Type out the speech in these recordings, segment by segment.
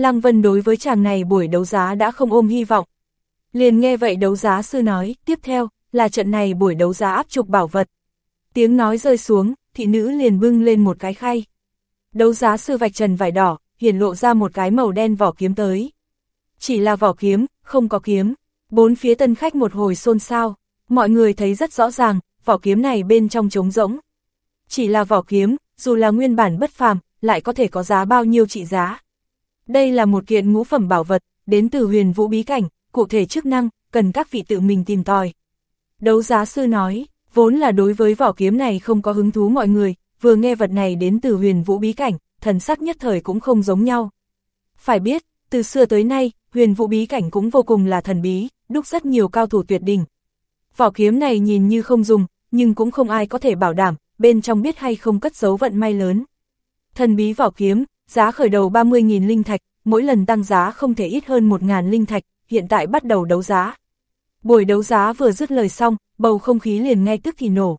Lăng Vân đối với chàng này buổi đấu giá đã không ôm hy vọng. Liền nghe vậy đấu giá sư nói, tiếp theo, là trận này buổi đấu giá áp trục bảo vật. Tiếng nói rơi xuống, thị nữ liền bưng lên một cái khay. Đấu giá sư vạch trần vải đỏ, hiển lộ ra một cái màu đen vỏ kiếm tới. Chỉ là vỏ kiếm, không có kiếm. Bốn phía tân khách một hồi xôn xao, mọi người thấy rất rõ ràng, vỏ kiếm này bên trong trống rỗng. Chỉ là vỏ kiếm, dù là nguyên bản bất phàm, lại có thể có giá bao nhiêu trị giá. Đây là một kiện ngũ phẩm bảo vật, đến từ huyền vũ bí cảnh, cụ thể chức năng, cần các vị tự mình tìm tòi. Đấu giá sư nói, vốn là đối với vỏ kiếm này không có hứng thú mọi người, vừa nghe vật này đến từ huyền vũ bí cảnh, thần sắc nhất thời cũng không giống nhau. Phải biết, từ xưa tới nay, huyền vũ bí cảnh cũng vô cùng là thần bí, đúc rất nhiều cao thủ tuyệt đỉnh. Vỏ kiếm này nhìn như không dùng, nhưng cũng không ai có thể bảo đảm, bên trong biết hay không cất giấu vận may lớn. Thần bí vỏ kiếm, giá khởi đầu 30.000 linh thạch, mỗi lần tăng giá không thể ít hơn 1.000 linh thạch, hiện tại bắt đầu đấu giá. Buổi đấu giá vừa dứt lời xong, bầu không khí liền ngay tức thì nổ.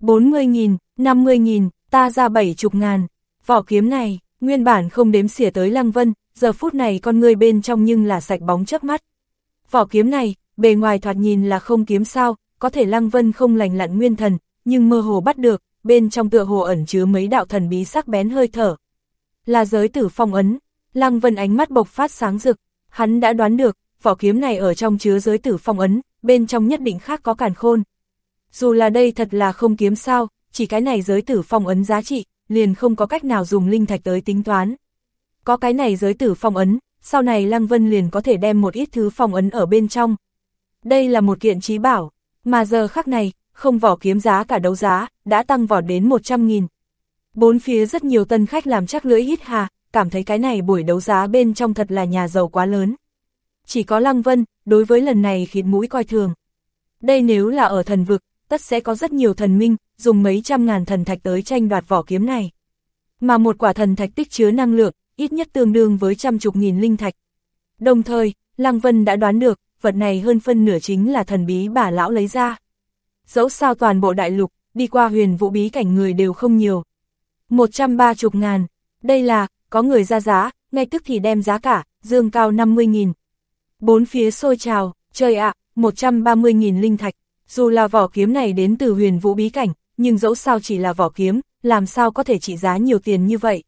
40.000, 50.000, ta ra 70 ngàn. Vỏ kiếm này, nguyên bản không đếm xỉa tới Lăng Vân, giờ phút này con người bên trong nhưng là sạch bóng chớp mắt. Vỏ kiếm này, bề ngoài thoạt nhìn là không kiếm sao, có thể Lăng Vân không lành lặn nguyên thần, nhưng mơ hồ bắt được, bên trong tựa hồ ẩn chứa mấy đạo thần bí sắc bén hơi thở. Là giới tử phong ấn, Lăng Vân ánh mắt bộc phát sáng rực, hắn đã đoán được, vỏ kiếm này ở trong chứa giới tử phong ấn, bên trong nhất định khác có càn khôn. Dù là đây thật là không kiếm sao, chỉ cái này giới tử phong ấn giá trị, liền không có cách nào dùng linh thạch tới tính toán. Có cái này giới tử phong ấn, sau này Lăng Vân liền có thể đem một ít thứ phong ấn ở bên trong. Đây là một kiện trí bảo, mà giờ khắc này, không vỏ kiếm giá cả đấu giá, đã tăng vỏ đến 100.000. Bốn phía rất nhiều tân khách làm chắc lưỡi hít hà, cảm thấy cái này buổi đấu giá bên trong thật là nhà giàu quá lớn. Chỉ có Lăng Vân, đối với lần này khiến mũi coi thường. Đây nếu là ở thần vực, tất sẽ có rất nhiều thần minh, dùng mấy trăm ngàn thần thạch tới tranh đoạt vỏ kiếm này. Mà một quả thần thạch tích chứa năng lượng, ít nhất tương đương với trăm chục nghìn linh thạch. Đồng thời, Lăng Vân đã đoán được, vật này hơn phân nửa chính là thần bí bà lão lấy ra. Dẫu sao toàn bộ đại lục, đi qua huyền vũ bí cảnh người đều không nhiều. Một trăm ba chục ngàn, đây là, có người ra giá, ngay tức thì đem giá cả, dương cao 50 nghìn. Bốn phía sôi trào, trời ạ, à, 130 nghìn linh thạch, dù là vỏ kiếm này đến từ huyền vũ bí cảnh, nhưng dẫu sao chỉ là vỏ kiếm, làm sao có thể trị giá nhiều tiền như vậy.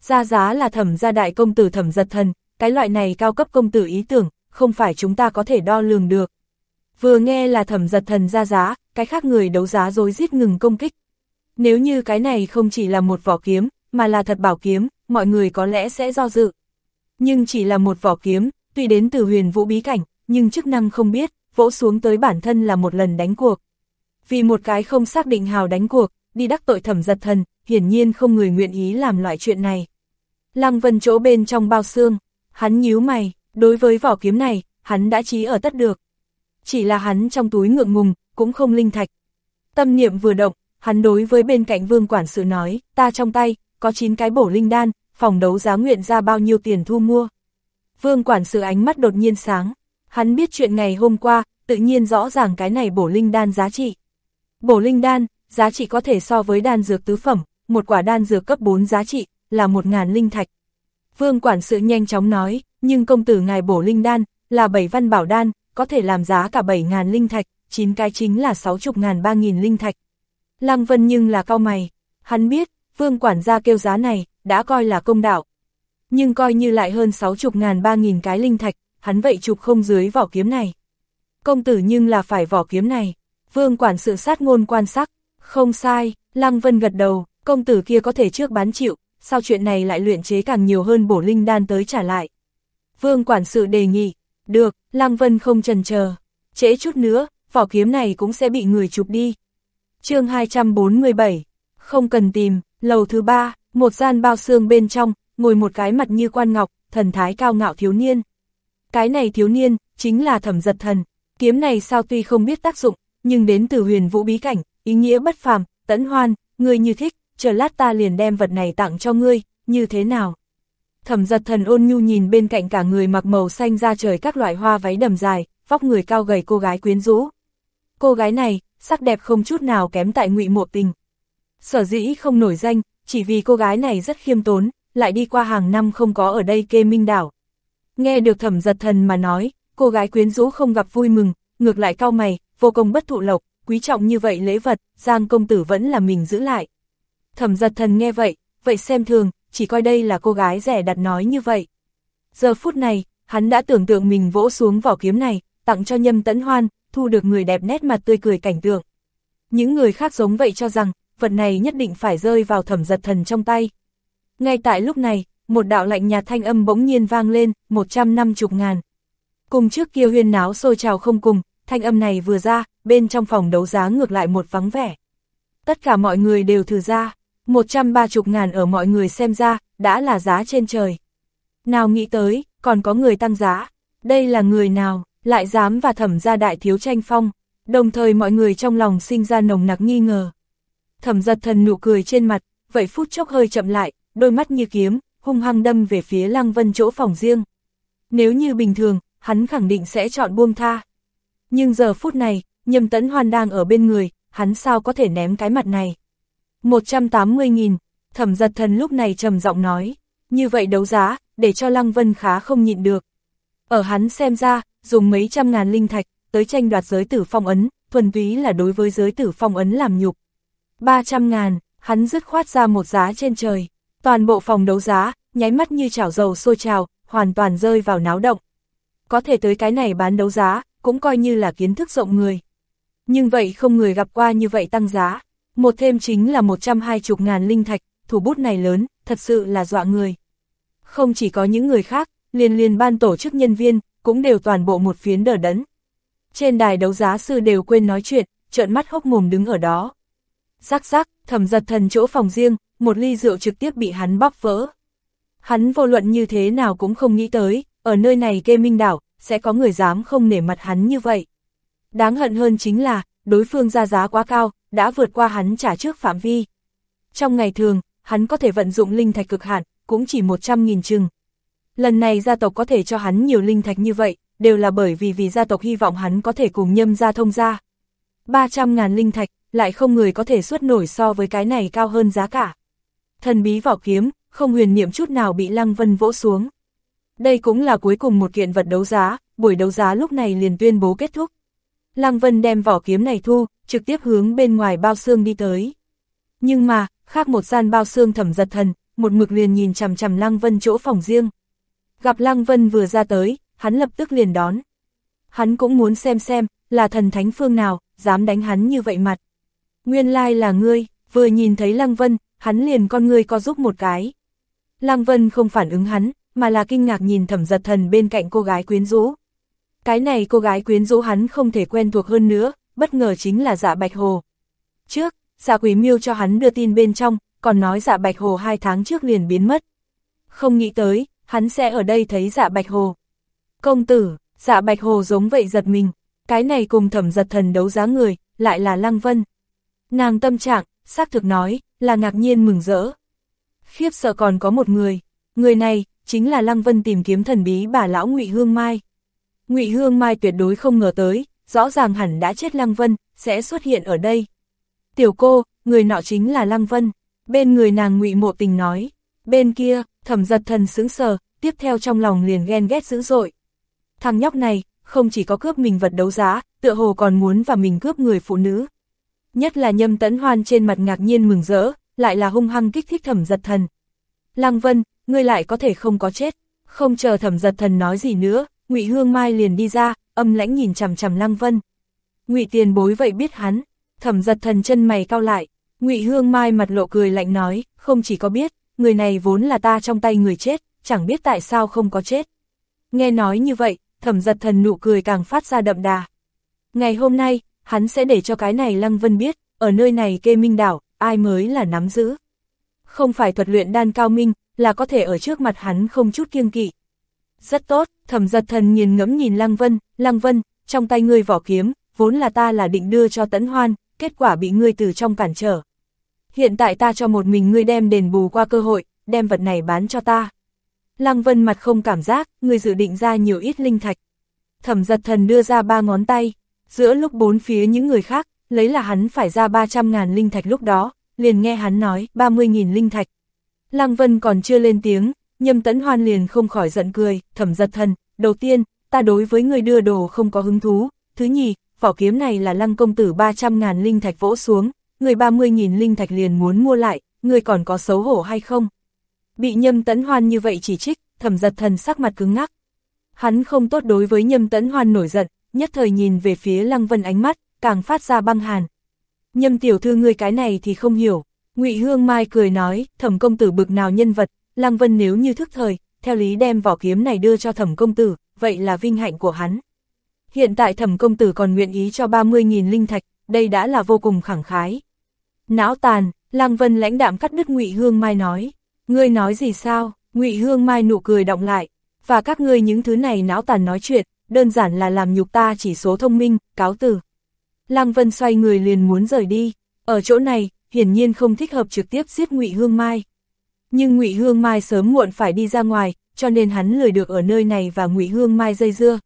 Ra giá là thẩm gia đại công tử thẩm giật thần, cái loại này cao cấp công tử ý tưởng, không phải chúng ta có thể đo lường được. Vừa nghe là thẩm giật thần ra giá, cái khác người đấu giá rồi giết ngừng công kích. Nếu như cái này không chỉ là một vỏ kiếm, mà là thật bảo kiếm, mọi người có lẽ sẽ do dự. Nhưng chỉ là một vỏ kiếm, tuy đến từ huyền vũ bí cảnh, nhưng chức năng không biết, vỗ xuống tới bản thân là một lần đánh cuộc. Vì một cái không xác định hào đánh cuộc, đi đắc tội thẩm giật thần, hiển nhiên không người nguyện ý làm loại chuyện này. Lăng Vân chỗ bên trong bao xương, hắn nhíu mày, đối với vỏ kiếm này, hắn đã trí ở tất được. Chỉ là hắn trong túi ngượng ngùng, cũng không linh thạch. Tâm niệm vừa động, hắn đối với bên cạnh vương quản sự nói, ta trong tay, có 9 cái bổ linh đan, phòng đấu giá nguyện ra bao nhiêu tiền thu mua. Vương quản sự ánh mắt đột nhiên sáng, hắn biết chuyện ngày hôm qua, tự nhiên rõ ràng cái này bổ linh đan giá trị. Bổ linh đan, giá trị có thể so với đan dược tứ phẩm, một quả đan dược cấp 4 giá trị, là 1.000 linh thạch. Vương quản sự nhanh chóng nói, nhưng công tử ngài bổ linh đan, là 7 văn bảo đan, có thể làm giá cả 7.000 linh thạch, 9 cái chính là 60.000 3.000 linh thạch. Lăng Vân nhưng là cao mày, hắn biết, vương quản gia kêu giá này, đã coi là công đạo. Nhưng coi như lại hơn 60 ngàn 3 nghìn cái linh thạch, hắn vậy chụp không dưới vỏ kiếm này. Công tử nhưng là phải vỏ kiếm này, vương quản sự sát ngôn quan sắc, không sai, Lăng Vân gật đầu, công tử kia có thể trước bán chịu, sau chuyện này lại luyện chế càng nhiều hơn bổ linh đan tới trả lại. Vương quản sự đề nghị, được, Lăng Vân không trần chờ trễ chút nữa, vỏ kiếm này cũng sẽ bị người chụp đi. chương 247, không cần tìm, lầu thứ ba, một gian bao xương bên trong, ngồi một cái mặt như quan ngọc, thần thái cao ngạo thiếu niên. Cái này thiếu niên, chính là thẩm giật thần, kiếm này sao tuy không biết tác dụng, nhưng đến từ huyền vũ bí cảnh, ý nghĩa bất phàm, tẫn hoan, người như thích, chờ lát ta liền đem vật này tặng cho ngươi, như thế nào? Thẩm giật thần ôn nhu nhìn bên cạnh cả người mặc màu xanh ra trời các loại hoa váy đầm dài, vóc người cao gầy cô gái quyến rũ. Cô gái này, sắc đẹp không chút nào kém tại ngụy mộ tình. Sở dĩ không nổi danh, chỉ vì cô gái này rất khiêm tốn, lại đi qua hàng năm không có ở đây kê minh đảo. Nghe được thẩm giật thần mà nói, cô gái quyến rũ không gặp vui mừng, ngược lại cao mày, vô công bất thụ lộc, quý trọng như vậy lễ vật, Giang công tử vẫn là mình giữ lại. Thẩm giật thần nghe vậy, vậy xem thường, chỉ coi đây là cô gái rẻ đặt nói như vậy. Giờ phút này, hắn đã tưởng tượng mình vỗ xuống vỏ kiếm này, tặng cho nhâm tẫn hoan, thu được người đẹp nét mặt tươi cười cảnh tượng. Những người khác giống vậy cho rằng, vật này nhất định phải rơi vào thẩm giật thần trong tay. Ngay tại lúc này, một đạo lạnh nhạt thanh âm bỗng nhiên vang lên, 150 ngàn. Cùng trước kia huyên náo sôi trào không cùng, thanh âm này vừa ra, bên trong phòng đấu giá ngược lại một vắng vẻ. Tất cả mọi người đều thử ra, 130 ngàn ở mọi người xem ra, đã là giá trên trời. Nào nghĩ tới, còn có người tăng giá, đây là người nào, lại dám và thẩm ra đại thiếu tranh phong, đồng thời mọi người trong lòng sinh ra nồng nặc nghi ngờ. Thẩm giật thần nụ cười trên mặt, vậy phút chốc hơi chậm lại, đôi mắt như kiếm, hung hăng đâm về phía Lăng Vân chỗ phòng riêng. Nếu như bình thường, hắn khẳng định sẽ chọn buông tha. Nhưng giờ phút này, nhâm tấn hoan đang ở bên người, hắn sao có thể ném cái mặt này. 180.000, thẩm giật thần lúc này trầm giọng nói, như vậy đấu giá, để cho Lăng Vân khá không nhịn được. Ở hắn xem ra, dùng mấy trăm ngàn linh thạch, tới tranh đoạt giới tử phong ấn, thuần túy là đối với giới tử phong ấn làm nhục. 300 ngàn, hắn dứt khoát ra một giá trên trời. Toàn bộ phòng đấu giá, nháy mắt như chảo dầu sôi trào, hoàn toàn rơi vào náo động. Có thể tới cái này bán đấu giá, cũng coi như là kiến thức rộng người. Nhưng vậy không người gặp qua như vậy tăng giá. Một thêm chính là 120 ngàn linh thạch, thủ bút này lớn, thật sự là dọa người. Không chỉ có những người khác, liền liền ban tổ chức nhân viên, cũng đều toàn bộ một phiến đờ đẫn. Trên đài đấu giá sư đều quên nói chuyện, trợn mắt hốc mồm đứng ở đó. Rắc rắc, thẩm giật thần chỗ phòng riêng, một ly rượu trực tiếp bị hắn bóp vỡ. Hắn vô luận như thế nào cũng không nghĩ tới, ở nơi này kê minh đảo, sẽ có người dám không nể mặt hắn như vậy. Đáng hận hơn chính là, đối phương ra giá quá cao, đã vượt qua hắn trả trước phạm vi. Trong ngày thường, hắn có thể vận dụng linh thạch cực hạn, cũng chỉ 100.000 chừng. Lần này gia tộc có thể cho hắn nhiều linh thạch như vậy, đều là bởi vì vì gia tộc hy vọng hắn có thể cùng nhâm gia thông gia. 300 ngàn linh thạch, lại không người có thể xuất nổi so với cái này cao hơn giá cả. Thần bí vỏ kiếm, không huyền niệm chút nào bị Lăng Vân vỗ xuống. Đây cũng là cuối cùng một kiện vật đấu giá, buổi đấu giá lúc này liền tuyên bố kết thúc. Lăng Vân đem vỏ kiếm này thu, trực tiếp hướng bên ngoài bao xương đi tới. Nhưng mà, khác một gian bao xương thẩm giật thần, một mực liền nhìn chằm chằm Lăng Vân chỗ phòng riêng. Gặp Lăng Vân vừa ra tới, hắn lập tức liền đón. Hắn cũng muốn xem xem, là thần thánh phương nào, dám đánh hắn như vậy mặt. Nguyên lai là ngươi, vừa nhìn thấy Lăng Vân, hắn liền con ngươi co giúp một cái. Lăng Vân không phản ứng hắn, mà là kinh ngạc nhìn thẩm giật thần bên cạnh cô gái quyến rũ. Cái này cô gái quyến rũ hắn không thể quen thuộc hơn nữa, bất ngờ chính là dạ bạch hồ. Trước, dạ quỷ miêu cho hắn đưa tin bên trong, còn nói dạ bạch hồ hai tháng trước liền biến mất. Không nghĩ tới, hắn sẽ ở đây thấy dạ bạch hồ. Công tử, dạ bạch hồ giống vậy giật mình, cái này cùng thẩm giật thần đấu giá người, lại là Lăng Vân. Nàng tâm trạng, xác thực nói, là ngạc nhiên mừng rỡ. Khiếp sợ còn có một người, người này, chính là Lăng Vân tìm kiếm thần bí bà lão ngụy Hương Mai. ngụy Hương Mai tuyệt đối không ngờ tới, rõ ràng hẳn đã chết Lăng Vân, sẽ xuất hiện ở đây. Tiểu cô, người nọ chính là Lăng Vân, bên người nàng ngụy mộ tình nói, bên kia, thẩm giật thần sững sờ, tiếp theo trong lòng liền ghen ghét dữ dội. Thằng nhóc này, không chỉ có cướp mình vật đấu giá, tựa hồ còn muốn và mình cướp người phụ nữ. Nhất là nhâm tấn hoan trên mặt ngạc nhiên mừng rỡ, lại là hung hăng kích thích thẩm giật thần. Lăng Vân, ngươi lại có thể không có chết, không chờ thẩm giật thần nói gì nữa, ngụy Hương Mai liền đi ra, âm lãnh nhìn chằm chằm Lăng Vân. ngụy tiền bối vậy biết hắn, thẩm giật thần chân mày cao lại, ngụy Hương Mai mặt lộ cười lạnh nói, không chỉ có biết, người này vốn là ta trong tay người chết, chẳng biết tại sao không có chết. Nghe nói như vậy, thẩm giật thần nụ cười càng phát ra đậm đà. Ngày hôm nay, hắn sẽ để cho cái này Lăng Vân biết, ở nơi này kê minh đảo, ai mới là nắm giữ. Không phải thuật luyện đan cao minh, là có thể ở trước mặt hắn không chút kiêng kỵ. Rất tốt, thẩm giật thần nhìn ngẫm nhìn Lăng Vân, Lăng Vân, trong tay ngươi vỏ kiếm, vốn là ta là định đưa cho tấn hoan, kết quả bị ngươi từ trong cản trở. Hiện tại ta cho một mình ngươi đem đền bù qua cơ hội, đem vật này bán cho ta. Lăng Vân mặt không cảm giác, ngươi dự định ra nhiều ít linh thạch. Thẩm giật thần đưa ra ba ngón tay, giữa lúc bốn phía những người khác, lấy là hắn phải ra 300 ngàn linh thạch lúc đó, liền nghe hắn nói 30.000 linh thạch. Lăng Vân còn chưa lên tiếng, nhâm tấn hoan liền không khỏi giận cười, thẩm giật thần, đầu tiên, ta đối với người đưa đồ không có hứng thú, thứ nhì, vỏ kiếm này là lăng công tử 300.000 linh thạch vỗ xuống, người 30.000 linh thạch liền muốn mua lại, người còn có xấu hổ hay không? Bị nhâm tấn hoan như vậy chỉ trích, thẩm giật thần sắc mặt cứng ngắc. Hắn không tốt đối với nhâm tấn hoan nổi giận, nhất thời nhìn về phía lăng vân ánh mắt, càng phát ra băng hàn. Nhâm tiểu thư ngươi cái này thì không hiểu, ngụy Hương Mai cười nói, thẩm công tử bực nào nhân vật, lăng vân nếu như thức thời, theo lý đem vỏ kiếm này đưa cho thẩm công tử, vậy là vinh hạnh của hắn. Hiện tại thẩm công tử còn nguyện ý cho 30.000 linh thạch, đây đã là vô cùng khẳng khái. Não tàn, Lăng Vân lãnh đạm cắt đứt Ngụy Hương Mai nói, ngươi nói gì sao? Ngụy Hương Mai nụ cười động lại, và các ngươi những thứ này não tàn nói chuyện, đơn giản là làm nhục ta chỉ số thông minh, cáo từ. Lăng Vân xoay người liền muốn rời đi, ở chỗ này, hiển nhiên không thích hợp trực tiếp giết Ngụy Hương Mai. Nhưng Ngụy Hương Mai sớm muộn phải đi ra ngoài, cho nên hắn lười được ở nơi này và Ngụy Hương Mai dây dưa.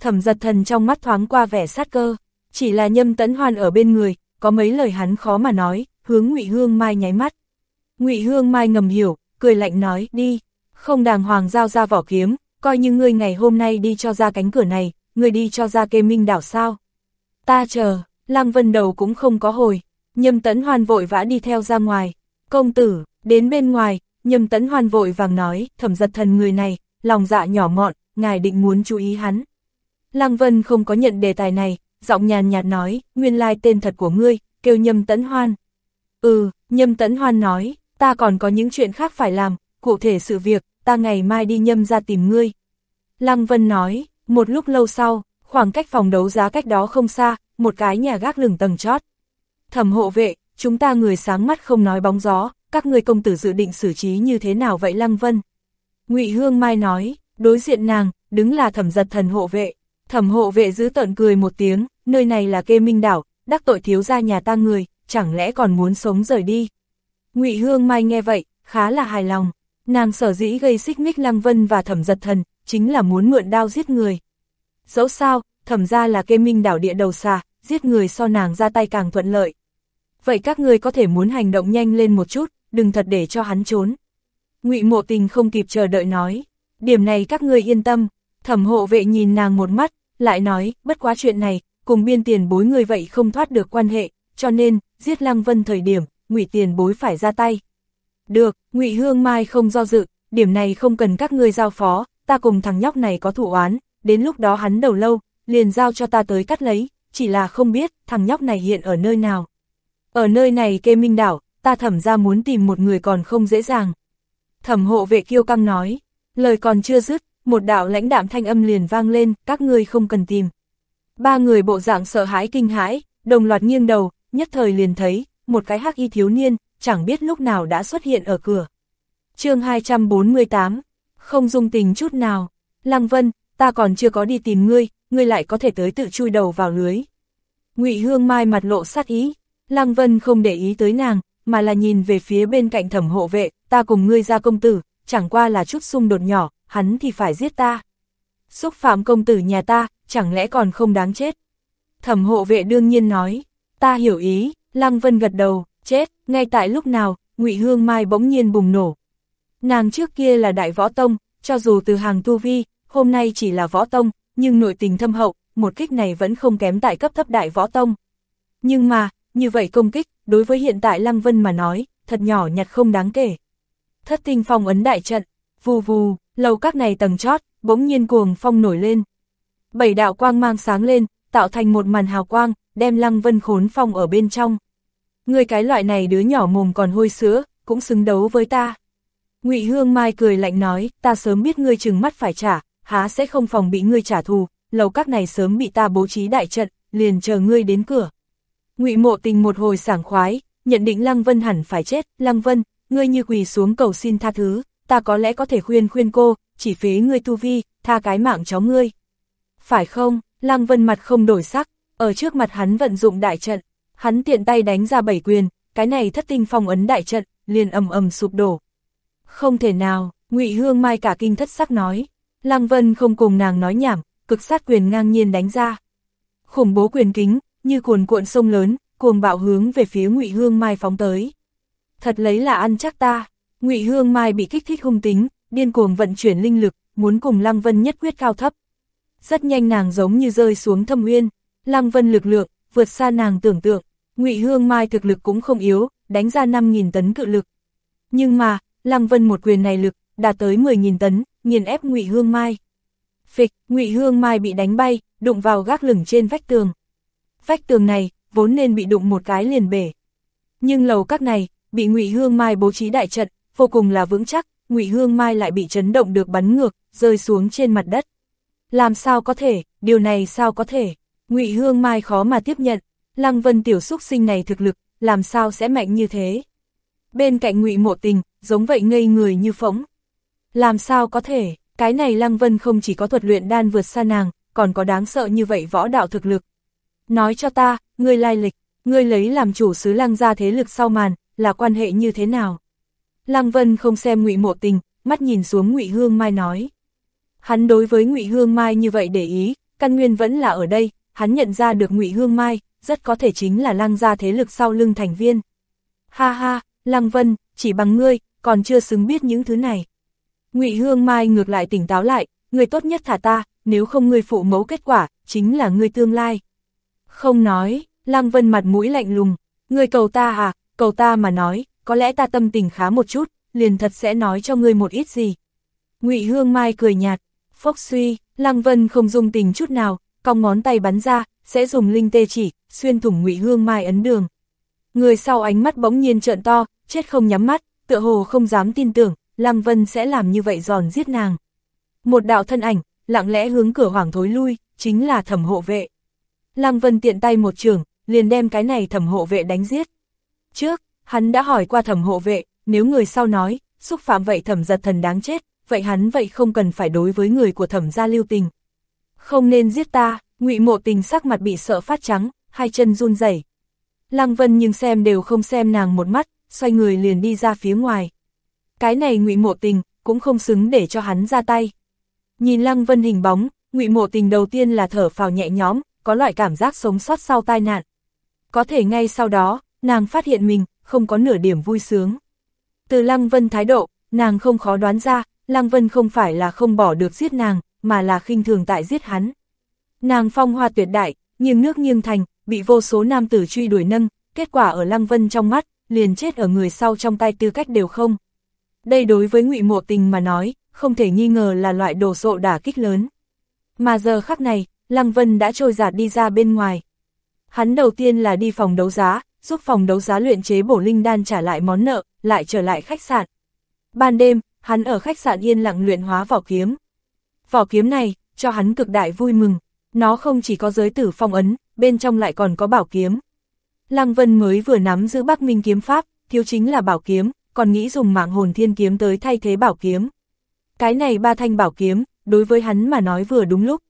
Thẩm giật thần trong mắt thoáng qua vẻ sát cơ, chỉ là nhâm tấn hoan ở bên người, có mấy lời hắn khó mà nói, hướng Ngụy Hương Mai nháy mắt. Ngụy Hương Mai ngầm hiểu, cười lạnh nói, đi, không đàng hoàng giao ra vỏ kiếm, coi như ngươi ngày hôm nay đi cho ra cánh cửa này, ngươi đi cho ra kê minh đảo sao. Ta chờ, Lăng Vân đầu cũng không có hồi, nhâm tấn hoan vội vã đi theo ra ngoài. Công tử, đến bên ngoài, nhâm tấn hoan vội vàng nói, thẩm giật thần người này, lòng dạ nhỏ mọn, ngài định muốn chú ý hắn. Lăng Vân không có nhận đề tài này, giọng nhàn nhạt nói, nguyên lai tên thật của ngươi, kêu nhâm tấn hoan. Ừ, nhâm tấn hoan nói, ta còn có những chuyện khác phải làm, cụ thể sự việc, ta ngày mai đi nhâm ra tìm ngươi. Lăng Vân nói, một lúc lâu sau, khoảng cách phòng đấu giá cách đó không xa, một cái nhà gác lửng tầng chót. Thẩm hộ vệ, chúng ta người sáng mắt không nói bóng gió, các người công tử dự định xử trí như thế nào vậy Lăng Vân? Ngụy Hương Mai nói, đối diện nàng, đứng là thẩm giật thần hộ vệ. Thẩm hộ vệ giữ tận cười một tiếng, nơi này là kê minh đảo, đắc tội thiếu gia nhà ta người, chẳng lẽ còn muốn sống rời đi. Ngụy Hương Mai nghe vậy, khá là hài lòng, nàng sở dĩ gây xích mích Lăng Vân và thẩm giật thần, chính là muốn mượn đao giết người. Dẫu sao, thẩm ra là kê minh đảo địa đầu xà, giết người so nàng ra tay càng thuận lợi. Vậy các người có thể muốn hành động nhanh lên một chút, đừng thật để cho hắn trốn. Ngụy Mộ Tình không kịp chờ đợi nói, điểm này các người yên tâm, thẩm hộ vệ nhìn nàng một mắt, lại nói, bất quá chuyện này, cùng biên tiền bối người vậy không thoát được quan hệ, cho nên, giết Lăng Vân thời điểm, ngụy tiền bối phải ra tay. Được, ngụy Hương Mai không do dự, điểm này không cần các ngươi giao phó, ta cùng thằng nhóc này có thủ oán, đến lúc đó hắn đầu lâu, liền giao cho ta tới cắt lấy, chỉ là không biết thằng nhóc này hiện ở nơi nào. Ở nơi này kê minh đảo, ta thẩm ra muốn tìm một người còn không dễ dàng. Thẩm hộ vệ kiêu căng nói, lời còn chưa dứt, một đạo lãnh đạm thanh âm liền vang lên, các ngươi không cần tìm. Ba người bộ dạng sợ hãi kinh hãi, đồng loạt nghiêng đầu, nhất thời liền thấy, một cái hắc y thiếu niên, chẳng biết lúc nào đã xuất hiện ở cửa. chương 248, không dung tình chút nào, Lăng Vân, ta còn chưa có đi tìm ngươi, ngươi lại có thể tới tự chui đầu vào lưới. ngụy Hương Mai mặt lộ sát ý, Lăng Vân không để ý tới nàng, mà là nhìn về phía bên cạnh thẩm hộ vệ, ta cùng ngươi ra công tử, chẳng qua là chút xung đột nhỏ, hắn thì phải giết ta. Xúc phạm công tử nhà ta, chẳng lẽ còn không đáng chết? Thẩm hộ vệ đương nhiên nói, ta hiểu ý, Lăng Vân gật đầu, chết, ngay tại lúc nào, ngụy Hương Mai bỗng nhiên bùng nổ. Nàng trước kia là đại võ tông, cho dù từ hàng tu vi, hôm nay chỉ là võ tông, nhưng nội tình thâm hậu, một kích này vẫn không kém tại cấp thấp đại võ tông. Nhưng mà, như vậy công kích, đối với hiện tại Lăng Vân mà nói, thật nhỏ nhặt không đáng kể. Thất tinh phong ấn đại trận, vù vù, lầu các này tầng chót, bỗng nhiên cuồng phong nổi lên. Bảy đạo quang mang sáng lên, tạo thành một màn hào quang, đem Lăng Vân khốn phong ở bên trong. Người cái loại này đứa nhỏ mồm còn hôi sữa, cũng xứng đấu với ta. Ngụy Hương Mai cười lạnh nói, ta sớm biết ngươi chừng mắt phải trả, há sẽ không phòng bị ngươi trả thù, lầu các này sớm bị ta bố trí đại trận, liền chờ ngươi đến cửa. Ngụy Mộ Tình một hồi sảng khoái, nhận định Lăng Vân hẳn phải chết, Lăng Vân, ngươi như quỳ xuống cầu xin tha thứ, ta có lẽ có thể khuyên khuyên cô, chỉ phế ngươi tu vi, tha cái mạng cháu ngươi. Phải không, Lăng Vân mặt không đổi sắc, ở trước mặt hắn vận dụng đại trận, hắn tiện tay đánh ra bảy quyền, cái này thất tinh phong ấn đại trận, liền ầm ầm sụp đổ. Không thể nào, Ngụy Hương Mai cả kinh thất sắc nói, Lăng Vân không cùng nàng nói nhảm, cực sát quyền ngang nhiên đánh ra. Khủng bố quyền kính, như cuồn cuộn sông lớn, cuồng bạo hướng về phía Ngụy Hương Mai phóng tới. Thật lấy là ăn chắc ta, Ngụy Hương Mai bị kích thích hung tính, điên cuồng vận chuyển linh lực, muốn cùng Lăng Vân nhất quyết cao thấp. Rất nhanh nàng giống như rơi xuống thâm uyên, Lăng Vân lực lượng, vượt xa nàng tưởng tượng, Ngụy Hương Mai thực lực cũng không yếu, đánh ra 5.000 tấn cự lực. Nhưng mà, Lăng Vân một quyền này lực, đạt tới 10.000 tấn, nghiền ép Ngụy Hương Mai. Phịch, Ngụy Hương Mai bị đánh bay, đụng vào gác lửng trên vách tường. Vách tường này, vốn nên bị đụng một cái liền bể. Nhưng lầu các này, bị Ngụy Hương Mai bố trí đại trận, vô cùng là vững chắc, Ngụy Hương Mai lại bị chấn động được bắn ngược, rơi xuống trên mặt đất. Làm sao có thể, điều này sao có thể? Ngụy Hương Mai khó mà tiếp nhận, Lăng Vân tiểu xúc sinh này thực lực, làm sao sẽ mạnh như thế? Bên cạnh Ngụy Mộ Tình, giống vậy ngây người như phỗng. Làm sao có thể, cái này Lăng Vân không chỉ có thuật luyện đan vượt xa nàng, còn có đáng sợ như vậy võ đạo thực lực. Nói cho ta, ngươi lai lịch, ngươi lấy làm chủ sứ Lăng gia thế lực sau màn, là quan hệ như thế nào? Lăng Vân không xem Ngụy Mộ Tình, mắt nhìn xuống Ngụy Hương Mai nói. Hắn đối với Ngụy Hương Mai như vậy để ý, căn nguyên vẫn là ở đây, hắn nhận ra được Ngụy Hương Mai, rất có thể chính là Lăng gia thế lực sau lưng thành viên. Ha ha, Lăng Vân, chỉ bằng ngươi, còn chưa xứng biết những thứ này. Ngụy Hương Mai ngược lại tỉnh táo lại, người tốt nhất thả ta, nếu không ngươi phụ mẫu kết quả, chính là ngươi tương lai. Không nói, Lăng Vân mặt mũi lạnh lùng, ngươi cầu ta à, cầu ta mà nói, có lẽ ta tâm tình khá một chút, liền thật sẽ nói cho ngươi một ít gì. Ngụy Hương Mai cười nhạt, phốc suy, Lăng Vân không dung tình chút nào, cong ngón tay bắn ra, sẽ dùng linh tê chỉ, xuyên thủng Ngụy Hương Mai ấn đường. Người sau ánh mắt bỗng nhiên trợn to, chết không nhắm mắt, tựa hồ không dám tin tưởng, Lăng Vân sẽ làm như vậy giòn giết nàng. Một đạo thân ảnh, lặng lẽ hướng cửa hoàng thối lui, chính là thẩm hộ vệ. Lăng Vân tiện tay một trường, liền đem cái này thẩm hộ vệ đánh giết. Trước, hắn đã hỏi qua thẩm hộ vệ, nếu người sau nói, xúc phạm vậy thẩm giật thần đáng chết, vậy hắn vậy không cần phải đối với người của thẩm gia lưu tình. Không nên giết ta, ngụy mộ tình sắc mặt bị sợ phát trắng, hai chân run rẩy. Lăng Vân nhưng xem đều không xem nàng một mắt, xoay người liền đi ra phía ngoài. Cái này ngụy mộ tình, cũng không xứng để cho hắn ra tay. Nhìn Lăng Vân hình bóng, ngụy mộ tình đầu tiên là thở phào nhẹ nhõm, có loại cảm giác sống sót sau tai nạn. Có thể ngay sau đó, nàng phát hiện mình, không có nửa điểm vui sướng. Từ Lăng Vân thái độ, nàng không khó đoán ra, Lăng Vân không phải là không bỏ được giết nàng, mà là khinh thường tại giết hắn. Nàng phong hoa tuyệt đại, nghiêng nước nghiêng thành, bị vô số nam tử truy đuổi nâng, kết quả ở Lăng Vân trong mắt, liền chết ở người sau trong tay tư cách đều không. Đây đối với ngụy Mộ Tình mà nói, không thể nghi ngờ là loại đồ sộ đả kích lớn. Mà giờ khắc này, Lăng Vân đã trôi giạt đi ra bên ngoài. Hắn đầu tiên là đi phòng đấu giá, giúp phòng đấu giá luyện chế bổ linh đan trả lại món nợ, lại trở lại khách sạn. Ban đêm, hắn ở khách sạn yên lặng luyện hóa vỏ kiếm. Vỏ kiếm này, cho hắn cực đại vui mừng, nó không chỉ có giới tử phong ấn, bên trong lại còn có bảo kiếm. Lăng Vân mới vừa nắm giữ Bắc Minh kiếm pháp, thiếu chính là bảo kiếm, còn nghĩ dùng mạng hồn thiên kiếm tới thay thế bảo kiếm. Cái này ba thanh bảo kiếm, đối với hắn mà nói vừa đúng lúc.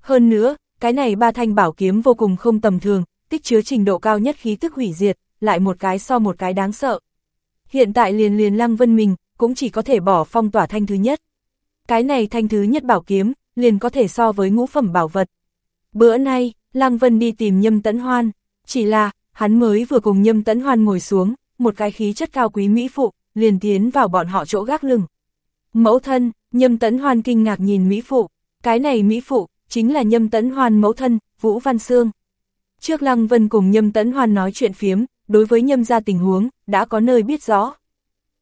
Hơn nữa, cái này ba thanh bảo kiếm vô cùng không tầm thường, tích chứa trình độ cao nhất khí tức hủy diệt, lại một cái so một cái đáng sợ. Hiện tại liền liền Lăng Vân mình, cũng chỉ có thể bỏ phong tỏa thanh thứ nhất. Cái này thanh thứ nhất bảo kiếm, liền có thể so với ngũ phẩm bảo vật. Bữa nay, Lăng Vân đi tìm Nhâm Tấn Hoan, chỉ là, hắn mới vừa cùng Nhâm Tấn Hoan ngồi xuống, một cái khí chất cao quý mỹ phụ, liền tiến vào bọn họ chỗ gác lưng. Mẫu thân, Nhâm Tấn Hoan kinh ngạc nhìn mỹ phụ, cái này mỹ phụ, chính là Nhâm Tấn Hoan mẫu thân, Vũ Văn Sương. Trước Lăng Vân cùng Nhâm Tấn Hoan nói chuyện phiếm, đối với Nhâm gia tình huống, đã có nơi biết rõ.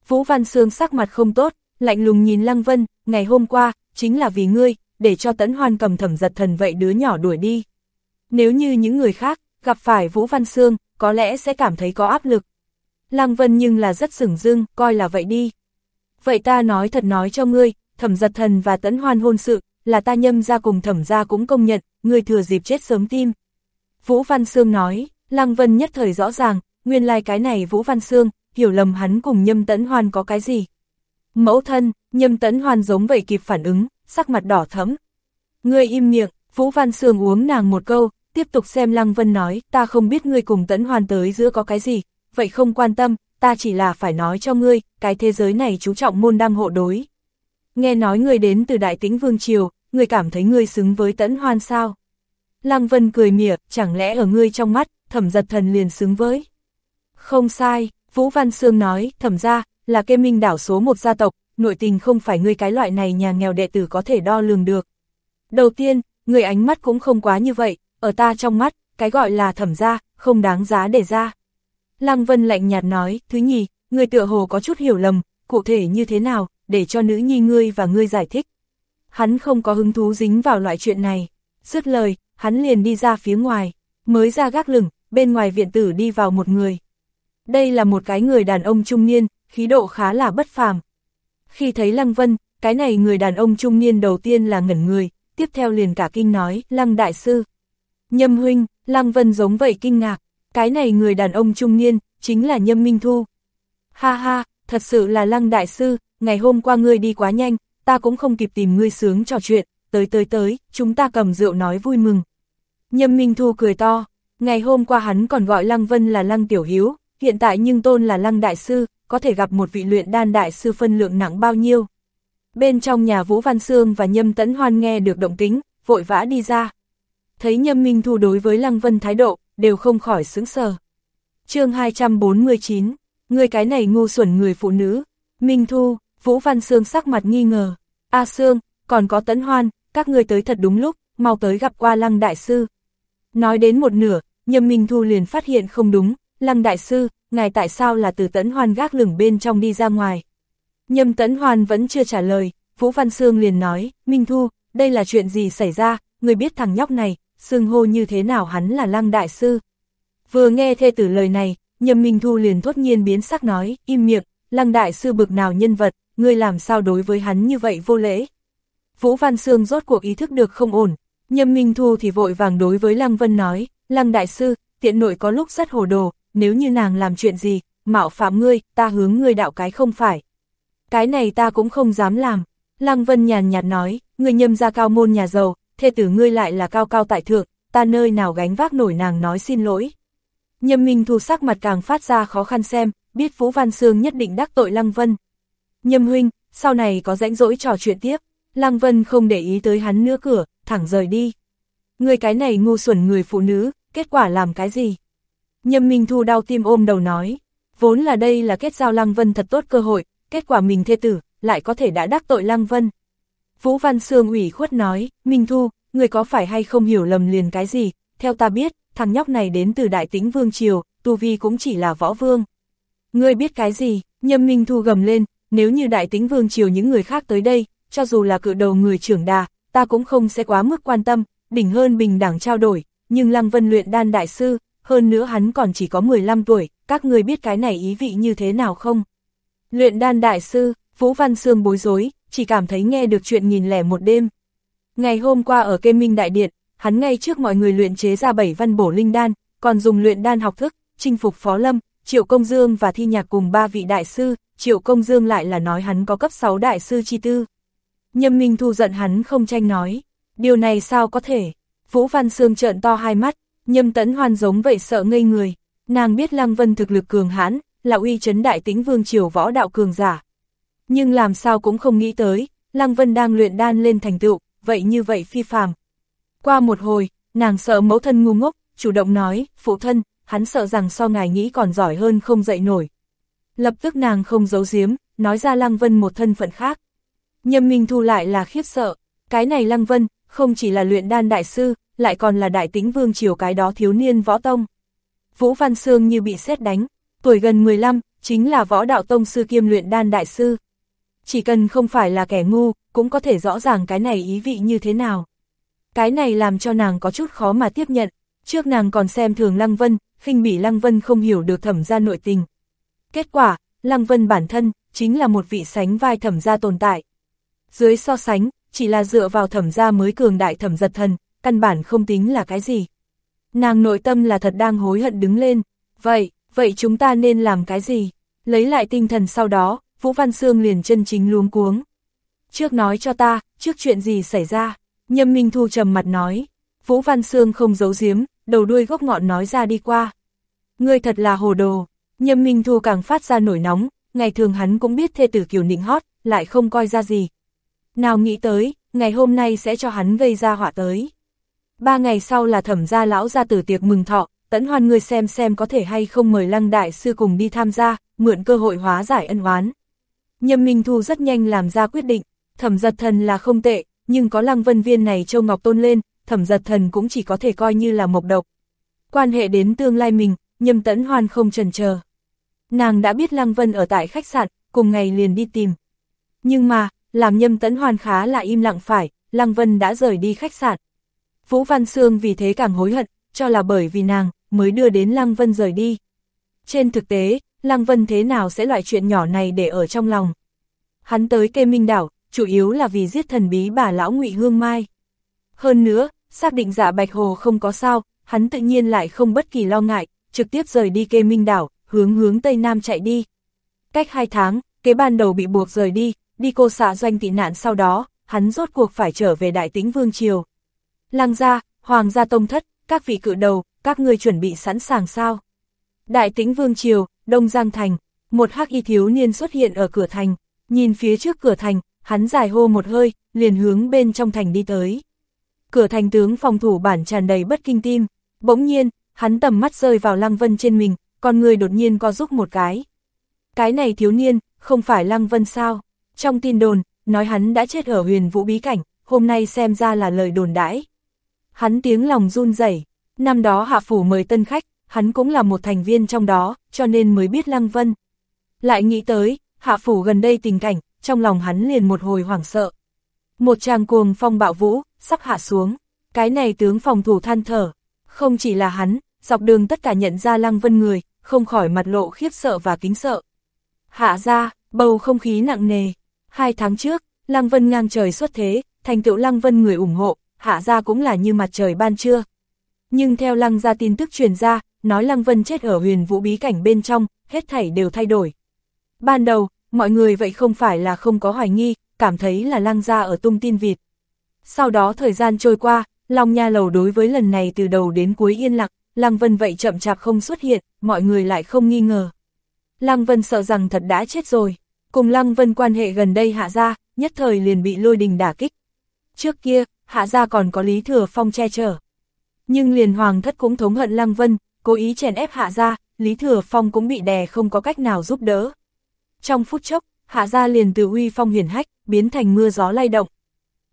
Vũ Văn Sương sắc mặt không tốt, lạnh lùng nhìn Lăng Vân, ngày hôm qua, chính là vì ngươi, để cho Tấn Hoan cầm thẩm giật thần vậy đứa nhỏ đuổi đi. Nếu như những người khác, gặp phải Vũ Văn Sương, có lẽ sẽ cảm thấy có áp lực. Lăng Vân nhưng là rất sửng dưng, coi là vậy đi. Vậy ta nói thật nói cho ngươi, thẩm giật thần và Tấn Hoan hôn sự, là ta nhâm ra cùng thẩm ra cũng công nhận, ngươi thừa dịp chết sớm tim. Vũ Văn Sương nói, Lăng Vân nhất thời rõ ràng, nguyên lai like cái này Vũ Văn Sương, hiểu lầm hắn cùng nhâm tấn hoan có cái gì. Mẫu thân, nhâm tấn hoan giống vậy kịp phản ứng, sắc mặt đỏ thẫm. Ngươi im miệng, Vũ Văn Sương uống nàng một câu, tiếp tục xem Lăng Vân nói, ta không biết ngươi cùng tấn hoan tới giữa có cái gì, vậy không quan tâm, ta chỉ là phải nói cho ngươi, cái thế giới này chú trọng môn đăng hộ đối. Nghe nói ngươi đến từ Đại Tĩnh Vương Triều, ngươi cảm thấy ngươi xứng với tấn hoan sao? Lăng Vân cười mỉa, chẳng lẽ ở ngươi trong mắt, thẩm giật thần liền xứng với. Không sai, Vũ Văn Sương nói, thẩm ra, là kê minh đảo số một gia tộc, nội tình không phải người cái loại này nhà nghèo đệ tử có thể đo lường được. Đầu tiên, người ánh mắt cũng không quá như vậy, ở ta trong mắt, cái gọi là thẩm gia, không đáng giá để ra. Lăng Vân lạnh nhạt nói, thứ nhì, người tựa hồ có chút hiểu lầm, cụ thể như thế nào, để cho nữ nhi ngươi và ngươi giải thích. Hắn không có hứng thú dính vào loại chuyện này. Dứt lời, hắn liền đi ra phía ngoài, mới ra gác lửng, bên ngoài viện tử đi vào một người. Đây là một cái người đàn ông trung niên, khí độ khá là bất phàm. Khi thấy Lăng Vân, cái này người đàn ông trung niên đầu tiên là ngẩn người, tiếp theo liền cả kinh nói, Lăng Đại Sư. Nhâm huynh, Lăng Vân giống vậy kinh ngạc, cái này người đàn ông trung niên, chính là Nhâm Minh Thu. Ha ha, thật sự là Lăng Đại Sư, ngày hôm qua ngươi đi quá nhanh, ta cũng không kịp tìm ngươi sướng trò chuyện, tới tới tới, chúng ta cầm rượu nói vui mừng. Nhâm Minh Thu cười to, ngày hôm qua hắn còn gọi Lăng Vân là Lăng Tiểu Hiếu, hiện tại nhưng tôn là Lăng Đại Sư, có thể gặp một vị luyện đan đại sư phân lượng nặng bao nhiêu. Bên trong nhà Vũ Văn Sương và Nhâm Tấn Hoan nghe được động tính, vội vã đi ra. Thấy Nhâm Minh Thu đối với Lăng Vân thái độ, đều không khỏi sướng sờ. chương 249, người cái này ngu xuẩn người phụ nữ, Minh Thu, Vũ Văn Sương sắc mặt nghi ngờ. A Sương, còn có Tấn Hoan, các ngươi tới thật đúng lúc, mau tới gặp qua Lăng Đại Sư. Nói đến một nửa, Nhâm Minh Thu liền phát hiện không đúng, Lăng Đại Sư, ngài tại sao là từ Tấn Hoan gác lửng bên trong đi ra ngoài. Nhâm Tấn Hoan vẫn chưa trả lời, Vũ Văn Sương liền nói, Minh Thu, đây là chuyện gì xảy ra, người biết thằng nhóc này, xưng hô như thế nào hắn là Lăng Đại Sư. Vừa nghe thê tử lời này, Nhâm Minh Thu liền thốt nhiên biến sắc nói, im miệng, Lăng Đại Sư bực nào nhân vật, ngươi làm sao đối với hắn như vậy vô lễ. Vũ Văn Sương rốt cuộc ý thức được không ổn, Nhâm Minh Thu thì vội vàng đối với Lăng Vân nói, Lăng Đại Sư, tiện nội có lúc rất hồ đồ, nếu như nàng làm chuyện gì, mạo phạm ngươi, ta hướng ngươi đạo cái không phải. Cái này ta cũng không dám làm. Lăng Vân nhàn nhạt nói, ngươi nhâm ra cao môn nhà giàu, thê tử ngươi lại là cao cao tại thượng, ta nơi nào gánh vác nổi nàng nói xin lỗi. Nhâm Minh Thu sắc mặt càng phát ra khó khăn xem, biết Vũ Văn Sương nhất định đắc tội Lăng Vân. Nhâm huynh, sau này có rãnh rỗi trò chuyện tiếp, Lăng Vân không để ý tới hắn nữa cửa, thẳng rời đi. Người cái này ngu xuẩn người phụ nữ, kết quả làm cái gì? Nhâm Minh Thu đau tim ôm đầu nói, vốn là đây là kết giao Lăng Vân thật tốt cơ hội, kết quả mình thê tử, lại có thể đã đắc tội Lăng Vân. Vũ Văn Sương ủy khuất nói, Minh Thu, người có phải hay không hiểu lầm liền cái gì, theo ta biết, thằng nhóc này đến từ Đại Tĩnh Vương Triều, Tu Vi cũng chỉ là võ vương. Ngươi biết cái gì, Nhâm Minh Thu gầm lên, nếu như Đại Tĩnh Vương Triều những người khác tới đây, cho dù là cự đầu người trưởng đà, ta cũng không sẽ quá mức quan tâm, đỉnh hơn bình đẳng trao đổi, nhưng Lăng Vân luyện đan đại sư, hơn nữa hắn còn chỉ có 15 tuổi, các người biết cái này ý vị như thế nào không? Luyện đan đại sư, Vũ Văn Sương bối rối, chỉ cảm thấy nghe được chuyện nghìn lẻ một đêm. Ngày hôm qua ở kê minh đại điện, hắn ngay trước mọi người luyện chế ra bảy văn bổ linh đan, còn dùng luyện đan học thức, chinh phục Phó Lâm, Triệu Công Dương và thi nhạc cùng ba vị đại sư, Triệu Công Dương lại là nói hắn có cấp 6 đại sư chi tư. Nhâm Minh Thu giận hắn không tranh nói, điều này sao có thể? Vũ Văn Sương trợn to hai mắt, Nhâm Tấn Hoan giống vậy sợ ngây người, nàng biết Lăng Vân thực lực cường hãn, là uy chấn đại tính vương triều võ đạo cường giả. Nhưng làm sao cũng không nghĩ tới, Lăng Vân đang luyện đan lên thành tựu, vậy như vậy phi phàm. Qua một hồi, nàng sợ mẫu thân ngu ngốc, chủ động nói, phụ thân, hắn sợ rằng so ngài nghĩ còn giỏi hơn không dậy nổi. Lập tức nàng không giấu giếm, nói ra Lăng Vân một thân phận khác. Nhâm Minh Thu lại là khiếp sợ, cái này Lăng Vân, không chỉ là luyện đan đại sư, lại còn là đại tính vương triều cái đó thiếu niên võ tông. Vũ Văn Sương như bị xét đánh, tuổi gần 15, chính là võ đạo tông sư kiêm luyện đan đại sư. Chỉ cần không phải là kẻ ngu, cũng có thể rõ ràng cái này ý vị như thế nào. Cái này làm cho nàng có chút khó mà tiếp nhận, trước nàng còn xem thường Lăng Vân, khinh bỉ Lăng Vân không hiểu được thẩm gia nội tình. Kết quả, Lăng Vân bản thân, chính là một vị sánh vai thẩm gia tồn tại. Dưới so sánh, chỉ là dựa vào thẩm gia mới cường đại thẩm giật thần, căn bản không tính là cái gì. Nàng nội tâm là thật đang hối hận đứng lên, vậy, vậy chúng ta nên làm cái gì? Lấy lại tinh thần sau đó, Vũ Văn Sương liền chân chính luống cuống. Trước nói cho ta, trước chuyện gì xảy ra? Nhâm Minh Thu trầm mặt nói. Vũ Văn Sương không giấu giếm, đầu đuôi gốc ngọn nói ra đi qua. Ngươi thật là hồ đồ. Nhâm Minh Thu càng phát ra nổi nóng, ngày thường hắn cũng biết thê tử kiều nịnh hót, lại không coi ra gì. Nào nghĩ tới, ngày hôm nay sẽ cho hắn gây ra họa tới. Ba ngày sau là thẩm gia lão ra tử tiệc mừng thọ, tẫn hoan người xem xem có thể hay không mời lăng đại sư cùng đi tham gia, mượn cơ hội hóa giải ân oán. Nhâm Minh Thu rất nhanh làm ra quyết định, thẩm giật thần là không tệ, nhưng có lăng vân viên này châu ngọc tôn lên, thẩm giật thần cũng chỉ có thể coi như là mộc độc. Quan hệ đến tương lai mình, nhâm tẫn hoan không trần chờ Nàng đã biết lăng vân ở tại khách sạn, cùng ngày liền đi tìm. Nhưng mà, làm nhâm tẫn hoan khá là im lặng phải, lăng vân đã rời đi khách sạn. Vũ Văn Sương vì thế càng hối hận, cho là bởi vì nàng, mới đưa đến lăng vân rời đi. Trên thực tế, lăng vân thế nào sẽ loại chuyện nhỏ này để ở trong lòng. Hắn tới kê minh đảo, chủ yếu là vì giết thần bí bà lão ngụy Hương Mai. Hơn nữa, xác định dạ Bạch Hồ không có sao, hắn tự nhiên lại không bất kỳ lo ngại, trực tiếp rời đi kê minh đảo, hướng hướng Tây Nam chạy đi. Cách hai tháng, kế ban đầu bị buộc rời đi, đi cô xạ doanh tị nạn sau đó, hắn rốt cuộc phải trở về Đại Tĩnh Vương Triều. Lăng gia, Hoàng gia Tông Thất, các vị cự đầu, các ngươi chuẩn bị sẵn sàng sao? Đại Tĩnh Vương Triều, Đông Giang Thành, một hắc y thiếu niên xuất hiện ở cửa thành, nhìn phía trước cửa thành, hắn dài hô một hơi, liền hướng bên trong thành đi tới. Cửa thành tướng phòng thủ bản tràn đầy bất kinh tim, bỗng nhiên, hắn tầm mắt rơi vào Lăng Vân trên mình, con người đột nhiên co giúp một cái. Cái này thiếu niên, không phải Lăng Vân sao? Trong tin đồn, nói hắn đã chết ở huyền vũ bí cảnh, hôm nay xem ra là lời đồn đãi. Hắn tiếng lòng run rẩy năm đó hạ phủ mời tân khách, hắn cũng là một thành viên trong đó, cho nên mới biết Lăng Vân. Lại nghĩ tới, hạ phủ gần đây tình cảnh, trong lòng hắn liền một hồi hoảng sợ. Một tràng cuồng phong bạo vũ, sắp hạ xuống, cái này tướng phòng thủ than thở, không chỉ là hắn, dọc đường tất cả nhận ra Lăng Vân người, không khỏi mặt lộ khiếp sợ và kính sợ. Hạ ra, bầu không khí nặng nề, hai tháng trước, Lăng Vân ngang trời xuất thế, thành tựu Lăng Vân người ủng hộ, hạ ra cũng là như mặt trời ban trưa. Nhưng theo Lăng ra tin tức truyền ra, nói Lăng Vân chết ở huyền vũ bí cảnh bên trong, hết thảy đều thay đổi. Ban đầu, mọi người vậy không phải là không có hoài nghi, cảm thấy là Lăng ra ở tung tin vịt. Sau đó thời gian trôi qua, Long Nha Lầu đối với lần này từ đầu đến cuối yên lặng, Lăng Vân vậy chậm chạp không xuất hiện, mọi người lại không nghi ngờ. Lăng Vân sợ rằng thật đã chết rồi, cùng Lăng Vân quan hệ gần đây hạ ra, nhất thời liền bị lôi đình đả kích. Trước kia, hạ ra còn có Lý Thừa Phong che chở. Nhưng liền hoàng thất cũng thống hận Lăng Vân, cố ý chèn ép hạ ra, Lý Thừa Phong cũng bị đè không có cách nào giúp đỡ. Trong phút chốc, hạ ra liền từ uy phong huyền hách, biến thành mưa gió lay động.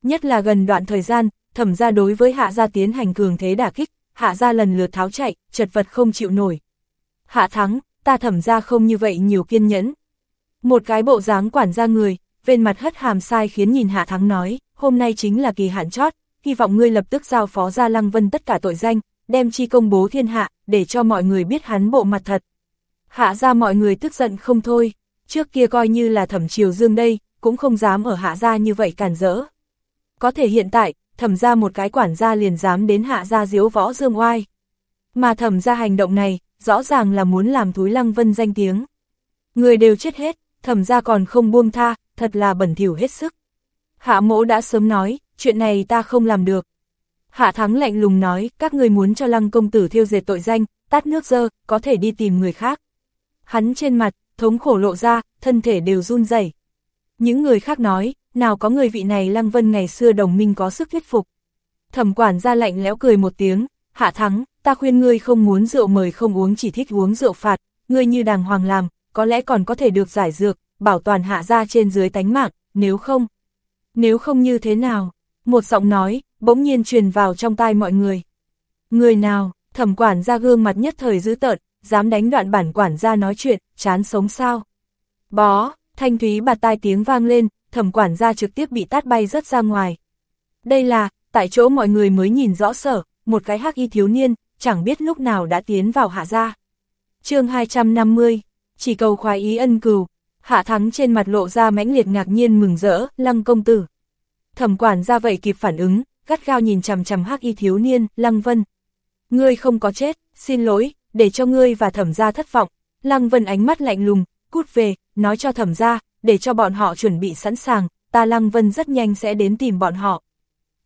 Nhất là gần đoạn thời gian, thẩm ra đối với hạ gia tiến hành cường thế đả kích, hạ gia lần lượt tháo chạy, chật vật không chịu nổi. Hạ thắng, ta thẩm ra không như vậy nhiều kiên nhẫn. Một cái bộ dáng quản gia người, bên mặt hất hàm sai khiến nhìn hạ thắng nói, hôm nay chính là kỳ hạn chót, hy vọng ngươi lập tức giao phó ra lăng vân tất cả tội danh, đem chi công bố thiên hạ, để cho mọi người biết hắn bộ mặt thật. Hạ ra mọi người tức giận không thôi, trước kia coi như là thẩm triều dương đây, cũng không dám ở hạ gia như vậy càn rỡ. Có thể hiện tại, thẩm ra một cái quản gia liền dám đến hạ gia diếu võ dương oai. Mà thẩm ra hành động này, rõ ràng là muốn làm thúi lăng vân danh tiếng. Người đều chết hết, thẩm ra còn không buông tha, thật là bẩn thỉu hết sức. Hạ mỗ đã sớm nói, chuyện này ta không làm được. Hạ thắng lạnh lùng nói, các người muốn cho lăng công tử thiêu diệt tội danh, tát nước dơ, có thể đi tìm người khác. Hắn trên mặt, thống khổ lộ ra, thân thể đều run rẩy. Những người khác nói, nào có người vị này Lăng Vân ngày xưa đồng minh có sức thuyết phục. Thẩm quản ra lạnh lẽo cười một tiếng, hạ thắng, ta khuyên ngươi không muốn rượu mời không uống chỉ thích uống rượu phạt, ngươi như đàng hoàng làm, có lẽ còn có thể được giải dược, bảo toàn hạ ra trên dưới tánh mạng, nếu không. Nếu không như thế nào? Một giọng nói, bỗng nhiên truyền vào trong tai mọi người. Người nào, thẩm quản ra gương mặt nhất thời dữ tợn, dám đánh đoạn bản quản ra nói chuyện, chán sống sao? Bó, thanh thúy bạt tai tiếng vang lên, thẩm quản gia trực tiếp bị tát bay rất ra ngoài. Đây là, tại chỗ mọi người mới nhìn rõ sở, một cái hắc y thiếu niên, chẳng biết lúc nào đã tiến vào hạ gia. chương 250, chỉ cầu khoái ý ân cừu, hạ thắng trên mặt lộ ra mãnh liệt ngạc nhiên mừng rỡ, lăng công tử. Thẩm quản gia vậy kịp phản ứng, gắt gao nhìn chằm chằm hắc y thiếu niên, lăng vân. Ngươi không có chết, xin lỗi, để cho ngươi và thẩm gia thất vọng. Lăng vân ánh mắt lạnh lùng, cút về, nói cho thẩm gia, để cho bọn họ chuẩn bị sẵn sàng, ta Lăng Vân rất nhanh sẽ đến tìm bọn họ.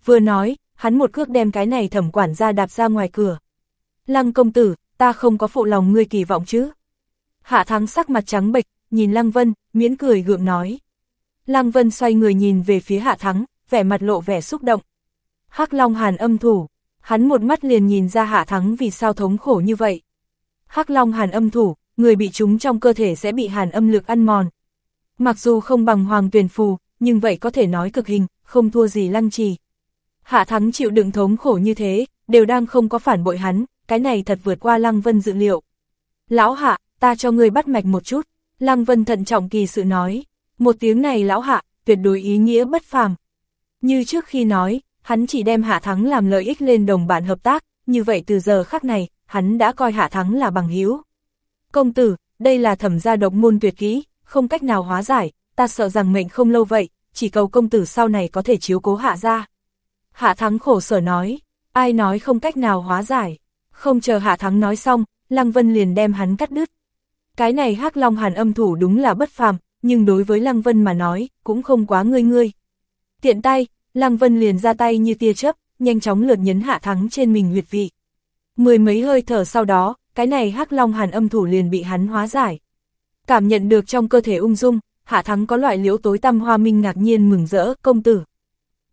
Vừa nói, hắn một cước đem cái này thẩm quản ra đạp ra ngoài cửa. Lăng công tử, ta không có phụ lòng ngươi kỳ vọng chứ. Hạ thắng sắc mặt trắng bệch, nhìn Lăng Vân, miễn cười gượng nói. Lăng Vân xoay người nhìn về phía hạ thắng, vẻ mặt lộ vẻ xúc động. hắc Long Hàn âm thủ, hắn một mắt liền nhìn ra hạ thắng vì sao thống khổ như vậy. hắc Long Hàn âm thủ, người bị chúng trong cơ thể sẽ bị hàn âm lực ăn mòn, Mặc dù không bằng hoàng tuyển phù, nhưng vậy có thể nói cực hình, không thua gì lăng trì. Hạ thắng chịu đựng thống khổ như thế, đều đang không có phản bội hắn, cái này thật vượt qua lăng vân dự liệu. Lão hạ, ta cho ngươi bắt mạch một chút, lăng vân thận trọng kỳ sự nói. Một tiếng này lão hạ, tuyệt đối ý nghĩa bất phàm. Như trước khi nói, hắn chỉ đem hạ thắng làm lợi ích lên đồng bạn hợp tác, như vậy từ giờ khắc này, hắn đã coi hạ thắng là bằng hữu. Công tử, đây là thẩm gia độc môn tuyệt kỹ, không cách nào hóa giải, ta sợ rằng mệnh không lâu vậy, chỉ cầu công tử sau này có thể chiếu cố hạ ra. Hạ thắng khổ sở nói, ai nói không cách nào hóa giải, không chờ hạ thắng nói xong, Lăng Vân liền đem hắn cắt đứt. Cái này hắc long hàn âm thủ đúng là bất phàm, nhưng đối với Lăng Vân mà nói, cũng không quá ngươi ngươi. Tiện tay, Lăng Vân liền ra tay như tia chớp, nhanh chóng lượt nhấn hạ thắng trên mình huyệt vị. Mười mấy hơi thở sau đó, cái này hắc long hàn âm thủ liền bị hắn hóa giải. Cảm nhận được trong cơ thể ung dung, hạ thắng có loại liễu tối tăm hoa minh ngạc nhiên mừng rỡ, công tử.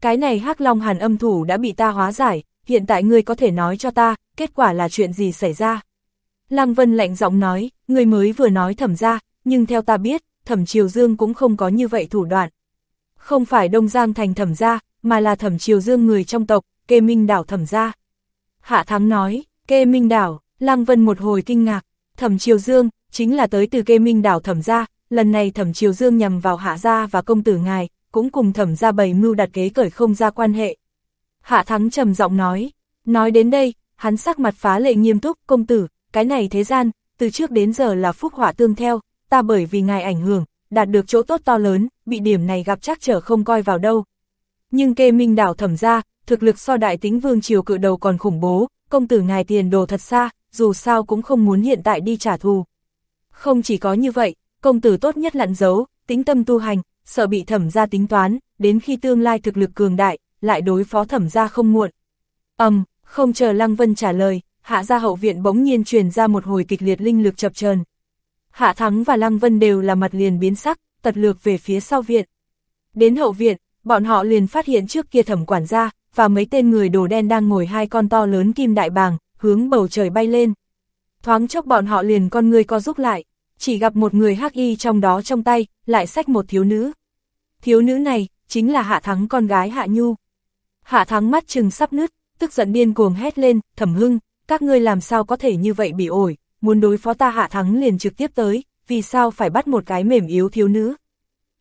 Cái này hắc long hàn âm thủ đã bị ta hóa giải, hiện tại ngươi có thể nói cho ta, kết quả là chuyện gì xảy ra. Lăng Vân lạnh giọng nói, người mới vừa nói thẩm ra, nhưng theo ta biết, thẩm triều dương cũng không có như vậy thủ đoạn. Không phải Đông Giang thành thẩm ra, mà là thẩm triều dương người trong tộc, kê minh đảo thẩm ra. Hạ Thắng nói, kê minh đảo, Lăng Vân một hồi kinh ngạc, thẩm triều dương, chính là tới từ kê minh đảo thẩm ra, lần này thẩm triều dương nhằm vào hạ gia và công tử ngài, cũng cùng thẩm ra bày mưu đặt kế cởi không ra quan hệ. Hạ Thắng trầm giọng nói, nói đến đây, hắn sắc mặt phá lệ nghiêm túc, công tử, cái này thế gian, từ trước đến giờ là phúc họa tương theo, ta bởi vì ngài ảnh hưởng, đạt được chỗ tốt to lớn, bị điểm này gặp chắc trở không coi vào đâu. Nhưng kê minh đảo thẩm ra, thực lực so đại tính vương triều cự đầu còn khủng bố, công tử ngài tiền đồ thật xa, dù sao cũng không muốn hiện tại đi trả thù. Không chỉ có như vậy, công tử tốt nhất lặn giấu, tính tâm tu hành, sợ bị thẩm ra tính toán, đến khi tương lai thực lực cường đại, lại đối phó thẩm ra không muộn. Ầm, um, không chờ Lăng Vân trả lời, hạ gia hậu viện bỗng nhiên truyền ra một hồi kịch liệt linh lực chập chờn. Hạ Thắng và Lăng Vân đều là mặt liền biến sắc, tật lược về phía sau viện. Đến hậu viện, bọn họ liền phát hiện trước kia thẩm quản gia, và mấy tên người đồ đen đang ngồi hai con to lớn kim đại bàng, hướng bầu trời bay lên. Thoáng chốc bọn họ liền con người co rúc lại, chỉ gặp một người hắc y trong đó trong tay, lại xách một thiếu nữ. Thiếu nữ này, chính là Hạ Thắng con gái Hạ Nhu. Hạ Thắng mắt chừng sắp nứt, tức giận điên cuồng hét lên, thẩm hưng, các ngươi làm sao có thể như vậy bị ổi, muốn đối phó ta Hạ Thắng liền trực tiếp tới, vì sao phải bắt một cái mềm yếu thiếu nữ.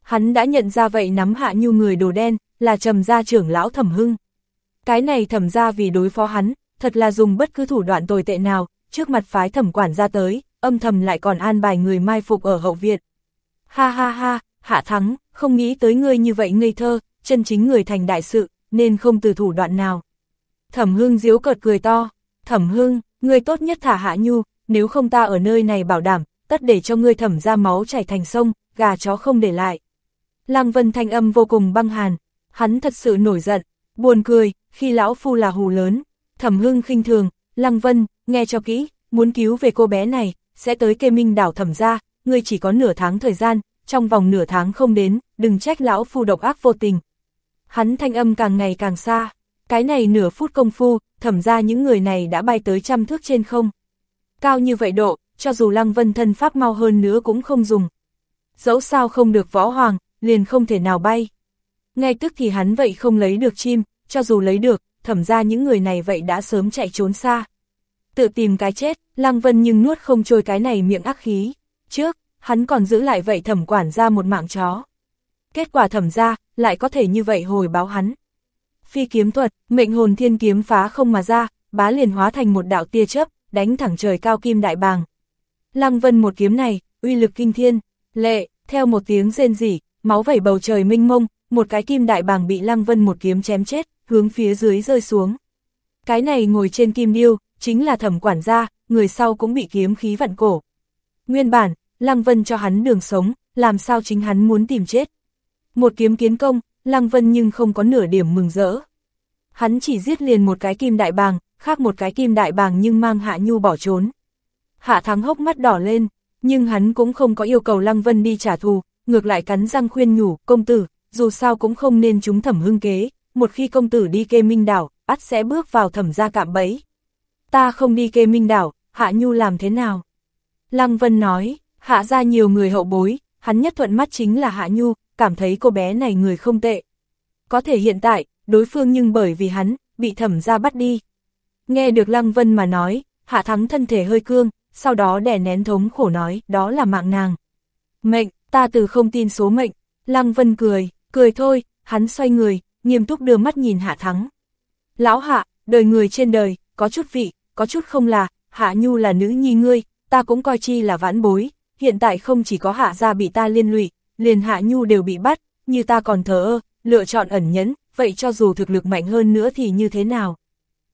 Hắn đã nhận ra vậy nắm Hạ Nhu người đồ đen, là trầm gia trưởng lão thẩm hưng. Cái này thẩm gia vì đối phó hắn, thật là dùng bất cứ thủ đoạn tồi tệ nào, trước mặt phái thẩm quản ra tới, âm thầm lại còn an bài người mai phục ở hậu viện. Ha ha ha, hạ thắng, không nghĩ tới ngươi như vậy ngây thơ, chân chính người thành đại sự, nên không từ thủ đoạn nào. Thẩm hưng diếu cợt cười to, thẩm hưng, ngươi tốt nhất thả hạ nhu, nếu không ta ở nơi này bảo đảm, tất để cho ngươi thẩm ra máu chảy thành sông, gà chó không để lại. Lăng Vân thanh âm vô cùng băng hàn, hắn thật sự nổi giận, buồn cười, khi lão phu là hù lớn, thẩm hưng khinh thường, Lăng Vân, nghe cho kỹ, muốn cứu về cô bé này, sẽ tới kê minh đảo thẩm ra, ngươi chỉ có nửa tháng thời gian, trong vòng nửa tháng không đến, đừng trách lão phu độc ác vô tình. Hắn thanh âm càng ngày càng xa, cái này nửa phút công phu, thẩm ra những người này đã bay tới trăm thước trên không. Cao như vậy độ, cho dù lăng vân thân pháp mau hơn nữa cũng không dùng. Dẫu sao không được võ hoàng, liền không thể nào bay. Ngay tức thì hắn vậy không lấy được chim, cho dù lấy được, thẩm ra những người này vậy đã sớm chạy trốn xa. Tự tìm cái chết, Lăng Vân nhưng nuốt không trôi cái này miệng ác khí. Trước, hắn còn giữ lại vậy thẩm quản ra một mạng chó. Kết quả thẩm ra, lại có thể như vậy hồi báo hắn. Phi kiếm thuật, mệnh hồn thiên kiếm phá không mà ra, bá liền hóa thành một đạo tia chớp, đánh thẳng trời cao kim đại bàng. Lăng Vân một kiếm này, uy lực kinh thiên, lệ, theo một tiếng rên rỉ, máu vẩy bầu trời minh mông, một cái kim đại bàng bị Lăng Vân một kiếm chém chết, hướng phía dưới rơi xuống. Cái này ngồi trên kim điêu, chính là thẩm quản gia, người sau cũng bị kiếm khí vặn cổ. Nguyên bản, Lăng Vân cho hắn đường sống, làm sao chính hắn muốn tìm chết. Một kiếm kiến công, Lăng Vân nhưng không có nửa điểm mừng rỡ. Hắn chỉ giết liền một cái kim đại bàng, khác một cái kim đại bàng nhưng mang Hạ Nhu bỏ trốn. Hạ Thắng hốc mắt đỏ lên, nhưng hắn cũng không có yêu cầu Lăng Vân đi trả thù, ngược lại cắn răng khuyên nhủ, công tử, dù sao cũng không nên chúng thẩm hưng kế, một khi công tử đi kê minh đảo, ắt sẽ bước vào thẩm gia cạm bẫy. Ta không đi kê minh đảo, Hạ Nhu làm thế nào? Lăng Vân nói, hạ ra nhiều người hậu bối, hắn nhất thuận mắt chính là Hạ Nhu, cảm thấy cô bé này người không tệ. Có thể hiện tại, đối phương nhưng bởi vì hắn, bị thẩm ra bắt đi. Nghe được Lăng Vân mà nói, Hạ Thắng thân thể hơi cương, sau đó đè nén thống khổ nói, đó là mạng nàng. Mệnh, ta từ không tin số mệnh, Lăng Vân cười, cười thôi, hắn xoay người, nghiêm túc đưa mắt nhìn Hạ Thắng. Lão Hạ, đời người trên đời, có chút vị, có chút không là, Hạ Nhu là nữ nhi ngươi, ta cũng coi chi là vãn bối, hiện tại không chỉ có Hạ gia bị ta liên lụy, liền Hạ Nhu đều bị bắt, như ta còn thờ ơ, lựa chọn ẩn nhẫn, vậy cho dù thực lực mạnh hơn nữa thì như thế nào?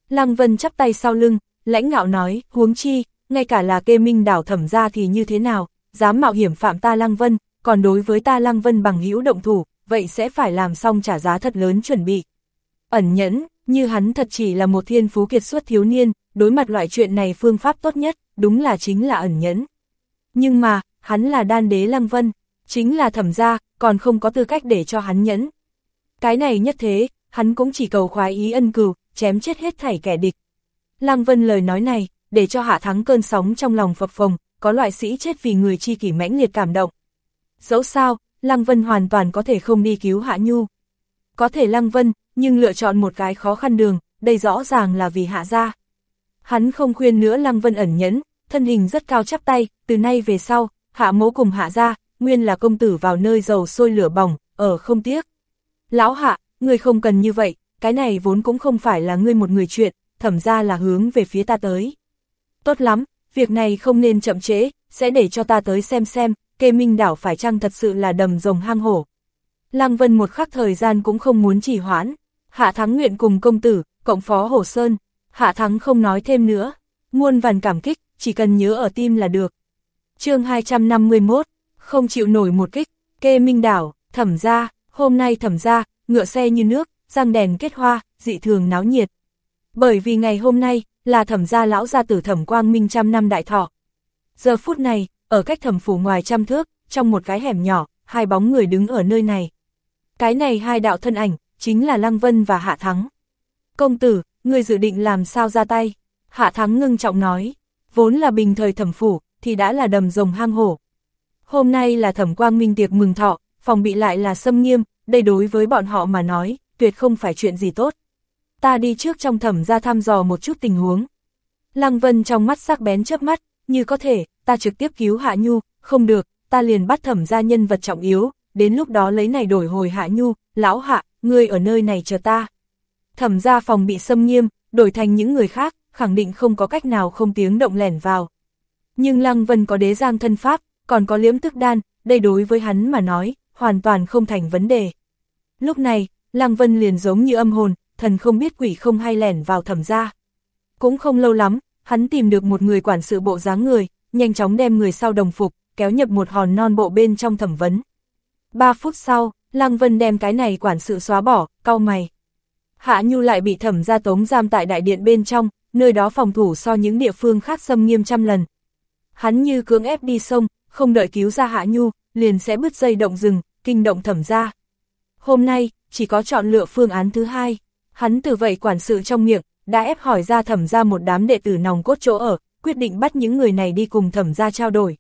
Lăng Vân chắp tay sau lưng, lãnh ngạo nói, huống chi, ngay cả là kê minh đảo thẩm ra thì như thế nào, dám mạo hiểm phạm ta Lăng Vân, còn đối với ta Lăng Vân bằng hữu động thủ, vậy sẽ phải làm xong trả giá thật lớn chuẩn bị. Ẩn nhẫn, như hắn thật chỉ là một thiên phú kiệt xuất thiếu niên, đối mặt loại chuyện này phương pháp tốt nhất, đúng là chính là ẩn nhẫn. Nhưng mà, hắn là đan đế Lăng Vân, chính là thẩm gia, còn không có tư cách để cho hắn nhẫn. Cái này nhất thế, hắn cũng chỉ cầu khoái ý ân cừu, chém chết hết thảy kẻ địch. Lăng Vân lời nói này, để cho hạ thắng cơn sóng trong lòng phập phồng, có loại sĩ chết vì người chi kỷ mãnh liệt cảm động. Dẫu sao, Lăng Vân hoàn toàn có thể không đi cứu Hạ Nhu. Có thể Lăng Vân, nhưng lựa chọn một cái khó khăn đường, đây rõ ràng là vì Hạ gia. Hắn không khuyên nữa Lăng Vân ẩn nhẫn, thân hình rất cao chắp tay, từ nay về sau, Hạ mố cùng Hạ gia, nguyên là công tử vào nơi dầu sôi lửa bỏng, ở không tiếc. Lão Hạ, ngươi không cần như vậy, cái này vốn cũng không phải là ngươi một người chuyện, thẩm ra là hướng về phía ta tới. Tốt lắm, việc này không nên chậm trễ, sẽ để cho ta tới xem xem, kê minh đảo phải chăng thật sự là đầm rồng hang hổ. Lăng Vân một khắc thời gian cũng không muốn trì hoãn, Hạ Thắng nguyện cùng công tử, cộng phó hồ Sơn, Hạ Thắng không nói thêm nữa, muôn vàn cảm kích, chỉ cần nhớ ở tim là được. chương 251, không chịu nổi một kích, kê minh đảo, thẩm ra, hôm nay thẩm ra, ngựa xe như nước, răng đèn kết hoa, dị thường náo nhiệt. Bởi vì ngày hôm nay, là thẩm gia lão gia tử thẩm quang minh trăm năm đại thọ. Giờ phút này, ở cách thẩm phủ ngoài trăm thước, trong một cái hẻm nhỏ, hai bóng người đứng ở nơi này. Cái này hai đạo thân ảnh, chính là Lăng Vân và Hạ Thắng. Công tử, người dự định làm sao ra tay? Hạ Thắng ngưng trọng nói, vốn là bình thời thẩm phủ, thì đã là đầm rồng hang hổ. Hôm nay là thẩm quang minh tiệc mừng thọ, phòng bị lại là xâm nghiêm, đây đối với bọn họ mà nói, tuyệt không phải chuyện gì tốt. Ta đi trước trong thẩm ra thăm dò một chút tình huống. Lăng Vân trong mắt sắc bén chớp mắt, như có thể, ta trực tiếp cứu Hạ Nhu, không được, ta liền bắt thẩm ra nhân vật trọng yếu, đến lúc đó lấy này đổi hồi Hạ Nhu, lão Hạ, ngươi ở nơi này chờ ta. Thẩm ra phòng bị xâm nghiêm, đổi thành những người khác, khẳng định không có cách nào không tiếng động lẻn vào. Nhưng Lăng Vân có đế giang thân pháp, còn có liễm tức đan, đây đối với hắn mà nói, hoàn toàn không thành vấn đề. Lúc này, Lăng Vân liền giống như âm hồn, thần không biết quỷ không hay lẻn vào thẩm ra. Cũng không lâu lắm, hắn tìm được một người quản sự bộ dáng người, nhanh chóng đem người sau đồng phục, kéo nhập một hòn non bộ bên trong thẩm vấn. Ba phút sau, Lăng Vân đem cái này quản sự xóa bỏ, cau mày. Hạ Nhu lại bị thẩm ra tống giam tại đại điện bên trong, nơi đó phòng thủ so những địa phương khác xâm nghiêm trăm lần. Hắn như cưỡng ép đi sông, không đợi cứu ra Hạ Nhu, liền sẽ bứt dây động rừng, kinh động thẩm ra. Hôm nay, chỉ có chọn lựa phương án thứ hai. Hắn từ vậy quản sự trong miệng, đã ép hỏi ra thẩm ra một đám đệ tử nòng cốt chỗ ở, quyết định bắt những người này đi cùng thẩm ra trao đổi.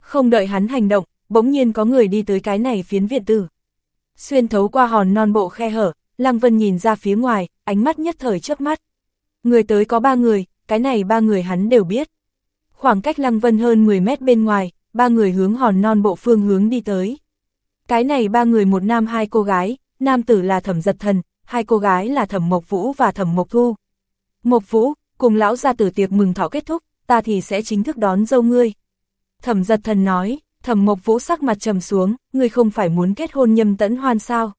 Không đợi hắn hành động, bỗng nhiên có người đi tới cái này phiến viện tử. Xuyên thấu qua hòn non bộ khe hở, Lăng Vân nhìn ra phía ngoài, ánh mắt nhất thời trước mắt. Người tới có ba người, cái này ba người hắn đều biết. Khoảng cách Lăng Vân hơn 10 mét bên ngoài, ba người hướng hòn non bộ phương hướng đi tới. Cái này ba người một nam hai cô gái, nam tử là thẩm giật thần, hai cô gái là thẩm mộc vũ và thẩm mộc thu. Mộc vũ, cùng lão ra tử tiệc mừng thọ kết thúc, ta thì sẽ chính thức đón dâu ngươi. Thẩm giật thần nói, thẩm mộc vũ sắc mặt trầm xuống, ngươi không phải muốn kết hôn nhâm tẫn hoan sao.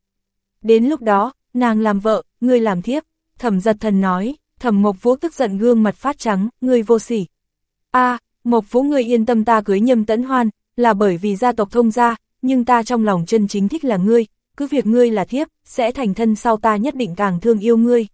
Đến lúc đó, nàng làm vợ, ngươi làm thiếp, thẩm giật thần nói, thẩm mộc vũ tức giận gương mặt phát trắng, ngươi vô sỉ. a mộc vũ ngươi yên tâm ta cưới nhâm tẫn hoan, là bởi vì gia tộc thông gia, nhưng ta trong lòng chân chính thích là ngươi, cứ việc ngươi là thiếp, sẽ thành thân sau ta nhất định càng thương yêu ngươi.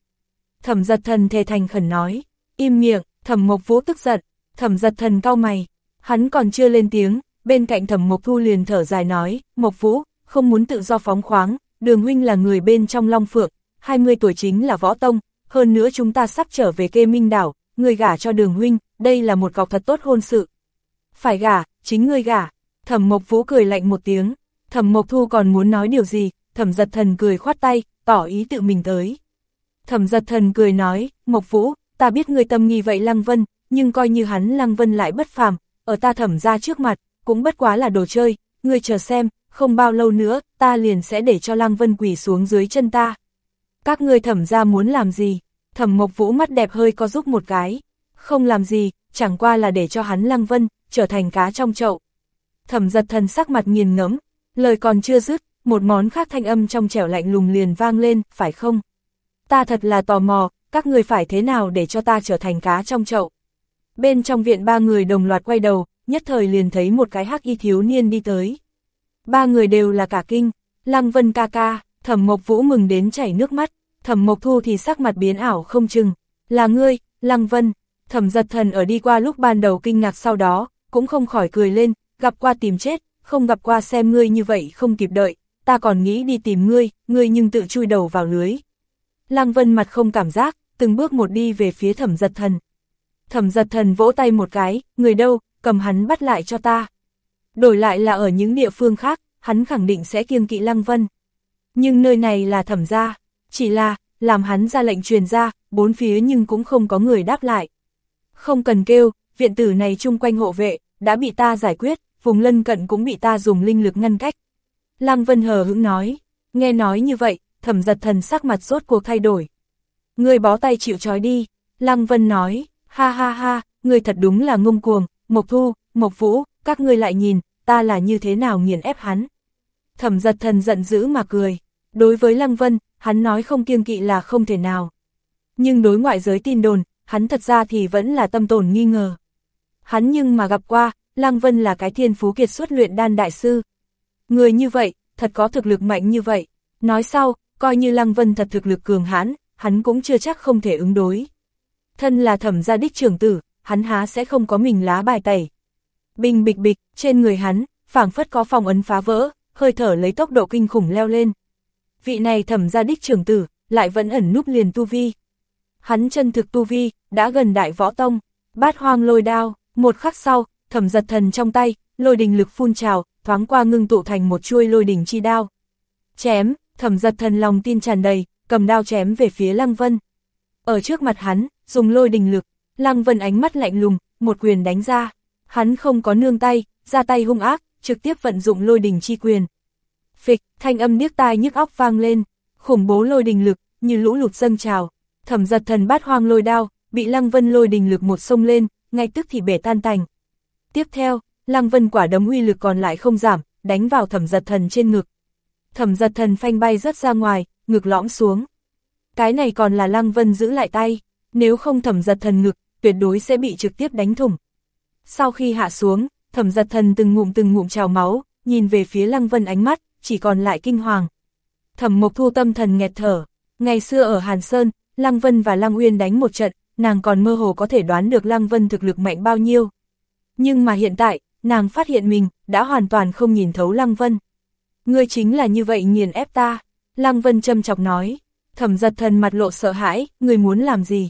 Thẩm giật thần thề thành khẩn nói, im miệng, thẩm mộc vũ tức giận, thẩm giật thần cau mày, hắn còn chưa lên tiếng, bên cạnh thẩm mộc thu liền thở dài nói, mộc vũ, không muốn tự do phóng khoáng, đường huynh là người bên trong long phượng, 20 tuổi chính là võ tông, hơn nữa chúng ta sắp trở về kê minh đảo, người gả cho đường huynh, đây là một cọc thật tốt hôn sự. Phải gả, chính ngươi gả, Thẩm Mộc Vũ cười lạnh một tiếng, Thẩm Mộc Thu còn muốn nói điều gì, Thẩm Giật Thần cười khoát tay, tỏ ý tự mình tới. Thẩm Giật Thần cười nói, Mộc Vũ, ta biết người tâm nghi vậy Lăng Vân, nhưng coi như hắn Lăng Vân lại bất phàm, ở ta thẩm ra trước mặt, cũng bất quá là đồ chơi, ngươi chờ xem, không bao lâu nữa, ta liền sẽ để cho Lăng Vân quỳ xuống dưới chân ta. Các ngươi thẩm ra muốn làm gì? Thẩm Mộc Vũ mắt đẹp hơi có giúp một cái. Không làm gì, chẳng qua là để cho hắn Lăng Vân, trở thành cá trong chậu. Thẩm giật thần sắc mặt nghiền ngẫm, lời còn chưa dứt, một món khác thanh âm trong trẻo lạnh lùng liền vang lên, phải không? Ta thật là tò mò, các người phải thế nào để cho ta trở thành cá trong chậu? Bên trong viện ba người đồng loạt quay đầu, nhất thời liền thấy một cái hắc y thiếu niên đi tới. Ba người đều là cả kinh, Lăng Vân ca ca, Thẩm Mộc Vũ mừng đến chảy nước mắt, Thẩm Mộc Thu thì sắc mặt biến ảo không chừng, là ngươi, Lăng Vân, Thẩm giật thần ở đi qua lúc ban đầu kinh ngạc sau đó, cũng không khỏi cười lên, gặp qua tìm chết, không gặp qua xem ngươi như vậy không kịp đợi, ta còn nghĩ đi tìm ngươi, ngươi nhưng tự chui đầu vào lưới. Lăng Vân mặt không cảm giác, từng bước một đi về phía thẩm giật thần. Thẩm giật thần vỗ tay một cái, người đâu, cầm hắn bắt lại cho ta. Đổi lại là ở những địa phương khác, hắn khẳng định sẽ kiêng kỵ Lăng Vân. Nhưng nơi này là thẩm gia, chỉ là, làm hắn ra lệnh truyền ra, bốn phía nhưng cũng không có người đáp lại. Không cần kêu, viện tử này chung quanh hộ vệ, đã bị ta giải quyết, vùng lân cận cũng bị ta dùng linh lực ngăn cách. Lăng Vân hờ hững nói, nghe nói như vậy, thẩm giật thần sắc mặt rốt cuộc thay đổi. Người bó tay chịu trói đi, Lăng Vân nói, ha ha ha, người thật đúng là ngông cuồng, Mộc Thu, Mộc Vũ, các ngươi lại nhìn, ta là như thế nào nghiền ép hắn. Thẩm giật thần giận dữ mà cười, đối với Lăng Vân, hắn nói không kiêng kỵ là không thể nào. Nhưng đối ngoại giới tin đồn, hắn thật ra thì vẫn là tâm tồn nghi ngờ. Hắn nhưng mà gặp qua, Lăng Vân là cái thiên phú kiệt xuất luyện đan đại sư. Người như vậy, thật có thực lực mạnh như vậy. Nói sau, coi như Lăng Vân thật thực lực cường hãn, hắn cũng chưa chắc không thể ứng đối. Thân là thẩm gia đích trưởng tử, hắn há sẽ không có mình lá bài tẩy. Bình bịch bịch, trên người hắn, phảng phất có phong ấn phá vỡ, hơi thở lấy tốc độ kinh khủng leo lên. Vị này thẩm gia đích trưởng tử, lại vẫn ẩn núp liền tu vi. Hắn chân thực tu vi, đã gần đại võ tông, bát hoang lôi đao, một khắc sau, thẩm giật thần trong tay, lôi đình lực phun trào, thoáng qua ngưng tụ thành một chuôi lôi đình chi đao. Chém, thẩm giật thần lòng tin tràn đầy, cầm đao chém về phía Lăng Vân. Ở trước mặt hắn, dùng lôi đình lực, Lăng Vân ánh mắt lạnh lùng, một quyền đánh ra. Hắn không có nương tay, ra tay hung ác, trực tiếp vận dụng lôi đình chi quyền. Phịch, thanh âm niếc tai nhức óc vang lên, khủng bố lôi đình lực, như lũ lụt dâng trào. Thẩm giật thần bát hoang lôi đao, bị Lăng Vân lôi đình lực một sông lên, ngay tức thì bể tan tành. Tiếp theo, Lăng Vân quả đấm uy lực còn lại không giảm, đánh vào thẩm giật thần trên ngực. Thẩm giật thần phanh bay rất ra ngoài, ngực lõm xuống. Cái này còn là Lăng Vân giữ lại tay, nếu không thẩm giật thần ngực, tuyệt đối sẽ bị trực tiếp đánh thủng. Sau khi hạ xuống, thẩm giật thần từng ngụm từng ngụm trào máu, nhìn về phía Lăng Vân ánh mắt, chỉ còn lại kinh hoàng. Thẩm Mộc Thu tâm thần nghẹt thở, ngày xưa ở Hàn Sơn, Lăng Vân và Lăng Uyên đánh một trận, nàng còn mơ hồ có thể đoán được Lăng Vân thực lực mạnh bao nhiêu. Nhưng mà hiện tại, nàng phát hiện mình, đã hoàn toàn không nhìn thấu Lăng Vân. Ngươi chính là như vậy nghiền ép ta, Lăng Vân châm chọc nói, thẩm giật thần mặt lộ sợ hãi, ngươi muốn làm gì?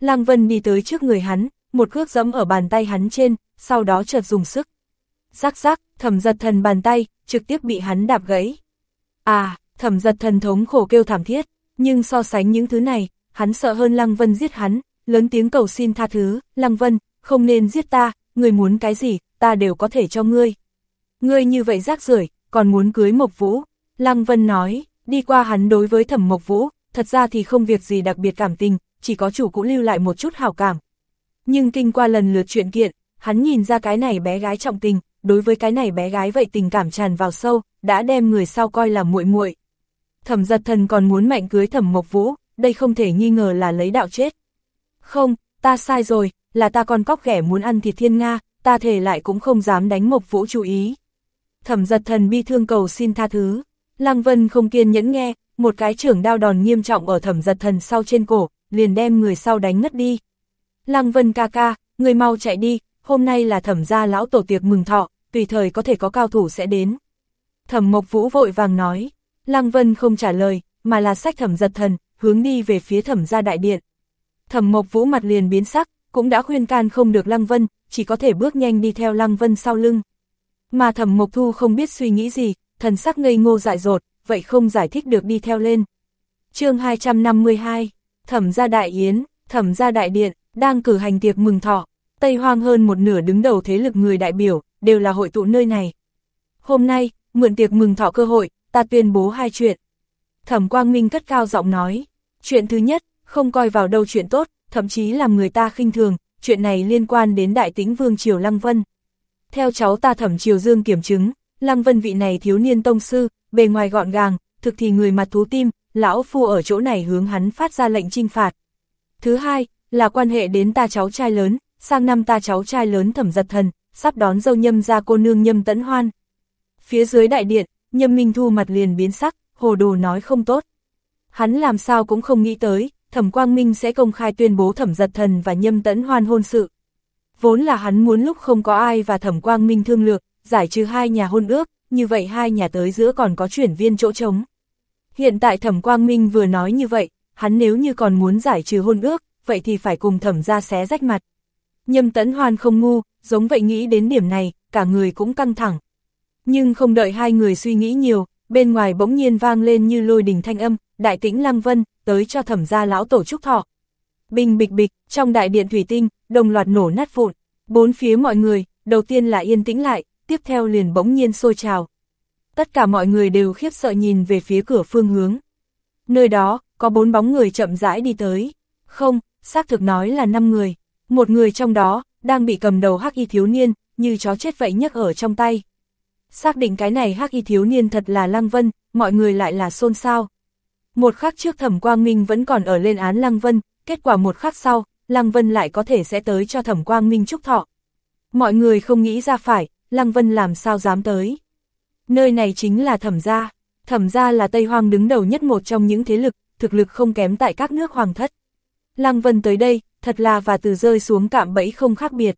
Lăng Vân đi tới trước người hắn, một cước giẫm ở bàn tay hắn trên, sau đó chợt dùng sức. Rắc rắc, thẩm giật thần bàn tay, trực tiếp bị hắn đạp gãy. À, thẩm giật thần thống khổ kêu thảm thiết, nhưng so sánh những thứ này, hắn sợ hơn Lăng Vân giết hắn, lớn tiếng cầu xin tha thứ, Lăng Vân, không nên giết ta, người muốn cái gì, ta đều có thể cho ngươi. Ngươi như vậy rác rưởi còn muốn cưới Mộc Vũ. Lăng Vân nói, đi qua hắn đối với thẩm Mộc Vũ, thật ra thì không việc gì đặc biệt cảm tình, chỉ có chủ cũ lưu lại một chút hảo cảm. Nhưng kinh qua lần lượt chuyện kiện, hắn nhìn ra cái này bé gái trọng tình, đối với cái này bé gái vậy tình cảm tràn vào sâu, đã đem người sau coi là muội muội. Thẩm giật thần còn muốn mạnh cưới thẩm Mộc Vũ, đây không thể nghi ngờ là lấy đạo chết. Không, ta sai rồi, là ta con cóc ghẻ muốn ăn thịt thiên Nga, ta thể lại cũng không dám đánh Mộc Vũ chú ý. Thẩm giật thần bi thương cầu xin tha thứ. Lăng Vân không kiên nhẫn nghe, một cái trưởng đao đòn nghiêm trọng ở thẩm giật thần sau trên cổ, liền đem người sau đánh ngất đi. Lăng Vân ca ca, người mau chạy đi, hôm nay là thẩm gia lão tổ tiệc mừng thọ, tùy thời có thể có cao thủ sẽ đến. Thẩm Mộc Vũ vội vàng nói, Lăng Vân không trả lời, mà là sách thẩm giật thần, hướng đi về phía thẩm gia đại điện. Thẩm Mộc Vũ mặt liền biến sắc, cũng đã khuyên can không được Lăng Vân, chỉ có thể bước nhanh đi theo Lăng Vân sau lưng. Mà thẩm Mộc Thu không biết suy nghĩ gì, thần sắc ngây ngô dại dột, vậy không giải thích được đi theo lên. chương 252, thẩm gia đại yến, thẩm gia đại điện, đang cử hành tiệc mừng thọ, Tây Hoang hơn một nửa đứng đầu thế lực người đại biểu, đều là hội tụ nơi này. Hôm nay, mượn tiệc mừng thọ cơ hội, ta tuyên bố hai chuyện. Thẩm Quang Minh cất cao giọng nói, chuyện thứ nhất, không coi vào đâu chuyện tốt, thậm chí làm người ta khinh thường, chuyện này liên quan đến đại tĩnh vương triều Lăng Vân. Theo cháu ta thẩm triều dương kiểm chứng, Lăng Vân vị này thiếu niên tông sư, bề ngoài gọn gàng, thực thì người mặt thú tim, lão phu ở chỗ này hướng hắn phát ra lệnh trinh phạt. Thứ hai, là quan hệ đến ta cháu trai lớn, sang năm ta cháu trai lớn thẩm giật thần, sắp đón dâu nhâm ra cô nương nhâm tẫn hoan. Phía dưới đại điện, nhâm minh thu mặt liền biến sắc, hồ đồ nói không tốt. Hắn làm sao cũng không nghĩ tới, thẩm quang minh sẽ công khai tuyên bố thẩm giật thần và nhâm tẫn hoan hôn sự. Vốn là hắn muốn lúc không có ai và thẩm quang minh thương lược, giải trừ hai nhà hôn ước, như vậy hai nhà tới giữa còn có chuyển viên chỗ trống. Hiện tại thẩm quang minh vừa nói như vậy, hắn nếu như còn muốn giải trừ hôn ước, vậy thì phải cùng thẩm ra xé rách mặt. Nhâm tấn hoan không ngu, giống vậy nghĩ đến điểm này, cả người cũng căng thẳng. Nhưng không đợi hai người suy nghĩ nhiều, bên ngoài bỗng nhiên vang lên như lôi đình thanh âm, đại tĩnh lăng vân, tới cho thẩm gia lão tổ trúc thọ. Bình bịch bịch, trong đại điện thủy tinh, đồng loạt nổ nát vụn, bốn phía mọi người, đầu tiên là yên tĩnh lại, tiếp theo liền bỗng nhiên sôi trào. Tất cả mọi người đều khiếp sợ nhìn về phía cửa phương hướng. Nơi đó, có bốn bóng người chậm rãi đi tới. Không, xác thực nói là năm người. Một người trong đó, đang bị cầm đầu hắc y thiếu niên, như chó chết vậy nhấc ở trong tay. Xác định cái này hắc y thiếu niên thật là Lăng Vân, mọi người lại là xôn xao. Một khắc trước thẩm quang minh vẫn còn ở lên án Lăng Vân, kết quả một khắc sau, Lăng Vân lại có thể sẽ tới cho thẩm quang minh chúc thọ. Mọi người không nghĩ ra phải, Lăng Vân làm sao dám tới. Nơi này chính là thẩm gia, thẩm gia là Tây Hoang đứng đầu nhất một trong những thế lực, thực lực không kém tại các nước hoàng thất. Lăng Vân tới đây, thật là và từ rơi xuống cạm bẫy không khác biệt.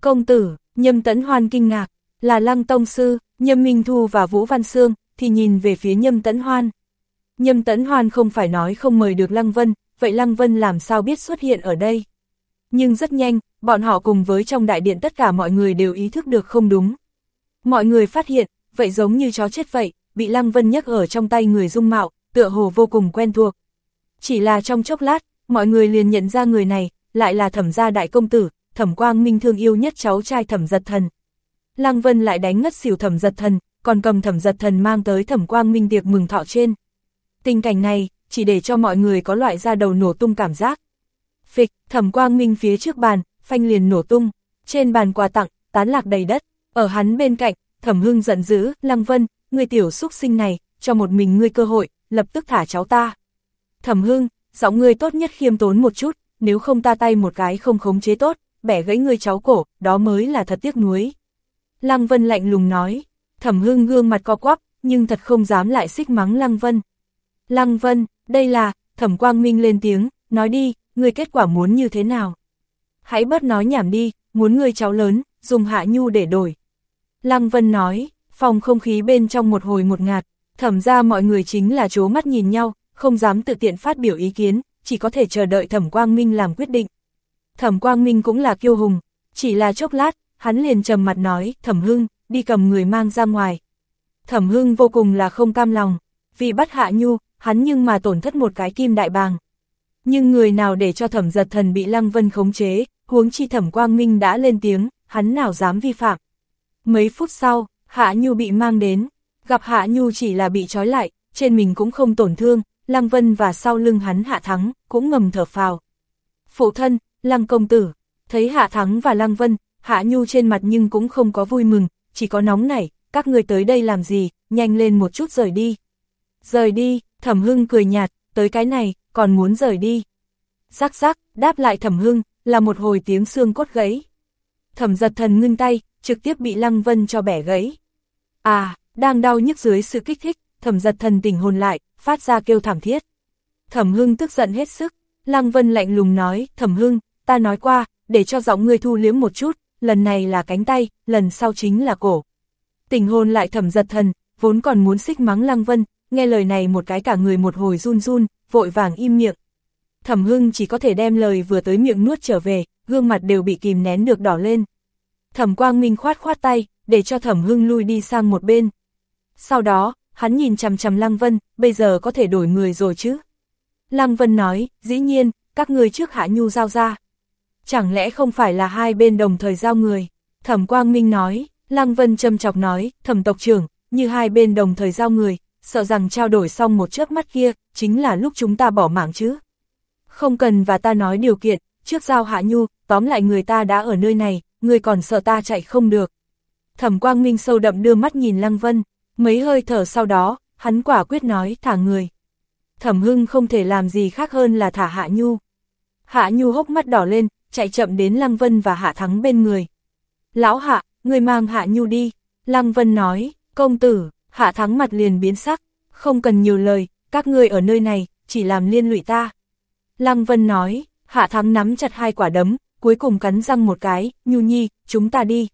Công tử, nhâm tấn hoan kinh ngạc, là Lăng Tông Sư, nhâm Minh Thu và Vũ Văn Sương, thì nhìn về phía nhâm tấn hoan. Nhâm tấn hoan không phải nói không mời được Lăng Vân, vậy Lăng Vân làm sao biết xuất hiện ở đây? Nhưng rất nhanh, bọn họ cùng với trong đại điện tất cả mọi người đều ý thức được không đúng. Mọi người phát hiện, vậy giống như chó chết vậy, bị Lăng Vân nhấc ở trong tay người dung mạo, tựa hồ vô cùng quen thuộc. Chỉ là trong chốc lát, mọi người liền nhận ra người này, lại là thẩm gia đại công tử, thẩm quang minh thương yêu nhất cháu trai thẩm giật thần. Lăng Vân lại đánh ngất xỉu thẩm giật thần, còn cầm thẩm giật thần mang tới thẩm quang minh tiệc mừng thọ trên. Tình cảnh này, chỉ để cho mọi người có loại ra đầu nổ tung cảm giác. Phịch, thẩm quang minh phía trước bàn, phanh liền nổ tung, trên bàn quà tặng, tán lạc đầy đất, ở hắn bên cạnh, thẩm hưng giận dữ, Lăng Vân, người tiểu xúc sinh này, cho một mình ngươi cơ hội, lập tức thả cháu ta. Thẩm hưng, giọng ngươi tốt nhất khiêm tốn một chút, nếu không ta tay một cái không khống chế tốt, bẻ gãy ngươi cháu cổ, đó mới là thật tiếc nuối. Lăng Vân lạnh lùng nói, thẩm hưng gương mặt co quắp, nhưng thật không dám lại xích mắng Lăng Vân. Lăng Vân, đây là, thẩm quang minh lên tiếng, nói đi, người kết quả muốn như thế nào? Hãy bớt nói nhảm đi, muốn người cháu lớn, dùng hạ nhu để đổi. Lăng Vân nói, phòng không khí bên trong một hồi một ngạt, thẩm ra mọi người chính là chố mắt nhìn nhau, không dám tự tiện phát biểu ý kiến, chỉ có thể chờ đợi Thẩm Quang Minh làm quyết định. Thẩm Quang Minh cũng là kiêu hùng, chỉ là chốc lát, hắn liền trầm mặt nói, Thẩm Hưng, đi cầm người mang ra ngoài. Thẩm Hưng vô cùng là không cam lòng, vì bắt Hạ Nhu, hắn nhưng mà tổn thất một cái kim đại bàng. Nhưng người nào để cho Thẩm Giật Thần bị Lăng Vân khống chế, huống chi Thẩm Quang Minh đã lên tiếng, hắn nào dám vi phạm. Mấy phút sau, Hạ Nhu bị mang đến, gặp Hạ Nhu chỉ là bị trói lại, trên mình cũng không tổn thương, Lăng Vân và sau lưng hắn Hạ Thắng, cũng ngầm thở phào. Phụ thân, Lăng công tử, thấy Hạ Thắng và Lăng Vân, Hạ Nhu trên mặt nhưng cũng không có vui mừng, chỉ có nóng nảy, các người tới đây làm gì, nhanh lên một chút rời đi. Rời đi, Thẩm Hưng cười nhạt, tới cái này, còn muốn rời đi. Rắc rắc, đáp lại Thẩm Hưng, là một hồi tiếng xương cốt gãy. Thẩm giật thần ngưng tay, trực tiếp bị Lăng Vân cho bẻ gãy. À, đang đau nhức dưới sự kích thích, thẩm giật thần tỉnh hồn lại, phát ra kêu thảm thiết. Thẩm hưng tức giận hết sức, Lăng Vân lạnh lùng nói, thẩm hưng, ta nói qua, để cho giọng ngươi thu liếm một chút, lần này là cánh tay, lần sau chính là cổ. Tỉnh hồn lại thẩm giật thần, vốn còn muốn xích mắng Lăng Vân, nghe lời này một cái cả người một hồi run run, vội vàng im miệng. Thẩm hưng chỉ có thể đem lời vừa tới miệng nuốt trở về, gương mặt đều bị kìm nén được đỏ lên. Thẩm quang minh khoát khoát tay, để cho thẩm hưng lui đi sang một bên. Sau đó, hắn nhìn chằm chằm Lăng Vân, bây giờ có thể đổi người rồi chứ? Lăng Vân nói, dĩ nhiên, các người trước Hạ Nhu giao ra. Chẳng lẽ không phải là hai bên đồng thời giao người? Thẩm Quang Minh nói, Lăng Vân châm chọc nói, thẩm tộc trưởng, như hai bên đồng thời giao người, sợ rằng trao đổi xong một chớp mắt kia, chính là lúc chúng ta bỏ mạng chứ. Không cần và ta nói điều kiện, trước giao Hạ Nhu, tóm lại người ta đã ở nơi này, người còn sợ ta chạy không được. Thẩm Quang Minh sâu đậm đưa mắt nhìn Lăng Vân, mấy hơi thở sau đó, hắn quả quyết nói thả người. Thẩm Hưng không thể làm gì khác hơn là thả Hạ Nhu. Hạ Nhu hốc mắt đỏ lên, chạy chậm đến Lăng Vân và Hạ Thắng bên người. Lão Hạ, người mang Hạ Nhu đi. Lăng Vân nói, công tử, Hạ Thắng mặt liền biến sắc, không cần nhiều lời, các ngươi ở nơi này, chỉ làm liên lụy ta. Lăng Vân nói, Hạ Thắng nắm chặt hai quả đấm, cuối cùng cắn răng một cái, Nhu Nhi, chúng ta đi.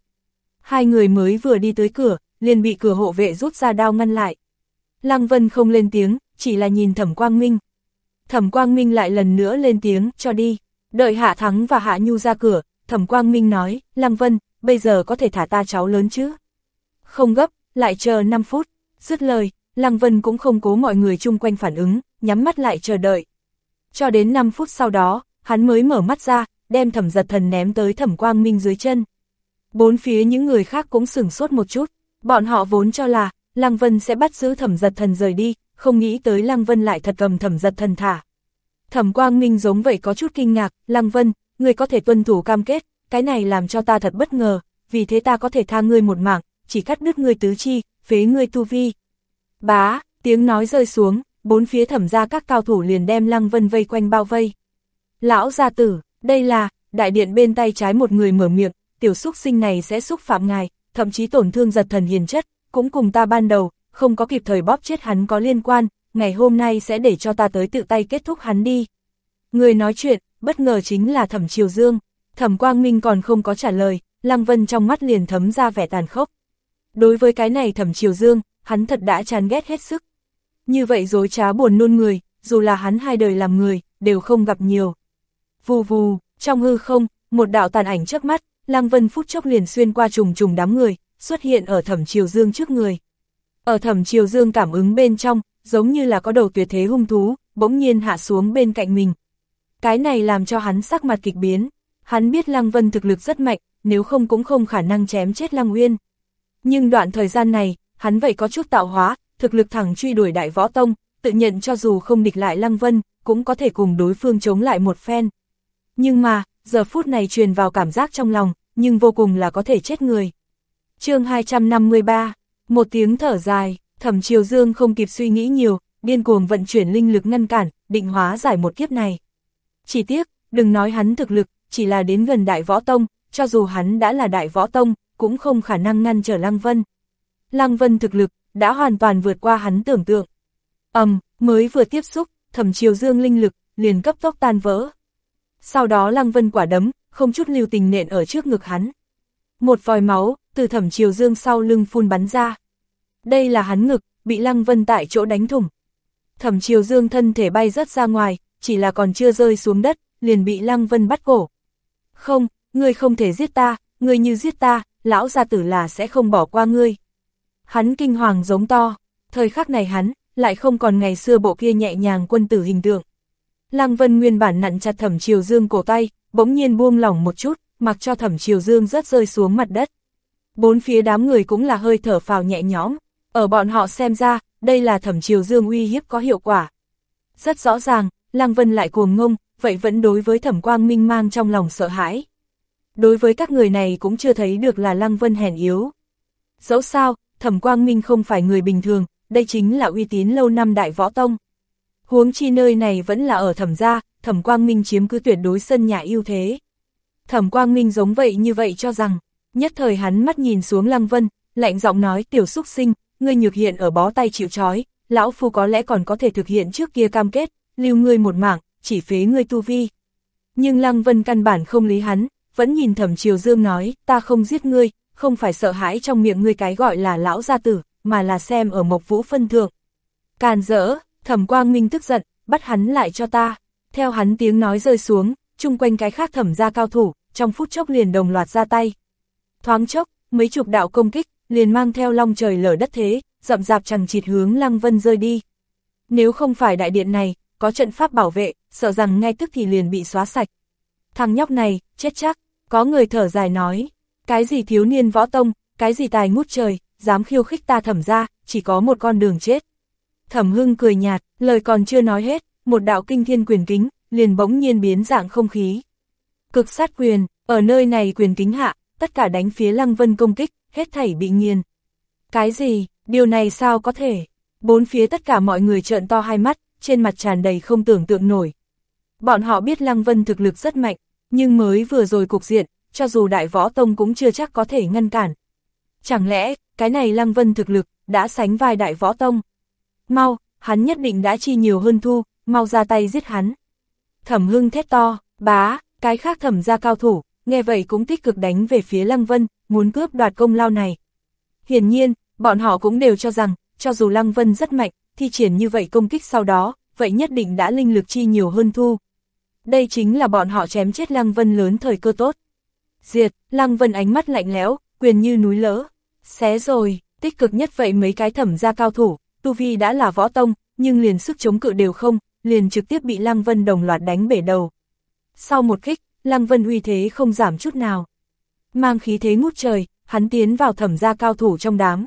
Hai người mới vừa đi tới cửa, liền bị cửa hộ vệ rút ra đao ngăn lại. Lăng Vân không lên tiếng, chỉ là nhìn Thẩm Quang Minh. Thẩm Quang Minh lại lần nữa lên tiếng, cho đi. Đợi Hạ Thắng và Hạ Nhu ra cửa, Thẩm Quang Minh nói, Lăng Vân, bây giờ có thể thả ta cháu lớn chứ? Không gấp, lại chờ 5 phút. Dứt lời, Lăng Vân cũng không cố mọi người chung quanh phản ứng, nhắm mắt lại chờ đợi. Cho đến 5 phút sau đó, hắn mới mở mắt ra, đem thẩm giật thần ném tới thẩm quang minh dưới chân. Bốn phía những người khác cũng sửng sốt một chút, bọn họ vốn cho là, Lăng Vân sẽ bắt giữ thẩm giật thần rời đi, không nghĩ tới Lăng Vân lại thật cầm thẩm giật thần thả. Thẩm quang minh giống vậy có chút kinh ngạc, Lăng Vân, người có thể tuân thủ cam kết, cái này làm cho ta thật bất ngờ, vì thế ta có thể tha ngươi một mạng, chỉ cắt đứt ngươi tứ chi, phế ngươi tu vi. Bá, tiếng nói rơi xuống, bốn phía thẩm ra các cao thủ liền đem Lăng Vân vây quanh bao vây. Lão gia tử, đây là, đại điện bên tay trái một người mở miệng, tiểu xúc sinh này sẽ xúc phạm ngài, thậm chí tổn thương giật thần hiền chất, cũng cùng ta ban đầu, không có kịp thời bóp chết hắn có liên quan, ngày hôm nay sẽ để cho ta tới tự tay kết thúc hắn đi. Người nói chuyện, bất ngờ chính là thẩm triều dương, thẩm quang minh còn không có trả lời, Lăng Vân trong mắt liền thấm ra vẻ tàn khốc. Đối với cái này thẩm triều dương, hắn thật đã chán ghét hết sức. Như vậy dối trá buồn nôn người, dù là hắn hai đời làm người, đều không gặp nhiều. Vù vù, trong hư không, một đạo tàn ảnh trước mắt, Lăng Vân phút chốc liền xuyên qua trùng trùng đám người, xuất hiện ở thẩm triều dương trước người. Ở thẩm triều dương cảm ứng bên trong, giống như là có đầu tuyệt thế hung thú, bỗng nhiên hạ xuống bên cạnh mình. Cái này làm cho hắn sắc mặt kịch biến, hắn biết Lăng Vân thực lực rất mạnh, nếu không cũng không khả năng chém chết Lăng Uyên. Nhưng đoạn thời gian này, hắn vậy có chút tạo hóa, thực lực thẳng truy đuổi đại võ tông, tự nhận cho dù không địch lại Lăng Vân, cũng có thể cùng đối phương chống lại một phen. Nhưng mà, giờ phút này truyền vào cảm giác trong lòng, nhưng vô cùng là có thể chết người. chương 253, một tiếng thở dài, thẩm triều dương không kịp suy nghĩ nhiều, điên cuồng vận chuyển linh lực ngăn cản, định hóa giải một kiếp này. Chỉ tiếc, đừng nói hắn thực lực, chỉ là đến gần đại võ tông, cho dù hắn đã là đại võ tông, cũng không khả năng ngăn trở Lăng Vân. Lăng Vân thực lực, đã hoàn toàn vượt qua hắn tưởng tượng. ầm um, mới vừa tiếp xúc, thẩm triều dương linh lực, liền cấp tốc tan vỡ. Sau đó Lăng Vân quả đấm, không chút lưu tình nện ở trước ngực hắn. Một vòi máu, từ thẩm triều dương sau lưng phun bắn ra. Đây là hắn ngực, bị Lăng Vân tại chỗ đánh thủng. Thẩm triều dương thân thể bay rất ra ngoài, chỉ là còn chưa rơi xuống đất, liền bị Lăng Vân bắt cổ. Không, ngươi không thể giết ta, ngươi như giết ta, lão gia tử là sẽ không bỏ qua ngươi. Hắn kinh hoàng giống to, thời khắc này hắn, lại không còn ngày xưa bộ kia nhẹ nhàng quân tử hình tượng. Lăng Vân nguyên bản nặn chặt thẩm triều dương cổ tay, bỗng nhiên buông lỏng một chút, mặc cho thẩm triều dương rớt rơi xuống mặt đất. Bốn phía đám người cũng là hơi thở phào nhẹ nhõm, ở bọn họ xem ra, đây là thẩm triều dương uy hiếp có hiệu quả. Rất rõ ràng, Lăng Vân lại cuồng ngông, vậy vẫn đối với thẩm quang minh mang trong lòng sợ hãi. Đối với các người này cũng chưa thấy được là Lăng Vân hèn yếu. Dẫu sao, thẩm quang minh không phải người bình thường, đây chính là uy tín lâu năm đại võ tông. Huống chi nơi này vẫn là ở thẩm gia, thẩm quang minh chiếm cứ tuyệt đối sân nhà ưu thế. Thẩm quang minh giống vậy như vậy cho rằng, nhất thời hắn mắt nhìn xuống lăng vân, lạnh giọng nói tiểu xúc sinh, ngươi nhược hiện ở bó tay chịu trói, lão phu có lẽ còn có thể thực hiện trước kia cam kết, lưu ngươi một mảng, chỉ phế ngươi tu vi. Nhưng lăng vân căn bản không lý hắn, vẫn nhìn thẩm triều dương nói, ta không giết ngươi, không phải sợ hãi trong miệng ngươi cái gọi là lão gia tử, mà là xem ở mộc vũ phân thượng. Càn dỡ, thẩm quang minh tức giận, bắt hắn lại cho ta. Theo hắn tiếng nói rơi xuống, chung quanh cái khác thẩm ra cao thủ, trong phút chốc liền đồng loạt ra tay. Thoáng chốc, mấy chục đạo công kích, liền mang theo long trời lở đất thế, rậm rạp chẳng chịt hướng Lăng Vân rơi đi. Nếu không phải đại điện này, có trận pháp bảo vệ, sợ rằng ngay tức thì liền bị xóa sạch. Thằng nhóc này, chết chắc, có người thở dài nói, cái gì thiếu niên võ tông, cái gì tài ngút trời, dám khiêu khích ta thẩm ra, chỉ có một con đường chết. Thẩm hưng cười nhạt, lời còn chưa nói hết, một đạo kinh thiên quyền kính, liền bỗng nhiên biến dạng không khí. Cực sát quyền, ở nơi này quyền kính hạ, tất cả đánh phía Lăng Vân công kích, hết thảy bị nghiền. Cái gì, điều này sao có thể? Bốn phía tất cả mọi người trợn to hai mắt, trên mặt tràn đầy không tưởng tượng nổi. Bọn họ biết Lăng Vân thực lực rất mạnh, nhưng mới vừa rồi cục diện, cho dù đại võ tông cũng chưa chắc có thể ngăn cản. Chẳng lẽ, cái này Lăng Vân thực lực, đã sánh vai đại võ tông? Mau, hắn nhất định đã chi nhiều hơn thu, mau ra tay giết hắn. Thẩm hưng thét to, bá, cái khác thẩm ra cao thủ, nghe vậy cũng tích cực đánh về phía Lăng Vân, muốn cướp đoạt công lao này. Hiển nhiên, bọn họ cũng đều cho rằng, cho dù Lăng Vân rất mạnh, thi triển như vậy công kích sau đó, vậy nhất định đã linh lực chi nhiều hơn thu. Đây chính là bọn họ chém chết Lăng Vân lớn thời cơ tốt. Diệt, Lăng Vân ánh mắt lạnh lẽo, quyền như núi lỡ. Xé rồi, tích cực nhất vậy mấy cái thẩm gia cao thủ, Tu Vi đã là võ tông, nhưng liền sức chống cự đều không, liền trực tiếp bị Lăng Vân đồng loạt đánh bể đầu. Sau một kích, Lăng Vân uy thế không giảm chút nào. Mang khí thế ngút trời, hắn tiến vào thẩm gia cao thủ trong đám.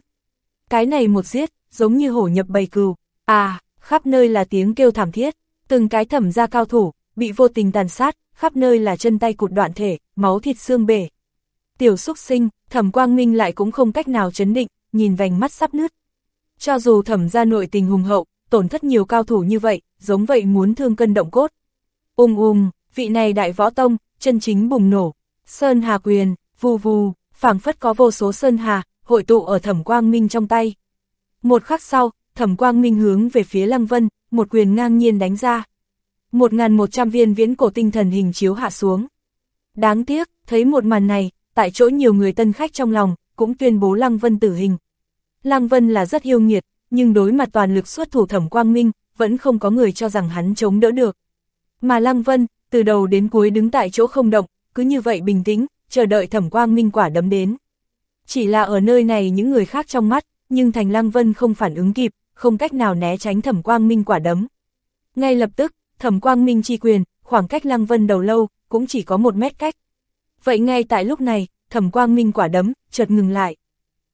Cái này một giết, giống như hổ nhập bầy cừu, à, khắp nơi là tiếng kêu thảm thiết, từng cái thẩm gia cao thủ, bị vô tình tàn sát, khắp nơi là chân tay cụt đoạn thể, máu thịt xương bể. Tiểu xúc sinh, thẩm quang minh lại cũng không cách nào chấn định, nhìn vành mắt sắp nứt. Cho dù thẩm gia nội tình hùng hậu, tổn thất nhiều cao thủ như vậy, giống vậy muốn thương cân động cốt. Ung ung, vị này đại võ tông, chân chính bùng nổ, sơn hà quyền, vù vù, phảng phất có vô số sơn hà, hội tụ ở thẩm quang minh trong tay. Một khắc sau, thẩm quang minh hướng về phía lăng vân, một quyền ngang nhiên đánh ra. 1.100 viên viễn cổ tinh thần hình chiếu hạ xuống. Đáng tiếc, thấy một màn này, tại chỗ nhiều người tân khách trong lòng, cũng tuyên bố Lăng Vân tử hình. Lăng Vân là rất yêu nghiệt, nhưng đối mặt toàn lực xuất thủ thẩm quang minh, vẫn không có người cho rằng hắn chống đỡ được. Mà Lăng Vân, từ đầu đến cuối đứng tại chỗ không động, cứ như vậy bình tĩnh, chờ đợi thẩm quang minh quả đấm đến. Chỉ là ở nơi này những người khác trong mắt, nhưng Thành Lăng Vân không phản ứng kịp, không cách nào né tránh thẩm quang minh quả đấm. Ngay lập tức, thẩm quang minh chi quyền, khoảng cách Lăng Vân đầu lâu, cũng chỉ có một mét cách. Vậy ngay tại lúc này, thẩm quang minh quả đấm, chợt ngừng lại.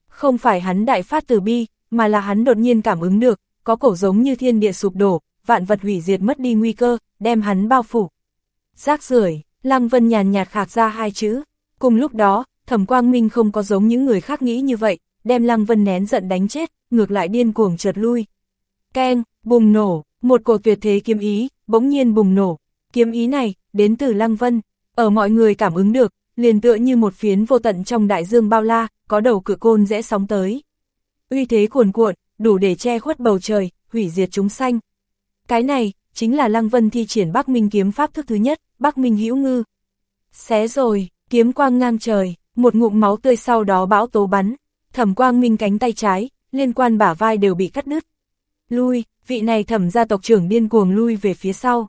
Không phải hắn đại phát từ bi, mà là hắn đột nhiên cảm ứng được, có cổ giống như thiên địa sụp đổ, vạn vật hủy diệt mất đi nguy cơ, đem hắn bao phủ. Rác rưởi Lăng Vân nhàn nhạt khạc ra hai chữ. Cùng lúc đó, Thẩm Quang Minh không có giống những người khác nghĩ như vậy, đem Lăng Vân nén giận đánh chết, ngược lại điên cuồng trượt lui. Keng, bùng nổ, một cổ tuyệt thế kiếm ý, bỗng nhiên bùng nổ. Kiếm ý này, đến từ Lăng Vân, ở mọi người cảm ứng được, liền tựa như một phiến vô tận trong đại dương bao la, có đầu cự côn rẽ sóng tới. Uy thế cuồn cuộn, đủ để che khuất bầu trời, hủy diệt chúng sanh. Cái này, chính là Lăng Vân thi triển Bắc Minh kiếm pháp thức thứ nhất, Bắc Minh hữu ngư. Xé rồi, kiếm quang ngang trời, một ngụm máu tươi sau đó bão tố bắn, thẩm quang minh cánh tay trái, liên quan bả vai đều bị cắt đứt. Lui, vị này thẩm gia tộc trưởng điên cuồng lui về phía sau.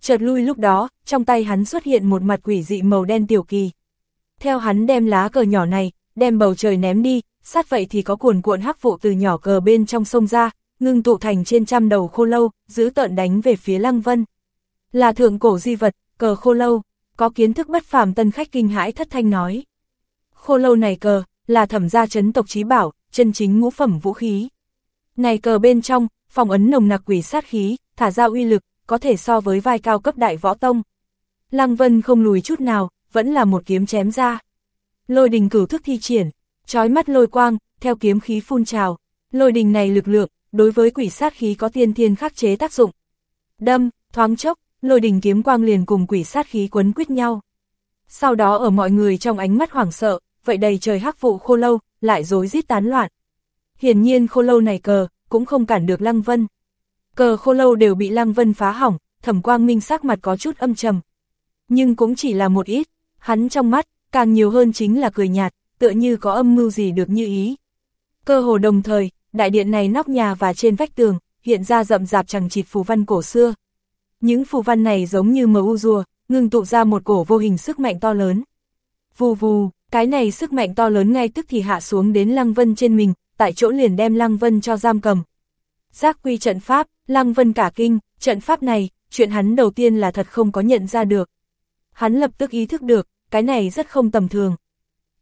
Chợt lui lúc đó, trong tay hắn xuất hiện một mặt quỷ dị màu đen tiểu kỳ. Theo hắn đem lá cờ nhỏ này, đem bầu trời ném đi, sát vậy thì có cuồn cuộn hắc vụ từ nhỏ cờ bên trong sông ra, ngưng tụ thành trên trăm đầu khô lâu, giữ tợn đánh về phía Lăng Vân. Là thượng cổ di vật, cờ khô lâu, có kiến thức bất phàm tân khách kinh hãi thất thanh nói. Khô lâu này cờ, là thẩm gia chấn tộc trí bảo, chân chính ngũ phẩm vũ khí. Này cờ bên trong, phòng ấn nồng nặc quỷ sát khí, thả ra uy lực, có thể so với vai cao cấp đại võ tông. Lăng Vân không lùi chút nào, vẫn là một kiếm chém ra. Lôi đình cửu thức thi triển, trói mắt lôi quang, theo kiếm khí phun trào. Lôi đình này lực lượng, đối với quỷ sát khí có tiên thiên khắc chế tác dụng. Đâm, thoáng chốc, lôi đình kiếm quang liền cùng quỷ sát khí quấn quýt nhau. Sau đó ở mọi người trong ánh mắt hoảng sợ, vậy đầy trời hắc vụ khô lâu, lại rối rít tán loạn. Hiển nhiên khô lâu này cờ, cũng không cản được Lăng Vân. Cờ khô lâu đều bị Lăng Vân phá hỏng, thẩm quang minh sắc mặt có chút âm trầm. Nhưng cũng chỉ là một ít, hắn trong mắt, càng nhiều hơn chính là cười nhạt, tựa như có âm mưu gì được như ý. Cơ hồ đồng thời, đại điện này nóc nhà và trên vách tường, hiện ra rậm rạp chẳng chịt phù văn cổ xưa. Những phù văn này giống như mờ u rùa, ngừng tụ ra một cổ vô hình sức mạnh to lớn. Vù vù, Cái này sức mạnh to lớn ngay tức thì hạ xuống đến Lăng Vân trên mình, tại chỗ liền đem Lăng Vân cho giam cầm. Giác quy trận pháp, Lăng Vân cả kinh, trận pháp này, chuyện hắn đầu tiên là thật không có nhận ra được. Hắn lập tức ý thức được, cái này rất không tầm thường.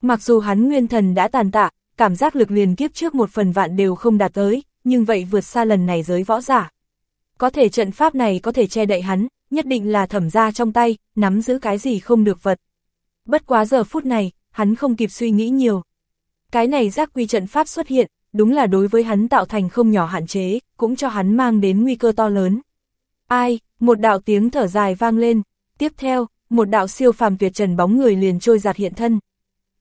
Mặc dù hắn nguyên thần đã tàn tạ, cảm giác lực liền kiếp trước một phần vạn đều không đạt tới, nhưng vậy vượt xa lần này giới võ giả. Có thể trận pháp này có thể che đậy hắn, nhất định là thẩm ra trong tay, nắm giữ cái gì không được vật. Bất quá giờ phút này, hắn không kịp suy nghĩ nhiều. Cái này giác quy trận pháp xuất hiện, đúng là đối với hắn tạo thành không nhỏ hạn chế, cũng cho hắn mang đến nguy cơ to lớn. Ai, một đạo tiếng thở dài vang lên, tiếp theo, một đạo siêu phàm tuyệt trần bóng người liền trôi giạt hiện thân.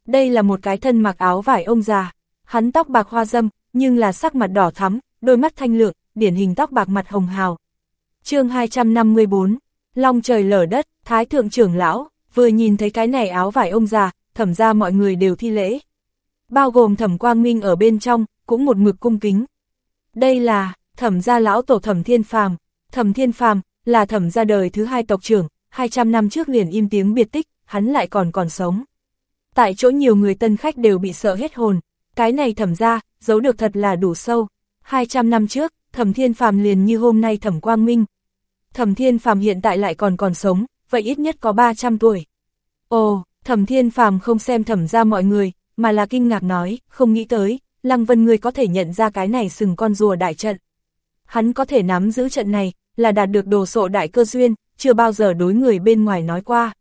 Đây là một cái thân mặc áo vải ông già, hắn tóc bạc hoa dâm, nhưng là sắc mặt đỏ thắm, đôi mắt thanh lượng, điển hình tóc bạc mặt hồng hào. chương 254, Long trời lở đất, Thái Thượng trưởng lão, vừa nhìn thấy cái này áo vải ông già, thẩm ra mọi người đều thi lễ. Bao gồm thẩm quang minh ở bên trong, cũng một mực cung kính. Đây là, thẩm gia lão tổ thẩm thiên phàm, thẩm thiên phàm, là thẩm gia đời thứ hai tộc trưởng, 200 năm trước liền im tiếng biệt tích, hắn lại còn còn sống. Tại chỗ nhiều người tân khách đều bị sợ hết hồn, cái này thẩm ra, giấu được thật là đủ sâu. 200 năm trước, thẩm thiên phàm liền như hôm nay thẩm quang minh. Thẩm thiên phàm hiện tại lại còn còn sống, vậy ít nhất có 300 tuổi. Ồ, thẩm thiên phàm không xem thẩm ra mọi người, mà là kinh ngạc nói, không nghĩ tới, Lăng Vân người có thể nhận ra cái này sừng con rùa đại trận. Hắn có thể nắm giữ trận này, là đạt được đồ sộ đại cơ duyên, chưa bao giờ đối người bên ngoài nói qua.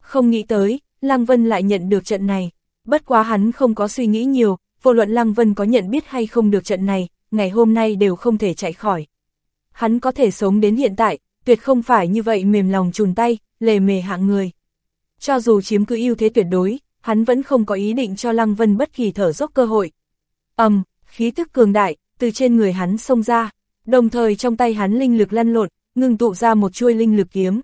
Không nghĩ tới, Lăng Vân lại nhận được trận này, bất quá hắn không có suy nghĩ nhiều, vô luận Lăng Vân có nhận biết hay không được trận này, ngày hôm nay đều không thể chạy khỏi. Hắn có thể sống đến hiện tại, tuyệt không phải như vậy mềm lòng chùn tay, lề mề hạng người. Cho dù chiếm cứ ưu thế tuyệt đối, hắn vẫn không có ý định cho Lăng Vân bất kỳ thở dốc cơ hội. Ầm, um, khí tức cường đại, từ trên người hắn xông ra, đồng thời trong tay hắn linh lực lăn lộn, ngừng tụ ra một chuôi linh lực kiếm.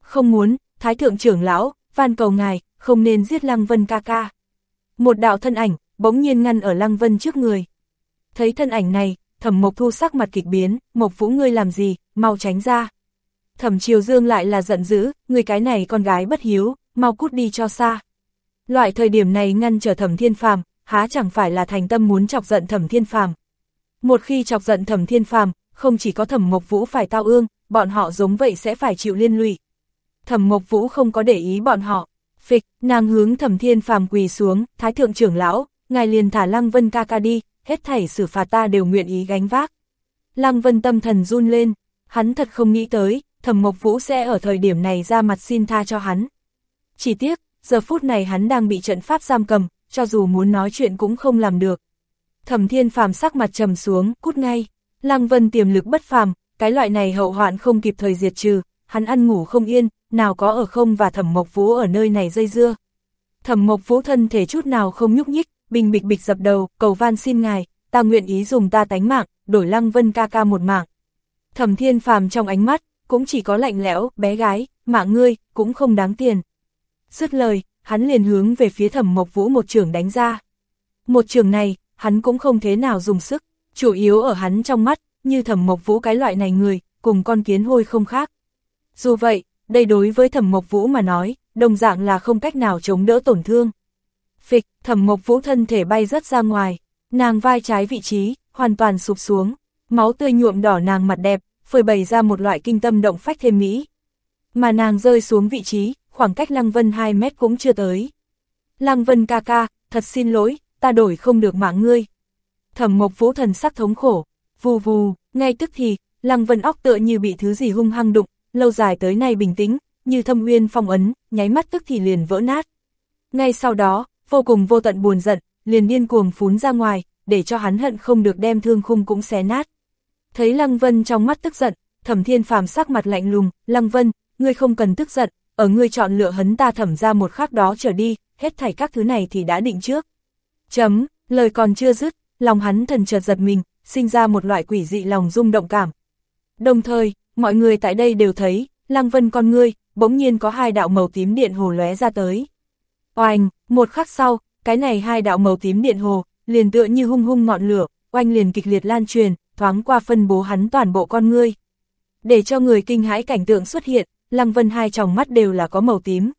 Không muốn, Thái Thượng trưởng lão, van cầu ngài, không nên giết Lăng Vân ca ca. Một đạo thân ảnh, bỗng nhiên ngăn ở Lăng Vân trước người. Thấy thân ảnh này, thẩm Mộc Thu sắc mặt kịch biến, Mộc Vũ ngươi làm gì, mau tránh ra. Thẩm Triều Dương lại là giận dữ, người cái này con gái bất hiếu, mau cút đi cho xa. Loại thời điểm này ngăn trở thẩm thiên phàm, há chẳng phải là thành tâm muốn chọc giận thẩm thiên phàm. Một khi chọc giận thẩm thiên phàm, không chỉ có thẩm Mộc Vũ phải tao ương, bọn họ giống vậy sẽ phải chịu liên lụy. Thẩm Mộc Vũ không có để ý bọn họ, phịch, nàng hướng thẩm thiên phàm quỳ xuống, thái thượng trưởng lão, ngài liền thả Lăng Vân ca ca đi, hết thảy xử phạt ta đều nguyện ý gánh vác. Lăng Vân tâm thần run lên, hắn thật không nghĩ tới, thẩm Mộc Vũ sẽ ở thời điểm này ra mặt xin tha cho hắn. Chỉ tiếc, giờ phút này hắn đang bị trận pháp giam cầm, cho dù muốn nói chuyện cũng không làm được. Thẩm Thiên Phàm sắc mặt trầm xuống, cút ngay. Lăng Vân tiềm lực bất phàm, cái loại này hậu hoạn không kịp thời diệt trừ, hắn ăn ngủ không yên, nào có ở không và Thẩm Mộc Vũ ở nơi này dây dưa. Thẩm Mộc Vũ thân thể chút nào không nhúc nhích, bình bịch bịch dập đầu, cầu van xin ngài, ta nguyện ý dùng ta tánh mạng, đổi Lăng Vân ca ca một mạng. Thẩm Thiên Phàm trong ánh mắt, cũng chỉ có lạnh lẽo, bé gái, mạng ngươi, cũng không đáng tiền. Dứt lời, hắn liền hướng về phía Thẩm Mộc Vũ một trường đánh ra. Một trường này, hắn cũng không thế nào dùng sức, chủ yếu ở hắn trong mắt, như Thẩm Mộc Vũ cái loại này người, cùng con kiến hôi không khác. Dù vậy, đây đối với Thẩm Mộc Vũ mà nói, đồng dạng là không cách nào chống đỡ tổn thương. Phịch, Thẩm Mộc Vũ thân thể bay rất ra ngoài, nàng vai trái vị trí, hoàn toàn sụp xuống, máu tươi nhuộm đỏ nàng mặt đẹp, phơi bày ra một loại kinh tâm động phách thêm mỹ. Mà nàng rơi xuống vị trí, khoảng cách Lăng Vân 2 mét cũng chưa tới. Lăng Vân ca ca, thật xin lỗi, ta đổi không được mạng ngươi. Thẩm Mộc Vũ thần sắc thống khổ, vù vù, ngay tức thì, Lăng Vân óc tựa như bị thứ gì hung hăng đụng, lâu dài tới nay bình tĩnh, như thâm uyên phong ấn, nháy mắt tức thì liền vỡ nát. Ngay sau đó, vô cùng vô tận buồn giận, liền điên cuồng phún ra ngoài, để cho hắn hận không được đem thương khung cũng xé nát. Thấy Lăng Vân trong mắt tức giận, Thẩm Thiên Phàm sắc mặt lạnh lùng, "Lăng Vân, ngươi không cần tức giận, ở ngươi chọn lựa hấn ta thẩm ra một khắc đó trở đi, hết thảy các thứ này thì đã định trước." Chấm, lời còn chưa dứt, lòng hắn thần chợt giật mình, sinh ra một loại quỷ dị lòng rung động cảm. Đồng thời, mọi người tại đây đều thấy, Lăng Vân con ngươi, bỗng nhiên có hai đạo màu tím điện hồ lóe ra tới. Oanh, một khắc sau, cái này hai đạo màu tím điện hồ, liền tựa như hung hung ngọn lửa, oanh liền kịch liệt lan truyền, thoáng qua phân bố hắn toàn bộ con ngươi. Để cho người kinh hãi cảnh tượng xuất hiện, Lăng Vân hai tròng mắt đều là có màu tím.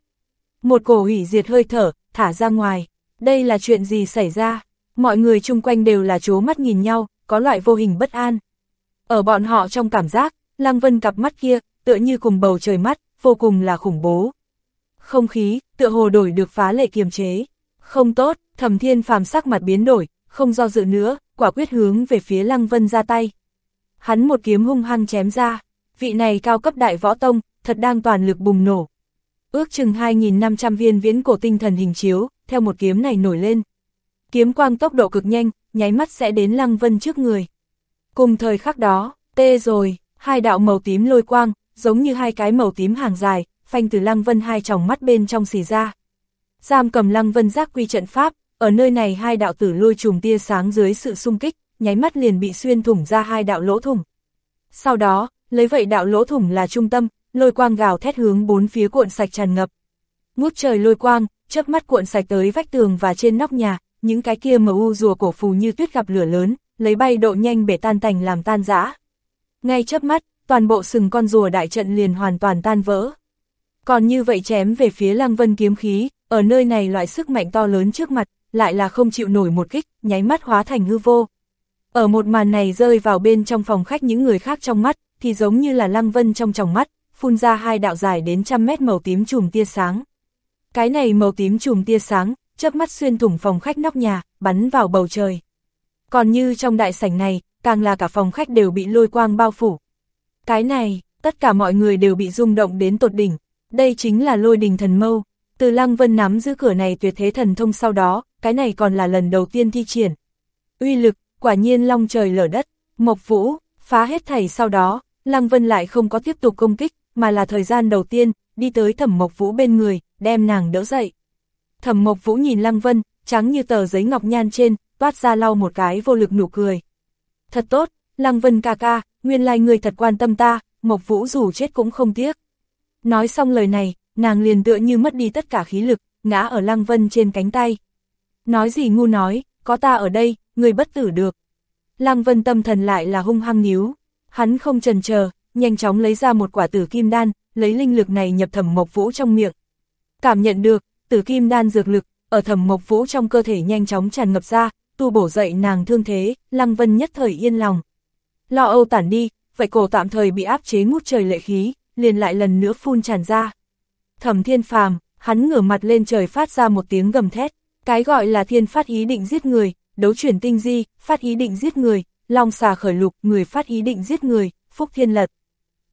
Một cổ hủy diệt hơi thở, thả ra ngoài. Đây là chuyện gì xảy ra? Mọi người chung quanh đều là chố mắt nhìn nhau, có loại vô hình bất an. Ở bọn họ trong cảm giác, Lăng Vân cặp mắt kia, tựa như cùng bầu trời mắt, vô cùng là khủng bố. Không khí, tựa hồ đổi được phá lệ kiềm chế. Không tốt, thẩm thiên phàm sắc mặt biến đổi, không do dự nữa, quả quyết hướng về phía Lăng Vân ra tay. Hắn một kiếm hung hăng chém ra, vị này cao cấp đại võ tông, thật đang toàn lực bùng nổ. Ước chừng 2.500 viên viễn cổ tinh thần hình chiếu, theo một kiếm này nổi lên. Kiếm quang tốc độ cực nhanh, nháy mắt sẽ đến Lăng Vân trước người. Cùng thời khắc đó, tê rồi, hai đạo màu tím lôi quang, giống như hai cái màu tím hàng dài, phanh từ Lăng Vân hai tròng mắt bên trong xì ra. Giam cầm Lăng Vân giác quy trận pháp, ở nơi này hai đạo tử lôi trùng tia sáng dưới sự xung kích, nháy mắt liền bị xuyên thủng ra hai đạo lỗ thủng. Sau đó, lấy vậy đạo lỗ thủng là trung tâm, lôi quang gào thét hướng bốn phía cuộn sạch tràn ngập. Ngút trời lôi quang, chớp mắt cuộn sạch tới vách tường và trên nóc nhà, những cái kia mờ u rùa cổ phù như tuyết gặp lửa lớn, lấy bay độ nhanh bể tan tành làm tan rã. Ngay chớp mắt, toàn bộ sừng con rùa đại trận liền hoàn toàn tan vỡ. Còn như vậy chém về phía lăng vân kiếm khí, ở nơi này loại sức mạnh to lớn trước mặt, lại là không chịu nổi một kích, nháy mắt hóa thành hư vô. Ở một màn này rơi vào bên trong phòng khách những người khác trong mắt, thì giống như là lăng vân trong tròng mắt, phun ra hai đạo dài đến trăm mét màu tím chùm tia sáng. Cái này màu tím chùm tia sáng, chớp mắt xuyên thủng phòng khách nóc nhà, bắn vào bầu trời. Còn như trong đại sảnh này, càng là cả phòng khách đều bị lôi quang bao phủ. Cái này, tất cả mọi người đều bị rung động đến tột đỉnh. Đây chính là lôi đình thần mâu. Từ Lăng Vân nắm giữ cửa này tuyệt thế thần thông sau đó, cái này còn là lần đầu tiên thi triển. Uy lực, quả nhiên long trời lở đất, Mộc Vũ, phá hết thảy sau đó, Lăng Vân lại không có tiếp tục công kích, mà là thời gian đầu tiên, đi tới thẩm Mộc Vũ bên người, đem nàng đỡ dậy. Thẩm Mộc Vũ nhìn Lăng Vân, trắng như tờ giấy ngọc nhan trên, toát ra lau một cái vô lực nụ cười. Thật tốt, Lăng Vân ca ca, nguyên lai người thật quan tâm ta, Mộc Vũ dù chết cũng không tiếc. Nói xong lời này, nàng liền tựa như mất đi tất cả khí lực, ngã ở Lăng Vân trên cánh tay. Nói gì ngu nói, có ta ở đây, người bất tử được. Lăng Vân tâm thần lại là hung hăng níu, hắn không trần chờ, nhanh chóng lấy ra một quả tử kim đan, lấy linh lực này nhập thẩm mộc vũ trong miệng. Cảm nhận được, tử kim đan dược lực, ở thẩm mộc vũ trong cơ thể nhanh chóng tràn ngập ra, tu bổ dậy nàng thương thế, Lăng Vân nhất thời yên lòng. Lo âu tản đi, vậy cổ tạm thời bị áp chế ngút trời lệ khí, liền lại lần nữa phun tràn ra. Thẩm thiên phàm, hắn ngửa mặt lên trời phát ra một tiếng gầm thét, cái gọi là thiên phát ý định giết người, đấu chuyển tinh di, phát ý định giết người, long xà khởi lục, người phát ý định giết người, phúc thiên lật.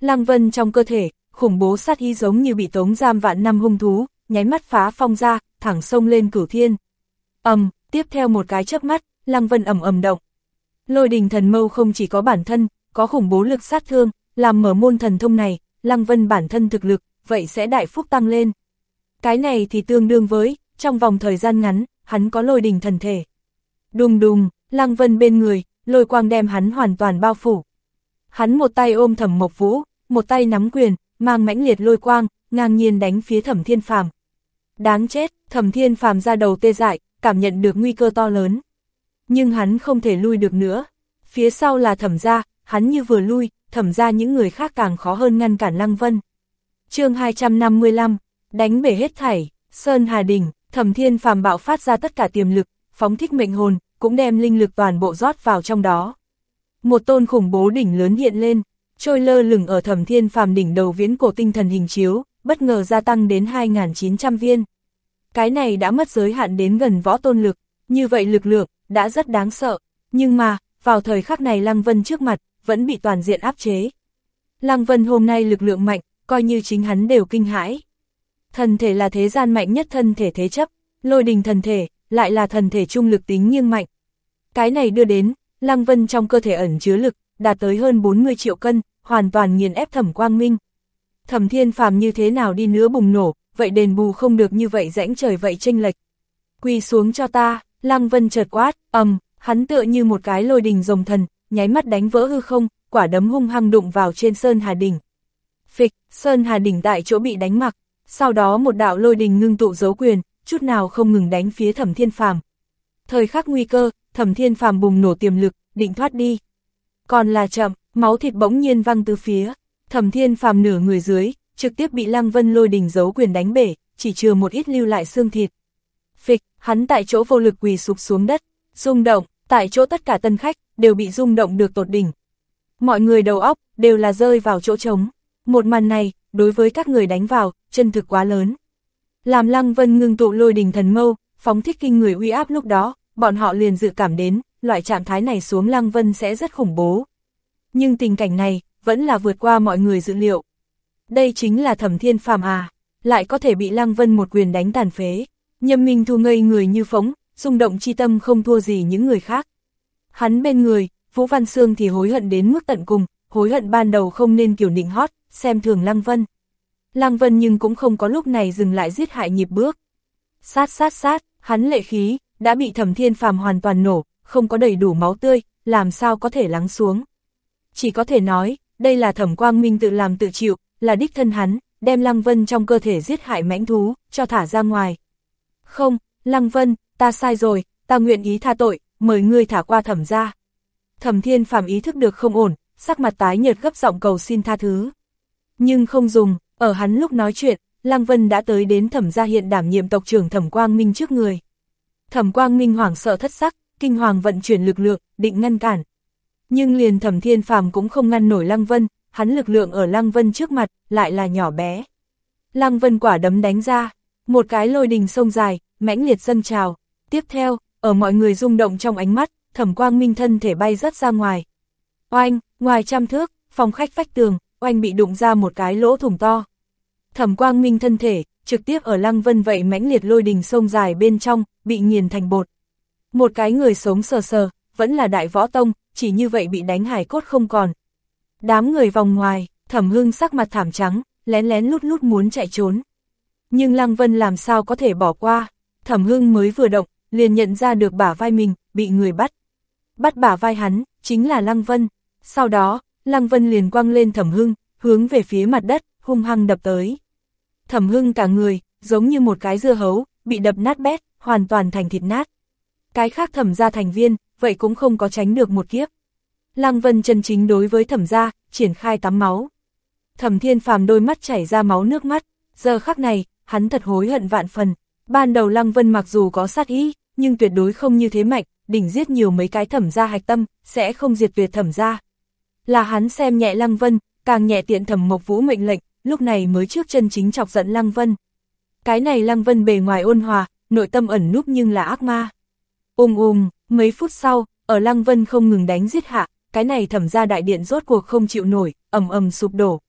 Lăng vân trong cơ thể, khủng bố sát ý giống như bị tống giam vạn năm hung thú, nháy mắt phá phong ra, thẳng sông lên cửu thiên. ầm, tiếp theo một cái chớp mắt, Lăng Vân ầm ầm động. Lôi đình thần mâu không chỉ có bản thân, có khủng bố lực sát thương, làm mở môn thần thông này, Lăng Vân bản thân thực lực, vậy sẽ đại phúc tăng lên. Cái này thì tương đương với, trong vòng thời gian ngắn, hắn có lôi đình thần thể. Đùng đùng, Lăng Vân bên người, lôi quang đem hắn hoàn toàn bao phủ. Hắn một tay ôm thẩm mộc vũ, một tay nắm quyền, mang mãnh liệt lôi quang, ngang nhiên đánh phía thẩm thiên phàm. Đáng chết, thẩm thiên phàm ra đầu tê dại, cảm nhận được nguy cơ to lớn. Nhưng hắn không thể lui được nữa. Phía sau là thẩm gia, hắn như vừa lui, thẩm ra những người khác càng khó hơn ngăn cản Lăng Vân. chương 255, đánh bể hết thảy, Sơn Hà Đình, thẩm thiên phàm bạo phát ra tất cả tiềm lực, phóng thích mệnh hồn, cũng đem linh lực toàn bộ rót vào trong đó. Một tôn khủng bố đỉnh lớn hiện lên, trôi lơ lửng ở thẩm thiên phàm đỉnh đầu viễn cổ tinh thần hình chiếu, bất ngờ gia tăng đến 2.900 viên. Cái này đã mất giới hạn đến gần võ tôn lực, như vậy lực lượng, đã rất đáng sợ. Nhưng mà, vào thời khắc này Lăng Vân trước mặt, vẫn bị toàn diện áp chế. Lăng Vân hôm nay lực lượng mạnh, coi như chính hắn đều kinh hãi. Thần thể là thế gian mạnh nhất thân thể thế chấp, lôi đình thần thể, lại là thần thể trung lực tính nghiêng mạnh. Cái này đưa đến, Lăng Vân trong cơ thể ẩn chứa lực, đạt tới hơn 40 triệu cân, hoàn toàn nghiền ép thẩm quang minh. Thẩm thiên phàm như thế nào đi nữa bùng nổ, vậy đền bù không được như vậy rãnh trời vậy chênh lệch. Quỳ xuống cho ta, Lăng Vân chợt quát, ầm, hắn tựa như một cái lôi đình rồng thần, nháy mắt đánh vỡ hư không, quả đấm hung hăng đụng vào trên Sơn Hà Đỉnh. Phịch, Sơn Hà Đỉnh tại chỗ bị đánh mặc, sau đó một đạo lôi đình ngưng tụ dấu quyền, chút nào không ngừng đánh phía thẩm thiên phàm. Thời khắc nguy cơ, thẩm thiên phàm bùng nổ tiềm lực, định thoát đi. Còn là chậm, máu thịt bỗng nhiên văng từ phía, thẩm thiên phàm nửa người dưới, trực tiếp bị Lăng Vân lôi đình dấu quyền đánh bể, chỉ chừa một ít lưu lại xương thịt. Phịch, hắn tại chỗ vô lực quỳ sụp xuống đất, rung động, tại chỗ tất cả tân khách, đều bị rung động được tột đỉnh. Mọi người đầu óc, đều là rơi vào chỗ trống. Một màn này, đối với các người đánh vào, chân thực quá lớn. Làm Lăng Vân ngưng tụ lôi đình thần mâu, phóng thích kinh người uy áp lúc đó, bọn họ liền dự cảm đến, loại trạng thái này xuống Lăng Vân sẽ rất khủng bố. Nhưng tình cảnh này, vẫn là vượt qua mọi người dự liệu. Đây chính là thẩm thiên phàm à, lại có thể bị Lăng Vân một quyền đánh tàn phế. Nhâm Minh Thu ngây người như phóng, rung động chi tâm không thua gì những người khác. Hắn bên người, Vũ Văn Sương thì hối hận đến mức tận cùng, hối hận ban đầu không nên kiểu nịnh hót, xem thường Lăng Vân. Lăng Vân nhưng cũng không có lúc này dừng lại giết hại nhịp bước. Sát sát sát, hắn lệ khí, đã bị thẩm thiên phàm hoàn toàn nổ, không có đầy đủ máu tươi, làm sao có thể lắng xuống. Chỉ có thể nói, đây là thẩm quang minh tự làm tự chịu, là đích thân hắn, đem Lăng Vân trong cơ thể giết hại mãnh thú, cho thả ra ngoài. Không, Lăng Vân, ta sai rồi, ta nguyện ý tha tội, mời ngươi thả qua thẩm ra. Thẩm thiên phàm ý thức được không ổn, sắc mặt tái nhợt gấp giọng cầu xin tha thứ. Nhưng không dùng, ở hắn lúc nói chuyện, Lăng Vân đã tới đến thẩm gia hiện đảm nhiệm tộc trưởng thẩm quang minh trước người. Thẩm quang minh hoảng sợ thất sắc, kinh hoàng vận chuyển lực lượng, định ngăn cản. Nhưng liền thẩm thiên phàm cũng không ngăn nổi Lăng Vân, hắn lực lượng ở Lăng Vân trước mặt, lại là nhỏ bé. Lăng Vân quả đấm đánh ra, một cái lôi đình sông dài, mãnh liệt dâng trào. Tiếp theo, ở mọi người rung động trong ánh mắt, thẩm quang minh thân thể bay rất ra ngoài. Oanh, ngoài trăm thước, phòng khách vách tường, oanh bị đụng ra một cái lỗ thủng to. Thẩm quang minh thân thể, trực tiếp ở lăng vân vậy mãnh liệt lôi đình sông dài bên trong, bị nghiền thành bột. Một cái người sống sờ sờ, vẫn là đại võ tông, chỉ như vậy bị đánh hải cốt không còn. Đám người vòng ngoài, thẩm hưng sắc mặt thảm trắng, lén lén lút lút muốn chạy trốn. Nhưng lăng vân làm sao có thể bỏ qua, thẩm hưng mới vừa động, liền nhận ra được bả vai mình, bị người bắt. Bắt bả vai hắn, chính là lăng vân. Sau đó, lăng vân liền quăng lên thẩm hưng, hướng về phía mặt đất, hung hăng đập tới. Thẩm hưng cả người, giống như một cái dưa hấu, bị đập nát bét, hoàn toàn thành thịt nát. Cái khác thẩm gia thành viên, vậy cũng không có tránh được một kiếp. Lăng Vân chân chính đối với thẩm gia, triển khai tắm máu. Thẩm thiên phàm đôi mắt chảy ra máu nước mắt, giờ khắc này, hắn thật hối hận vạn phần. Ban đầu Lăng Vân mặc dù có sát ý, nhưng tuyệt đối không như thế mạnh, đỉnh giết nhiều mấy cái thẩm gia hạch tâm, sẽ không diệt tuyệt thẩm gia. Là hắn xem nhẹ Lăng Vân, càng nhẹ tiện thẩm Mộc Vũ mệnh lệnh, lúc này mới trước chân chính chọc giận Lăng Vân. Cái này Lăng Vân bề ngoài ôn hòa, nội tâm ẩn núp nhưng là ác ma. Ôm ôm, mấy phút sau, ở Lăng Vân không ngừng đánh giết hạ, cái này thẩm ra đại điện rốt cuộc không chịu nổi, ầm ầm sụp đổ.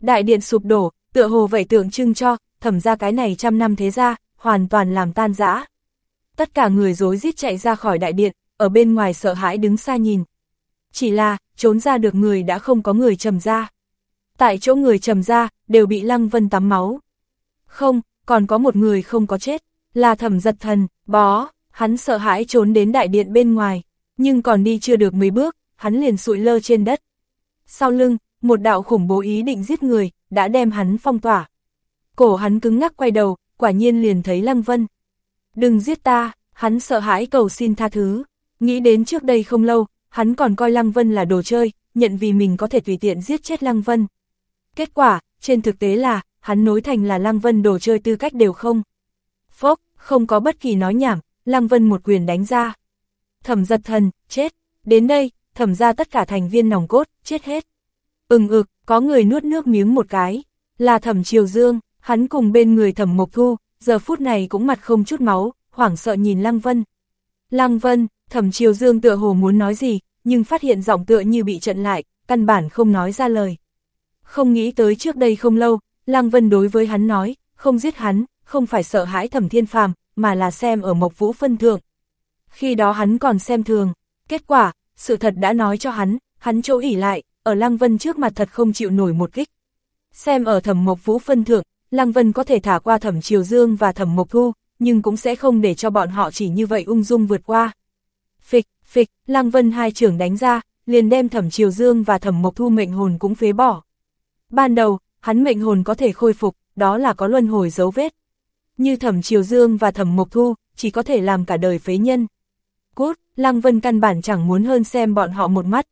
Đại điện sụp đổ, tựa hồ vậy tượng trưng cho, thẩm ra cái này trăm năm thế ra, hoàn toàn làm tan rã. Tất cả người dối rít chạy ra khỏi đại điện, ở bên ngoài sợ hãi đứng xa nhìn. Chỉ là, trốn ra được người đã không có người trầm ra. Tại chỗ người trầm ra, đều bị Lăng Vân tắm máu. Không, còn có một người không có chết, là thẩm giật thần, bó, hắn sợ hãi trốn đến đại điện bên ngoài, nhưng còn đi chưa được mấy bước, hắn liền sụi lơ trên đất. Sau lưng, một đạo khủng bố ý định giết người, đã đem hắn phong tỏa. Cổ hắn cứng ngắc quay đầu, quả nhiên liền thấy Lăng Vân. Đừng giết ta, hắn sợ hãi cầu xin tha thứ. Nghĩ đến trước đây không lâu, hắn còn coi Lăng Vân là đồ chơi, nhận vì mình có thể tùy tiện giết chết Lăng Vân. Kết quả, trên thực tế là, hắn nối thành là Lăng Vân đồ chơi tư cách đều không. Phốc, không có bất kỳ nói nhảm, Lăng Vân một quyền đánh ra. Thẩm giật thần, chết. Đến đây, thẩm ra tất cả thành viên nòng cốt, chết hết. Ừng ực, có người nuốt nước miếng một cái. Là thẩm triều dương, hắn cùng bên người thẩm mộc thu, giờ phút này cũng mặt không chút máu, hoảng sợ nhìn Lăng Vân. Lăng Vân, thẩm chiều dương tựa hồ muốn nói gì, nhưng phát hiện giọng tựa như bị trận lại, căn bản không nói ra lời. Không nghĩ tới trước đây không lâu, Lăng Vân đối với hắn nói, không giết hắn, không phải sợ hãi thẩm thiên phàm, mà là xem ở Mộc Vũ phân thượng. Khi đó hắn còn xem thường, kết quả, sự thật đã nói cho hắn, hắn chỗ ỉ lại, ở Lăng Vân trước mặt thật không chịu nổi một kích. Xem ở thẩm Mộc Vũ phân thượng, Lăng Vân có thể thả qua thẩm Triều Dương và thẩm Mộc Thu, nhưng cũng sẽ không để cho bọn họ chỉ như vậy ung dung vượt qua. Phịch, phịch, Lăng Vân hai trưởng đánh ra, liền đem thẩm Triều Dương và thẩm Mộc Thu mệnh hồn cũng phế bỏ. Ban đầu, hắn mệnh hồn có thể khôi phục, đó là có luân hồi dấu vết. Như thẩm Triều Dương và thẩm Mộc Thu, chỉ có thể làm cả đời phế nhân. Cút, Lăng Vân căn bản chẳng muốn hơn xem bọn họ một mắt.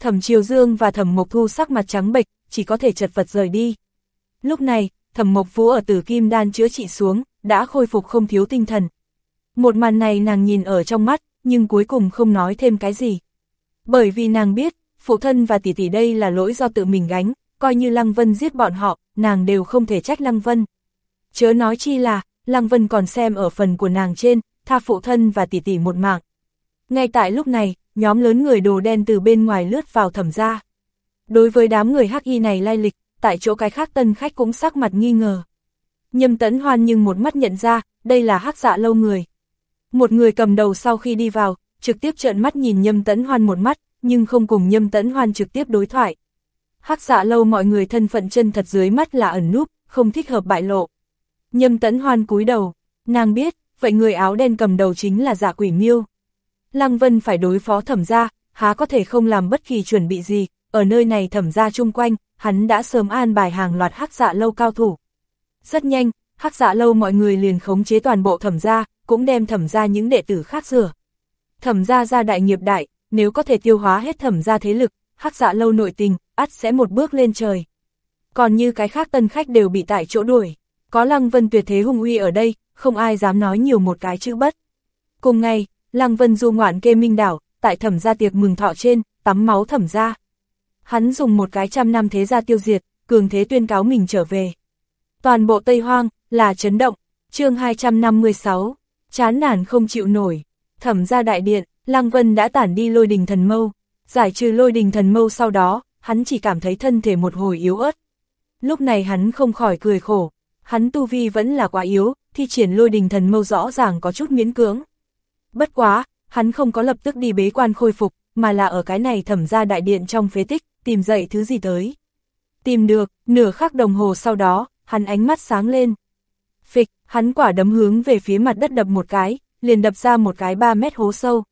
Thẩm Triều Dương và thẩm Mộc Thu sắc mặt trắng bệch, chỉ có thể chật vật rời đi. Lúc này, thẩm Mộc Vũ ở tử kim đan chữa trị xuống, đã khôi phục không thiếu tinh thần. Một màn này nàng nhìn ở trong mắt, nhưng cuối cùng không nói thêm cái gì. Bởi vì nàng biết, phụ thân và tỷ tỷ đây là lỗi do tự mình gánh, coi như Lăng Vân giết bọn họ, nàng đều không thể trách Lăng Vân. Chớ nói chi là, Lăng Vân còn xem ở phần của nàng trên, tha phụ thân và tỷ tỷ một mạng. Ngay tại lúc này, nhóm lớn người đồ đen từ bên ngoài lướt vào thẩm ra. Đối với đám người hắc y này lai lịch, tại chỗ cái khác tân khách cũng sắc mặt nghi ngờ. Nhâm tấn hoan nhưng một mắt nhận ra, đây là hắc dạ lâu người. Một người cầm đầu sau khi đi vào, trực tiếp trợn mắt nhìn nhâm tấn hoan một mắt, nhưng không cùng nhâm tấn hoan trực tiếp đối thoại. Hắc dạ lâu mọi người thân phận chân thật dưới mắt là ẩn núp, không thích hợp bại lộ. Nhâm tấn hoan cúi đầu, nàng biết, vậy người áo đen cầm đầu chính là dạ quỷ miêu. Lăng Vân phải đối phó thẩm gia, há có thể không làm bất kỳ chuẩn bị gì, ở nơi này thẩm gia chung quanh, hắn đã sớm an bài hàng loạt hắc dạ lâu cao thủ. Rất nhanh, hắc dạ lâu mọi người liền khống chế toàn bộ thẩm gia, cũng đem thẩm gia những đệ tử khác rửa. Thẩm gia gia đại nghiệp đại, nếu có thể tiêu hóa hết thẩm gia thế lực, hắc dạ lâu nội tình, ắt sẽ một bước lên trời. Còn như cái khác tân khách đều bị tại chỗ đuổi, có Lăng Vân tuyệt thế hung uy ở đây, không ai dám nói nhiều một cái chữ bất. Cùng ngày, Lăng Vân du ngoạn kê minh đảo, tại thẩm gia tiệc mừng thọ trên, tắm máu thẩm gia. Hắn dùng một cái trăm năm thế gia tiêu diệt, cường thế tuyên cáo mình trở về. Toàn bộ Tây Hoang, là chấn động, chương 256, chán nản không chịu nổi. Thẩm gia đại điện, Lăng Vân đã tản đi lôi đình thần mâu, giải trừ lôi đình thần mâu sau đó, hắn chỉ cảm thấy thân thể một hồi yếu ớt. Lúc này hắn không khỏi cười khổ, hắn tu vi vẫn là quá yếu, thi triển lôi đình thần mâu rõ ràng có chút miễn cưỡng. Bất quá, hắn không có lập tức đi bế quan khôi phục, mà là ở cái này thẩm ra đại điện trong phế tích, tìm dậy thứ gì tới. Tìm được, nửa khắc đồng hồ sau đó, hắn ánh mắt sáng lên. Phịch, hắn quả đấm hướng về phía mặt đất đập một cái, liền đập ra một cái 3 mét hố sâu.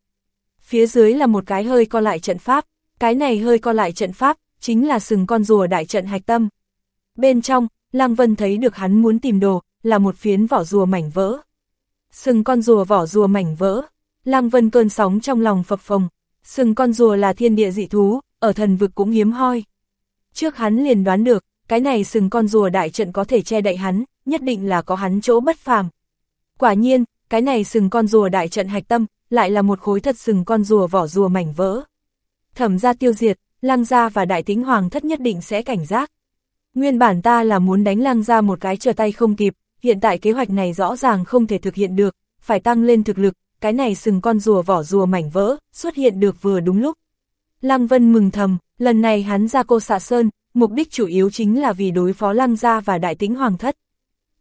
Phía dưới là một cái hơi co lại trận pháp, cái này hơi co lại trận pháp, chính là sừng con rùa đại trận hạch tâm. Bên trong, Lăng Vân thấy được hắn muốn tìm đồ, là một phiến vỏ rùa mảnh vỡ. Sừng con rùa vỏ rùa mảnh vỡ, Lăng Vân cơn sóng trong lòng phập phồng, sừng con rùa là thiên địa dị thú, ở thần vực cũng hiếm hoi. Trước hắn liền đoán được, cái này sừng con rùa đại trận có thể che đậy hắn, nhất định là có hắn chỗ bất phàm. Quả nhiên, cái này sừng con rùa đại trận hạch tâm, lại là một khối thật sừng con rùa vỏ rùa mảnh vỡ. Thẩm ra tiêu diệt, lăng gia và đại tính hoàng thất nhất định sẽ cảnh giác. Nguyên bản ta là muốn đánh lăng ra một cái trở tay không kịp, hiện tại kế hoạch này rõ ràng không thể thực hiện được, phải tăng lên thực lực, cái này sừng con rùa vỏ rùa mảnh vỡ, xuất hiện được vừa đúng lúc. Lăng Vân mừng thầm, lần này hắn ra cô xạ sơn, mục đích chủ yếu chính là vì đối phó Lăng Gia và Đại Tĩnh Hoàng Thất.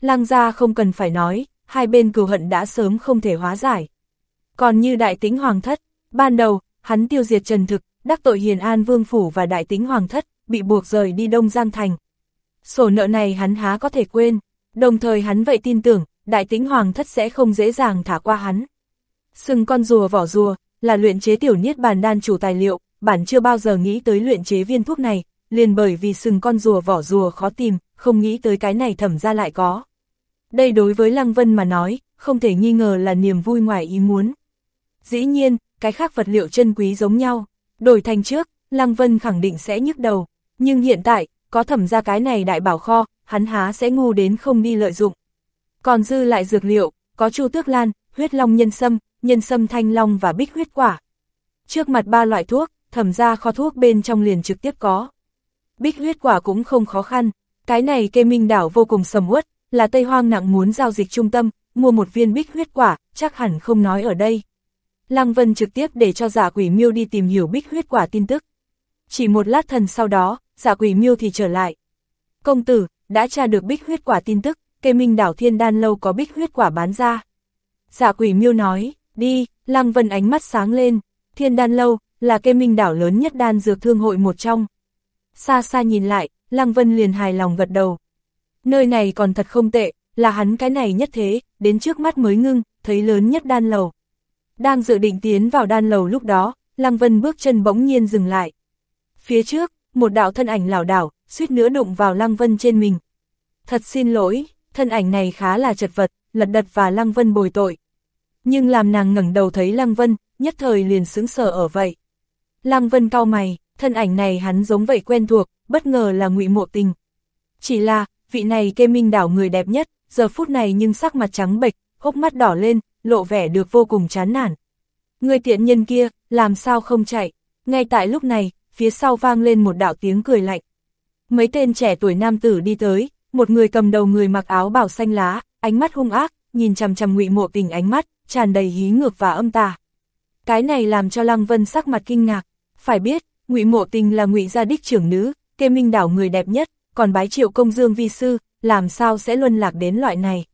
Lăng Gia không cần phải nói, hai bên cừu hận đã sớm không thể hóa giải. Còn như Đại Tĩnh Hoàng Thất, ban đầu, hắn tiêu diệt Trần Thực, đắc tội Hiền An Vương Phủ và Đại Tĩnh Hoàng Thất, bị buộc rời đi Đông Giang Thành. Sổ nợ này hắn há có thể quên, đồng thời hắn vậy tin tưởng, Đại Tĩnh Hoàng Thất sẽ không dễ dàng thả qua hắn. Sừng con rùa vỏ rùa, là luyện chế tiểu niết bàn đan chủ tài liệu, bản chưa bao giờ nghĩ tới luyện chế viên thuốc này, liền bởi vì sừng con rùa vỏ rùa khó tìm, không nghĩ tới cái này thẩm ra lại có. Đây đối với Lăng Vân mà nói, không thể nghi ngờ là niềm vui ngoài ý muốn. Dĩ nhiên, cái khác vật liệu chân quý giống nhau, đổi thành trước, Lăng Vân khẳng định sẽ nhức đầu, nhưng hiện tại, có thẩm ra cái này đại bảo kho, hắn há sẽ ngu đến không đi lợi dụng. Còn dư lại dược liệu, có chu tước lan, huyết long nhân sâm, nhân sâm thanh long và bích huyết quả. Trước mặt ba loại thuốc, thẩm ra kho thuốc bên trong liền trực tiếp có. Bích huyết quả cũng không khó khăn, cái này kê minh đảo vô cùng sầm uất, là Tây Hoang nặng muốn giao dịch trung tâm, mua một viên bích huyết quả, chắc hẳn không nói ở đây. Lăng Vân trực tiếp để cho giả quỷ miêu đi tìm hiểu bích huyết quả tin tức. Chỉ một lát thần sau đó, giả quỷ miêu thì trở lại. Công tử, đã tra được bích huyết quả tin tức, kê minh đảo thiên đan lâu có bích huyết quả bán ra. Giả quỷ miêu nói, đi, Lăng Vân ánh mắt sáng lên, thiên đan lâu, là kê minh đảo lớn nhất đan dược thương hội một trong. Xa xa nhìn lại, Lăng Vân liền hài lòng gật đầu. Nơi này còn thật không tệ, là hắn cái này nhất thế, đến trước mắt mới ngưng, thấy lớn nhất đan lầu. Đang dự định tiến vào đan lầu lúc đó, Lăng Vân bước chân bỗng nhiên dừng lại. Phía trước, một đạo thân ảnh lảo đảo, suýt nữa đụng vào Lăng Vân trên mình. Thật xin lỗi, thân ảnh này khá là chật vật, lật đật và Lăng Vân bồi tội. Nhưng làm nàng ngẩng đầu thấy Lăng Vân, nhất thời liền sững sờ ở vậy. Lăng Vân cau mày, thân ảnh này hắn giống vậy quen thuộc, bất ngờ là ngụy Mộ Tình. Chỉ là, vị này kê minh đảo người đẹp nhất, giờ phút này nhưng sắc mặt trắng bệch, hốc mắt đỏ lên, lộ vẻ được vô cùng chán nản. Người tiện nhân kia, làm sao không chạy? Ngay tại lúc này, phía sau vang lên một đạo tiếng cười lạnh. Mấy tên trẻ tuổi nam tử đi tới, một người cầm đầu người mặc áo bảo xanh lá, ánh mắt hung ác, nhìn chằm chằm ngụy mộ tình ánh mắt, tràn đầy hí ngược và âm tà. Cái này làm cho Lăng Vân sắc mặt kinh ngạc, phải biết, ngụy mộ tình là ngụy gia đích trưởng nữ, kê minh đảo người đẹp nhất, còn bái triệu công dương vi sư, làm sao sẽ luân lạc đến loại này.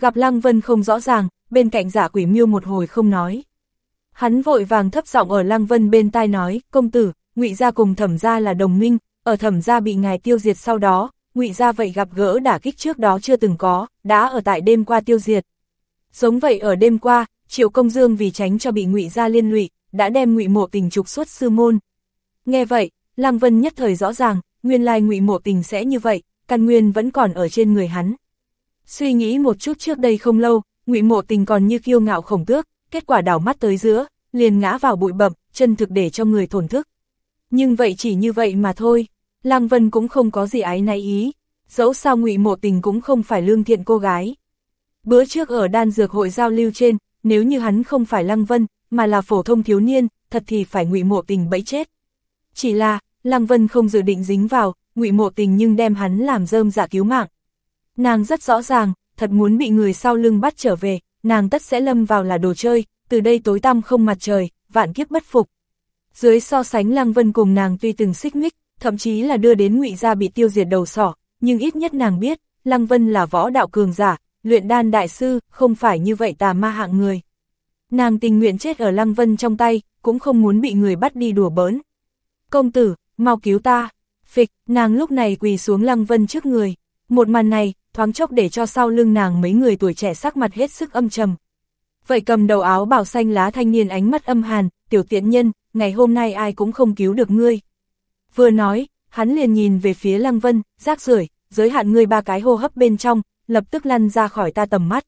Gặp Lăng Vân không rõ ràng, bên cạnh giả quỷ miêu một hồi không nói. Hắn vội vàng thấp giọng ở Lăng Vân bên tai nói, công tử, ngụy gia cùng thẩm gia là đồng minh, ở thẩm gia bị ngài tiêu diệt sau đó, ngụy gia vậy gặp gỡ đả kích trước đó chưa từng có, đã ở tại đêm qua tiêu diệt. Giống vậy ở đêm qua, Triệu Công Dương vì tránh cho bị ngụy gia liên lụy, đã đem ngụy mộ tình trục xuất sư môn. Nghe vậy, Lăng Vân nhất thời rõ ràng, nguyên lai ngụy mộ tình sẽ như vậy, căn nguyên vẫn còn ở trên người hắn. Suy nghĩ một chút trước đây không lâu, ngụy mộ tình còn như kiêu ngạo khổng tước, kết quả đảo mắt tới giữa, liền ngã vào bụi bậm, chân thực để cho người thổn thức. Nhưng vậy chỉ như vậy mà thôi, Lăng Vân cũng không có gì ái náy ý, dẫu sao ngụy mộ tình cũng không phải lương thiện cô gái. Bữa trước ở đan dược hội giao lưu trên, nếu như hắn không phải Lăng Vân, mà là phổ thông thiếu niên, thật thì phải ngụy mộ tình bẫy chết. Chỉ là, Lăng Vân không dự định dính vào, ngụy mộ tình nhưng đem hắn làm rơm dạ cứu mạng. Nàng rất rõ ràng, thật muốn bị người sau lưng bắt trở về, nàng tất sẽ lâm vào là đồ chơi, từ đây tối tăm không mặt trời, vạn kiếp bất phục. Dưới so sánh Lăng Vân cùng nàng tuy từng xích mích, thậm chí là đưa đến ngụy gia bị tiêu diệt đầu sỏ, nhưng ít nhất nàng biết, Lăng Vân là võ đạo cường giả, luyện đan đại sư, không phải như vậy tà ma hạng người. Nàng tình nguyện chết ở Lăng Vân trong tay, cũng không muốn bị người bắt đi đùa bỡn. Công tử, mau cứu ta. Phịch, nàng lúc này quỳ xuống Lăng Vân trước người. Một màn này, thoáng chốc để cho sau lưng nàng mấy người tuổi trẻ sắc mặt hết sức âm trầm. Vậy cầm đầu áo bảo xanh lá thanh niên ánh mắt âm hàn, tiểu tiện nhân, ngày hôm nay ai cũng không cứu được ngươi. Vừa nói, hắn liền nhìn về phía Lăng Vân, rác rưởi giới hạn ngươi ba cái hô hấp bên trong, lập tức lăn ra khỏi ta tầm mắt.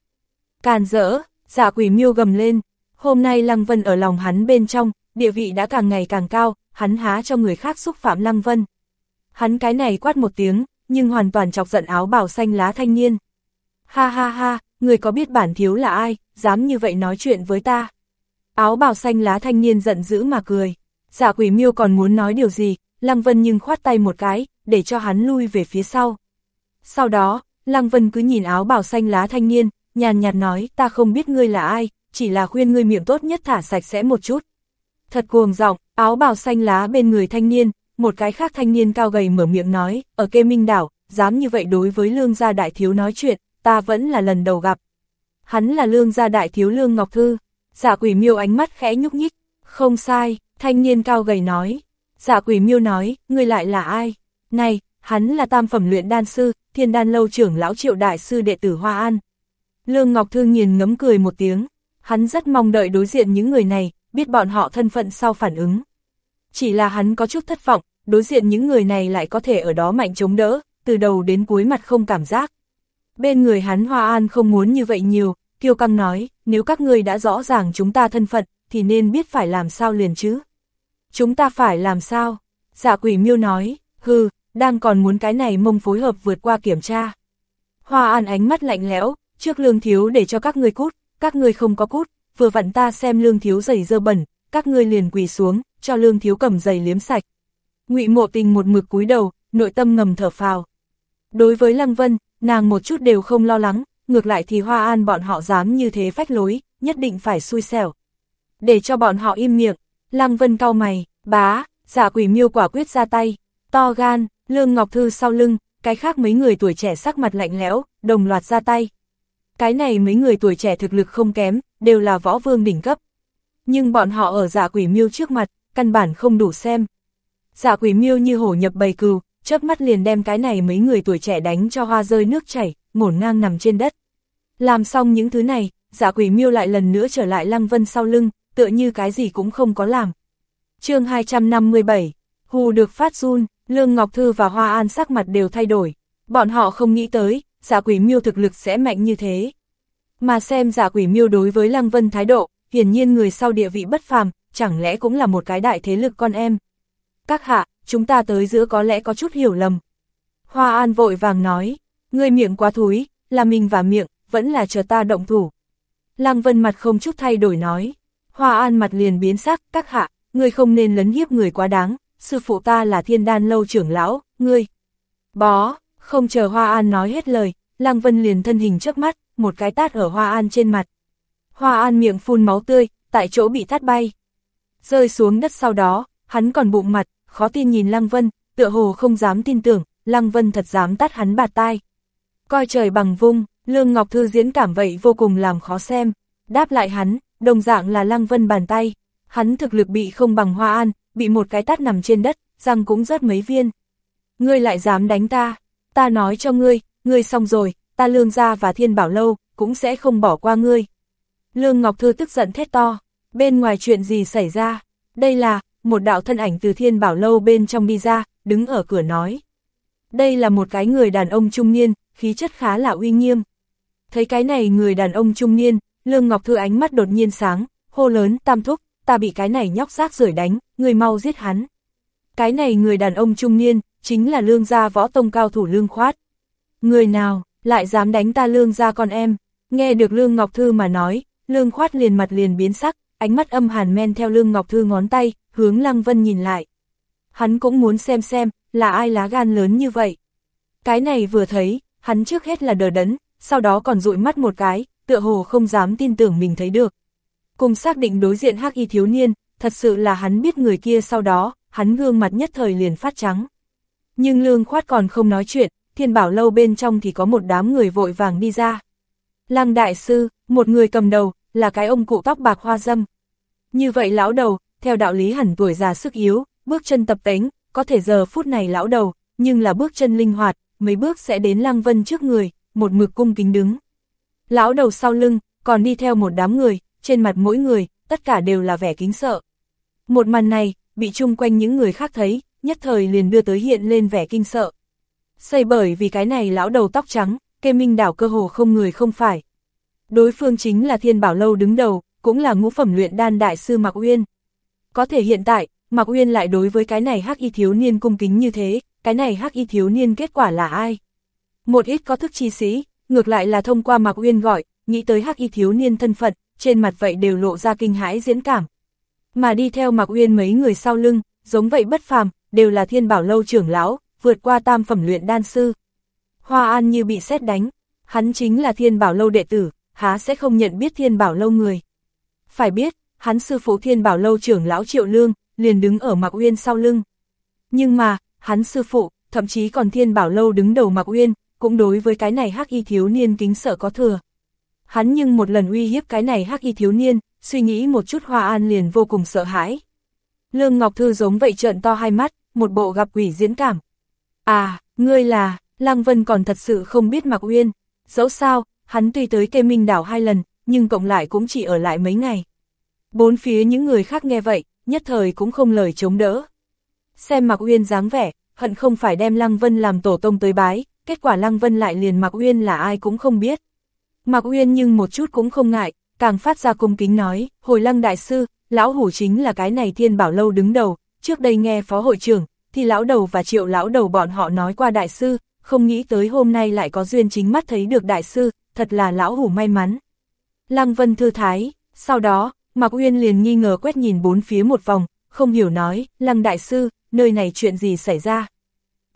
Càn rỡ, giả quỷ miêu gầm lên, hôm nay Lăng Vân ở lòng hắn bên trong, địa vị đã càng ngày càng cao, hắn há cho người khác xúc phạm Lăng Vân. Hắn cái này quát một tiếng, nhưng hoàn toàn chọc giận áo bào xanh lá thanh niên. Ha ha ha, người có biết bản thiếu là ai, dám như vậy nói chuyện với ta. Áo bào xanh lá thanh niên giận dữ mà cười. Giả quỷ miêu còn muốn nói điều gì, Lăng Vân nhưng khoát tay một cái, để cho hắn lui về phía sau. Sau đó, Lăng Vân cứ nhìn áo bào xanh lá thanh niên, nhàn nhạt nói ta không biết ngươi là ai, chỉ là khuyên ngươi miệng tốt nhất thả sạch sẽ một chút. Thật cuồng giọng, áo bào xanh lá bên người thanh niên, một cái khác thanh niên cao gầy mở miệng nói, ở kê minh đảo, dám như vậy đối với lương gia đại thiếu nói chuyện, ta vẫn là lần đầu gặp. Hắn là lương gia đại thiếu lương Ngọc Thư, giả quỷ miêu ánh mắt khẽ nhúc nhích, không sai, thanh niên cao gầy nói. Giả quỷ miêu nói, ngươi lại là ai? Này, hắn là tam phẩm luyện đan sư, thiên đan lâu trưởng lão triệu đại sư đệ tử Hoa An. Lương Ngọc Thương nghiền ngấm cười một tiếng, hắn rất mong đợi đối diện những người này, biết bọn họ thân phận sau phản ứng. Chỉ là hắn có chút thất vọng, đối diện những người này lại có thể ở đó mạnh chống đỡ, từ đầu đến cuối mặt không cảm giác. Bên người hắn Hoa An không muốn như vậy nhiều, Kiêu Căng nói, nếu các ngươi đã rõ ràng chúng ta thân phận, thì nên biết phải làm sao liền chứ. Chúng ta phải làm sao? Dạ quỷ miêu nói, hừ, đang còn muốn cái này mông phối hợp vượt qua kiểm tra. Hoa An ánh mắt lạnh lẽo, trước lương thiếu để cho các ngươi cút, các ngươi không có cút, vừa vặn ta xem lương thiếu giày dơ bẩn, các ngươi liền quỳ xuống, cho lương thiếu cầm giày liếm sạch. Ngụy Mộ Tình một mực cúi đầu, nội tâm ngầm thở phào. Đối với Lăng Vân, nàng một chút đều không lo lắng, ngược lại thì Hoa An bọn họ dám như thế phách lối, nhất định phải xui xẻo. Để cho bọn họ im miệng, Lăng Vân cau mày, bá, giả quỷ miêu quả quyết ra tay, to gan, Lương Ngọc Thư sau lưng, cái khác mấy người tuổi trẻ sắc mặt lạnh lẽo, đồng loạt ra tay. Cái này mấy người tuổi trẻ thực lực không kém, đều là võ vương đỉnh cấp. Nhưng bọn họ ở giả quỷ miêu trước mặt, căn bản không đủ xem. Giả quỷ miêu như hổ nhập bầy cừu, chớp mắt liền đem cái này mấy người tuổi trẻ đánh cho hoa rơi nước chảy, ngổn ngang nằm trên đất. Làm xong những thứ này, giả quỷ miêu lại lần nữa trở lại Lăng Vân sau lưng, tựa như cái gì cũng không có làm. chương 257, Hù được phát run, Lương Ngọc Thư và Hoa An sắc mặt đều thay đổi. Bọn họ không nghĩ tới, giả quỷ miêu thực lực sẽ mạnh như thế. Mà xem giả quỷ miêu đối với Lăng Vân thái độ, hiển nhiên người sau địa vị bất phàm, chẳng lẽ cũng là một cái đại thế lực con em. Các hạ, chúng ta tới giữa có lẽ có chút hiểu lầm. Hoa An vội vàng nói, người miệng quá thúi, là mình và miệng, vẫn là chờ ta động thủ. Lăng Vân mặt không chút thay đổi nói. Hoa An mặt liền biến sắc, các hạ, người không nên lấn hiếp người quá đáng, sư phụ ta là thiên đan lâu trưởng lão, ngươi. Bó, không chờ Hoa An nói hết lời, Lăng Vân liền thân hình trước mắt, một cái tát ở Hoa An trên mặt. Hoa An miệng phun máu tươi, tại chỗ bị tát bay. Rơi xuống đất sau đó, hắn còn bụng mặt, khó tin nhìn Lăng Vân, tựa hồ không dám tin tưởng, Lăng Vân thật dám tát hắn bạt tai. Coi trời bằng vung, Lương Ngọc Thư diễn cảm vậy vô cùng làm khó xem. Đáp lại hắn, đồng dạng là Lăng Vân bàn tay. Hắn thực lực bị không bằng Hoa An, bị một cái tát nằm trên đất, răng cũng rớt mấy viên. Ngươi lại dám đánh ta, ta nói cho ngươi, ngươi xong rồi, ta lương gia và thiên bảo lâu, cũng sẽ không bỏ qua ngươi. Lương Ngọc Thư tức giận thét to, bên ngoài chuyện gì xảy ra, đây là, một đạo thân ảnh từ thiên bảo lâu bên trong đi ra, đứng ở cửa nói. Đây là một cái người đàn ông trung niên, khí chất khá là uy nghiêm. Thấy cái này người đàn ông trung niên, Lương Ngọc Thư ánh mắt đột nhiên sáng, hô lớn tam thúc, ta bị cái này nhóc rác rưởi đánh, người mau giết hắn. Cái này người đàn ông trung niên, chính là lương gia võ tông cao thủ lương khoát. Người nào, lại dám đánh ta lương gia con em, nghe được lương Ngọc Thư mà nói, lương khoát liền mặt liền biến sắc, ánh mắt âm hàn men theo lương Ngọc Thư ngón tay, hướng Lăng Vân nhìn lại. Hắn cũng muốn xem xem, là ai lá gan lớn như vậy. Cái này vừa thấy, hắn trước hết là đờ đẫn, sau đó còn dụi mắt một cái, tựa hồ không dám tin tưởng mình thấy được. Cùng xác định đối diện hắc y thiếu niên, thật sự là hắn biết người kia sau đó, hắn gương mặt nhất thời liền phát trắng. Nhưng lương khoát còn không nói chuyện, thiên bảo lâu bên trong thì có một đám người vội vàng đi ra. Lăng đại sư, một người cầm đầu, là cái ông cụ tóc bạc hoa dâm. Như vậy lão đầu, theo đạo lý hẳn tuổi già sức yếu, bước chân tập tính, có thể giờ phút này lão đầu, nhưng là bước chân linh hoạt, mấy bước sẽ đến Lăng Vân trước người, một mực cung kính đứng. Lão đầu sau lưng, còn đi theo một đám người, trên mặt mỗi người, tất cả đều là vẻ kính sợ. Một màn này, bị chung quanh những người khác thấy, nhất thời liền đưa tới hiện lên vẻ kinh sợ. Xây bởi vì cái này lão đầu tóc trắng, kê minh đảo cơ hồ không người không phải. Đối phương chính là thiên bảo lâu đứng đầu, cũng là ngũ phẩm luyện đan đại sư Mạc Uyên. Có thể hiện tại, Mạc Uyên lại đối với cái này hắc y thiếu niên cung kính như thế, cái này hắc y thiếu niên kết quả là ai? Một ít có thức chi sĩ, ngược lại là thông qua Mạc Uyên gọi, nghĩ tới hắc y thiếu niên thân phận, trên mặt vậy đều lộ ra kinh hãi diễn cảm. Mà đi theo Mạc Uyên mấy người sau lưng, giống vậy bất phàm, đều là thiên bảo lâu trưởng lão, vượt qua tam phẩm luyện đan sư. Hoa An như bị xét đánh, hắn chính là thiên bảo lâu đệ tử, há sẽ không nhận biết thiên bảo lâu người. Phải biết, hắn sư phụ thiên bảo lâu trưởng lão Triệu Lương, liền đứng ở Mạc Uyên sau lưng. Nhưng mà, hắn sư phụ, thậm chí còn thiên bảo lâu đứng đầu Mạc Uyên, cũng đối với cái này hắc y thiếu niên kính sợ có thừa. Hắn nhưng một lần uy hiếp cái này hắc y thiếu niên, suy nghĩ một chút Hoa An liền vô cùng sợ hãi. Lương Ngọc Thư giống vậy trợn to hai mắt, một bộ gặp quỷ diễn cảm. À, ngươi là, Lăng Vân còn thật sự không biết Mạc Uyên, dẫu sao, hắn tuy tới kê minh đảo hai lần, nhưng cộng lại cũng chỉ ở lại mấy ngày. Bốn phía những người khác nghe vậy, nhất thời cũng không lời chống đỡ. Xem Mạc Uyên dáng vẻ, hận không phải đem Lăng Vân làm tổ tông tới bái, kết quả Lăng Vân lại liền Mạc Uyên là ai cũng không biết. Mạc Uyên nhưng một chút cũng không ngại, càng phát ra cung kính nói, hồi Lăng Đại Sư, lão hủ chính là cái này thiên bảo lâu đứng đầu, trước đây nghe phó hội trưởng, thì lão đầu và triệu lão đầu bọn họ nói qua đại sư, không nghĩ tới hôm nay lại có duyên chính mắt thấy được đại sư, thật là lão hủ may mắn. Lăng Vân thư thái, sau đó, Mạc Uyên liền nghi ngờ quét nhìn bốn phía một vòng, không hiểu nói, Lăng đại sư, nơi này chuyện gì xảy ra.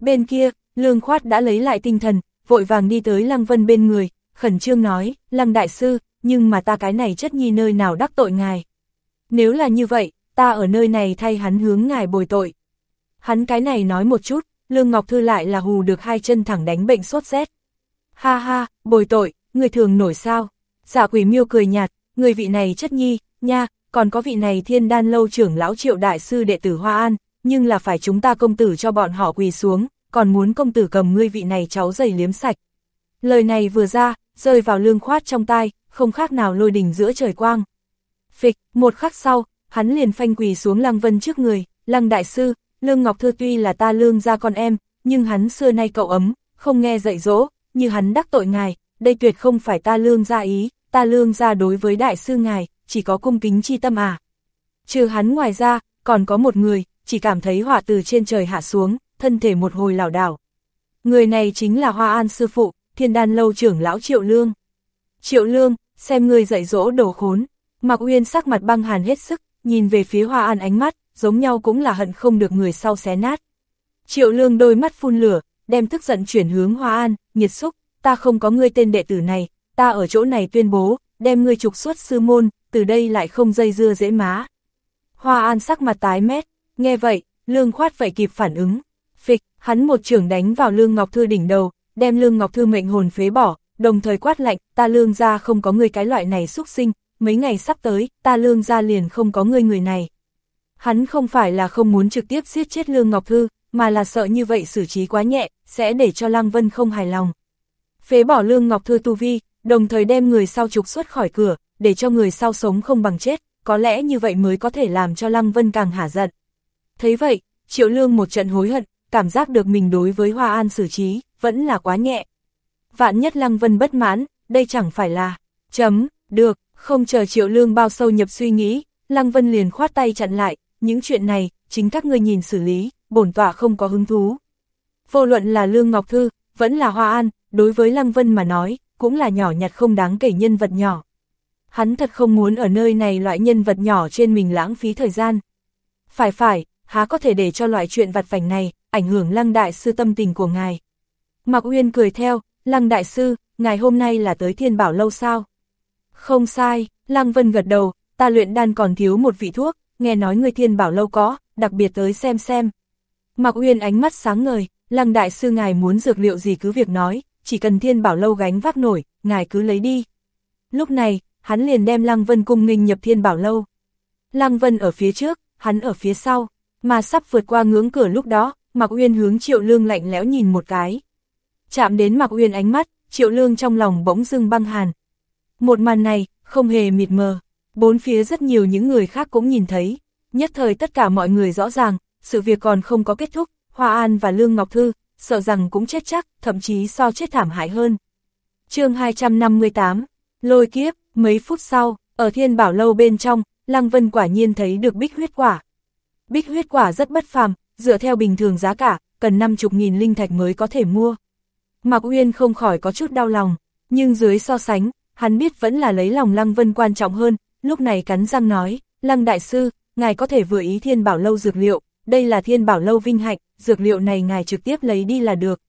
Bên kia, Lương Khoát đã lấy lại tinh thần, vội vàng đi tới Lăng Vân bên người, khẩn trương nói, Lăng đại sư, nhưng mà ta cái này chất nhi nơi nào đắc tội ngài. Nếu là như vậy, ta ở nơi này thay hắn hướng ngài bồi tội. Hắn cái này nói một chút, Lương Ngọc Thư lại là hù được hai chân thẳng đánh bệnh sốt rét. Ha ha, bồi tội, người thường nổi sao. Giả quỷ miêu cười nhạt, người vị này chất nhi, nha, còn có vị này thiên đan lâu trưởng lão triệu đại sư đệ tử Hoa An, nhưng là phải chúng ta công tử cho bọn họ quỳ xuống, còn muốn công tử cầm ngươi vị này cháu giày liếm sạch. Lời này vừa ra, rơi vào lương khoát trong tai, không khác nào lôi đỉnh giữa trời quang. Phịch, một khắc sau, hắn liền phanh quỳ xuống Lăng Vân trước người, Lăng Đại Sư, Lương Ngọc Thư tuy là ta lương ra con em, nhưng hắn xưa nay cậu ấm, không nghe dạy dỗ, như hắn đắc tội ngài, đây tuyệt không phải ta lương ra ý, ta lương ra đối với Đại Sư ngài, chỉ có cung kính chi tâm à. Trừ hắn ngoài ra, còn có một người, chỉ cảm thấy họa từ trên trời hạ xuống, thân thể một hồi lảo đảo. Người này chính là Hoa An Sư Phụ, thiên đan lâu trưởng lão Triệu Lương. Triệu Lương, xem ngươi dạy dỗ đồ khốn. Mạc Uyên sắc mặt băng hàn hết sức, nhìn về phía Hoa An ánh mắt, giống nhau cũng là hận không được người sau xé nát. Triệu Lương đôi mắt phun lửa, đem tức giận chuyển hướng Hoa An, nhiệt xúc, ta không có ngươi tên đệ tử này, ta ở chỗ này tuyên bố, đem ngươi trục xuất sư môn, từ đây lại không dây dưa dễ má. Hoa An sắc mặt tái mét, nghe vậy, Lương khoát vậy kịp phản ứng. Phịch, hắn một trường đánh vào Lương Ngọc Thư đỉnh đầu, đem Lương Ngọc Thư mệnh hồn phế bỏ, đồng thời quát lạnh, ta Lương ra không có người cái loại này xúc sinh, mấy ngày sắp tới, ta Lương ra liền không có người người này. Hắn không phải là không muốn trực tiếp giết chết Lương Ngọc Thư, mà là sợ như vậy xử trí quá nhẹ, sẽ để cho Lăng Vân không hài lòng. Phế bỏ Lương Ngọc Thư tu vi, đồng thời đem người sau trục xuất khỏi cửa, để cho người sau sống không bằng chết, có lẽ như vậy mới có thể làm cho Lăng Vân càng hả giận. Thấy vậy, Triệu Lương một trận hối hận, cảm giác được mình đối với Hoa An xử trí, vẫn là quá nhẹ. Vạn nhất Lăng Vân bất mãn, đây chẳng phải là, chấm, được, không chờ Triệu Lương bao sâu nhập suy nghĩ, Lăng Vân liền khoát tay chặn lại, những chuyện này, chính các ngươi nhìn xử lý, bổn tọa không có hứng thú. Vô luận là Lương Ngọc Thư, vẫn là Hoa An, đối với Lăng Vân mà nói, cũng là nhỏ nhặt không đáng kể nhân vật nhỏ. Hắn thật không muốn ở nơi này loại nhân vật nhỏ trên mình lãng phí thời gian. Phải phải, há có thể để cho loại chuyện vặt vảnh này, ảnh hưởng lăng đại sư tâm tình của ngài. Mạc Uyên cười theo, lăng đại sư, ngài hôm nay là tới thiên bảo lâu sao? Không sai, lăng vân gật đầu, ta luyện đan còn thiếu một vị thuốc, nghe nói người thiên bảo lâu có, đặc biệt tới xem xem. Mạc Uyên ánh mắt sáng ngời, lăng đại sư ngài muốn dược liệu gì cứ việc nói, chỉ cần thiên bảo lâu gánh vác nổi, ngài cứ lấy đi. Lúc này, hắn liền đem Lăng Vân cung nghinh nhập thiên bảo lâu. Lăng Vân ở phía trước, hắn ở phía sau, mà sắp vượt qua ngưỡng cửa lúc đó, Mạc Uyên hướng Triệu Lương lạnh lẽo nhìn một cái. Chạm đến Mạc Uyên ánh mắt, Triệu Lương trong lòng bỗng dưng băng hàn. Một màn này, không hề mịt mờ, bốn phía rất nhiều những người khác cũng nhìn thấy, nhất thời tất cả mọi người rõ ràng, sự việc còn không có kết thúc, Hoa An và Lương Ngọc Thư, sợ rằng cũng chết chắc, thậm chí so chết thảm hại hơn. chương 258, lôi kiếp, mấy phút sau, ở thiên bảo lâu bên trong, Lăng Vân quả nhiên thấy được bích huyết quả. Bích huyết quả rất bất phàm, dựa theo bình thường giá cả, cần 50 nghìn linh thạch mới có thể mua. Mạc Uyên không khỏi có chút đau lòng, nhưng dưới so sánh, hắn biết vẫn là lấy lòng Lăng Vân quan trọng hơn, lúc này cắn răng nói, Lăng Đại Sư, ngài có thể vừa ý thiên bảo lâu dược liệu, đây là thiên bảo lâu vinh hạnh, dược liệu này ngài trực tiếp lấy đi là được.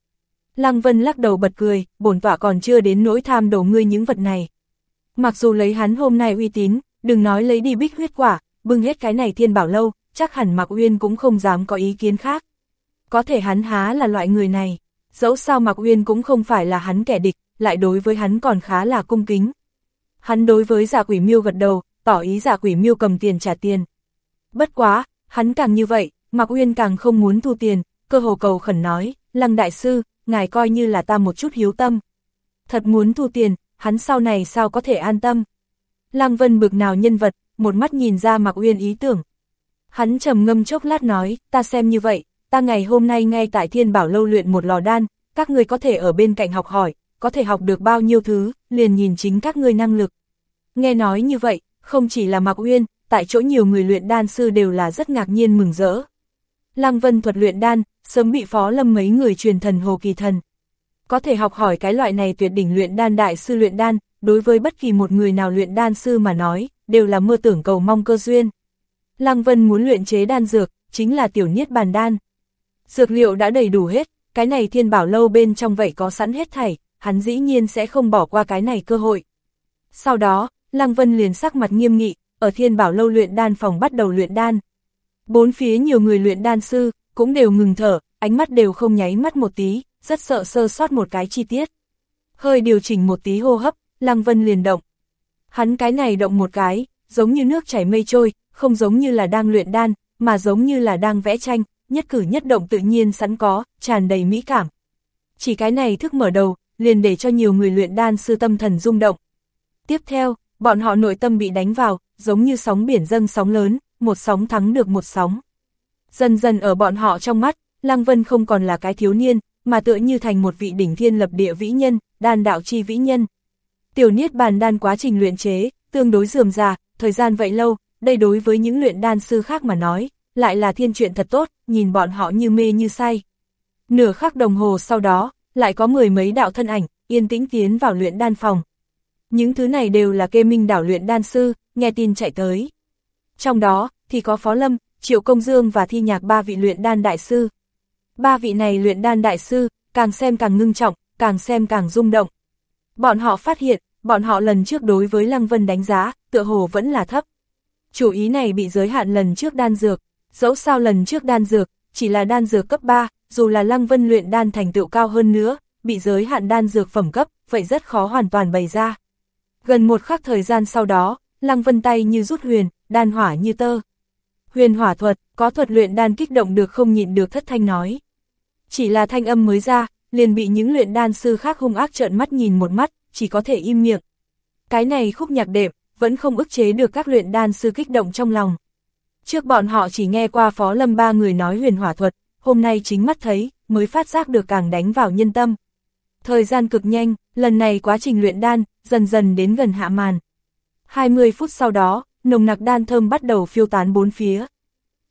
Lăng Vân lắc đầu bật cười, bổn tọa còn chưa đến nỗi tham đổ ngươi những vật này. Mặc dù lấy hắn hôm nay uy tín, đừng nói lấy đi bích huyết quả, bưng hết cái này thiên bảo lâu, chắc hẳn Mạc Uyên cũng không dám có ý kiến khác. Có thể hắn há là loại người này, dẫu sao Mạc Uyên cũng không phải là hắn kẻ địch, lại đối với hắn còn khá là cung kính. Hắn đối với giả quỷ miêu gật đầu, tỏ ý giả quỷ miêu cầm tiền trả tiền. Bất quá, hắn càng như vậy, Mạc Uyên càng không muốn thu tiền, cơ hồ cầu khẩn nói, Lăng Đại Sư, ngài coi như là ta một chút hiếu tâm. Thật muốn thu tiền, hắn sau này sao có thể an tâm. Lăng Vân bực nào nhân vật, một mắt nhìn ra Mạc Uyên ý tưởng. Hắn trầm ngâm chốc lát nói, ta xem như vậy, ta ngày hôm nay ngay tại Thiên Bảo Lâu luyện một lò đan, các người có thể ở bên cạnh học hỏi, có thể học được bao nhiêu thứ, liền nhìn chính các ngươi năng lực. Nghe nói như vậy, không chỉ là Mạc Uyên, tại chỗ nhiều người luyện đan sư đều là rất ngạc nhiên mừng rỡ. Lăng Vân thuật luyện đan, sớm bị phó lâm mấy người truyền thần hồ kỳ thần. Có thể học hỏi cái loại này tuyệt đỉnh luyện đan đại sư luyện đan, đối với bất kỳ một người nào luyện đan sư mà nói, đều là mơ tưởng cầu mong cơ duyên. Lăng Vân muốn luyện chế đan dược, chính là tiểu niết bàn đan. Dược liệu đã đầy đủ hết, cái này thiên bảo lâu bên trong vậy có sẵn hết thảy, hắn dĩ nhiên sẽ không bỏ qua cái này cơ hội. Sau đó, Lăng Vân liền sắc mặt nghiêm nghị, ở thiên bảo lâu luyện đan phòng bắt đầu luyện đan. Bốn phía nhiều người luyện đan sư, cũng đều ngừng thở, ánh mắt đều không nháy mắt một tí, rất sợ sơ sót một cái chi tiết. Hơi điều chỉnh một tí hô hấp, Lăng Vân liền động. Hắn cái này động một cái, giống như nước chảy mây trôi, không giống như là đang luyện đan, mà giống như là đang vẽ tranh, nhất cử nhất động tự nhiên sẵn có, tràn đầy mỹ cảm. Chỉ cái này thức mở đầu, liền để cho nhiều người luyện đan sư tâm thần rung động. Tiếp theo, bọn họ nội tâm bị đánh vào, giống như sóng biển dâng sóng lớn, một sóng thắng được một sóng. Dần dần ở bọn họ trong mắt, Lăng Vân không còn là cái thiếu niên, mà tựa như thành một vị đỉnh thiên lập địa vĩ nhân, đan đạo chi vĩ nhân. Tiểu niết bàn đan quá trình luyện chế, tương đối dườm già, thời gian vậy lâu, đây đối với những luyện đan sư khác mà nói, lại là thiên chuyện thật tốt, nhìn bọn họ như mê như say. Nửa khắc đồng hồ sau đó, lại có mười mấy đạo thân ảnh, yên tĩnh tiến vào luyện đan phòng. những thứ này đều là kê minh đảo luyện đan sư, nghe tin chạy tới. Trong đó, thì có Phó Lâm, Triệu Công Dương và Thi Nhạc ba vị luyện đan đại sư. Ba vị này luyện đan đại sư, càng xem càng ngưng trọng, càng xem càng rung động. Bọn họ phát hiện, bọn họ lần trước đối với Lăng Vân đánh giá, tựa hồ vẫn là thấp. Chủ ý này bị giới hạn lần trước đan dược, dẫu sao lần trước đan dược, chỉ là đan dược cấp 3, dù là Lăng Vân luyện đan thành tựu cao hơn nữa, bị giới hạn đan dược phẩm cấp, vậy rất khó hoàn toàn bày ra. Gần một khắc thời gian sau đó, Lăng Vân tay như rút huyền, đan hỏa như tơ. Huyền hỏa thuật, có thuật luyện đan kích động được không nhịn được thất thanh nói. Chỉ là thanh âm mới ra, liền bị những luyện đan sư khác hung ác trợn mắt nhìn một mắt, chỉ có thể im miệng. Cái này khúc nhạc đệm, vẫn không ức chế được các luyện đan sư kích động trong lòng. Trước bọn họ chỉ nghe qua Phó Lâm ba người nói huyền hỏa thuật, hôm nay chính mắt thấy, mới phát giác được càng đánh vào nhân tâm. Thời gian cực nhanh, lần này quá trình luyện đan, dần dần đến gần hạ màn. 20 phút sau đó, nồng nặc đan thơm bắt đầu phiêu tán bốn phía.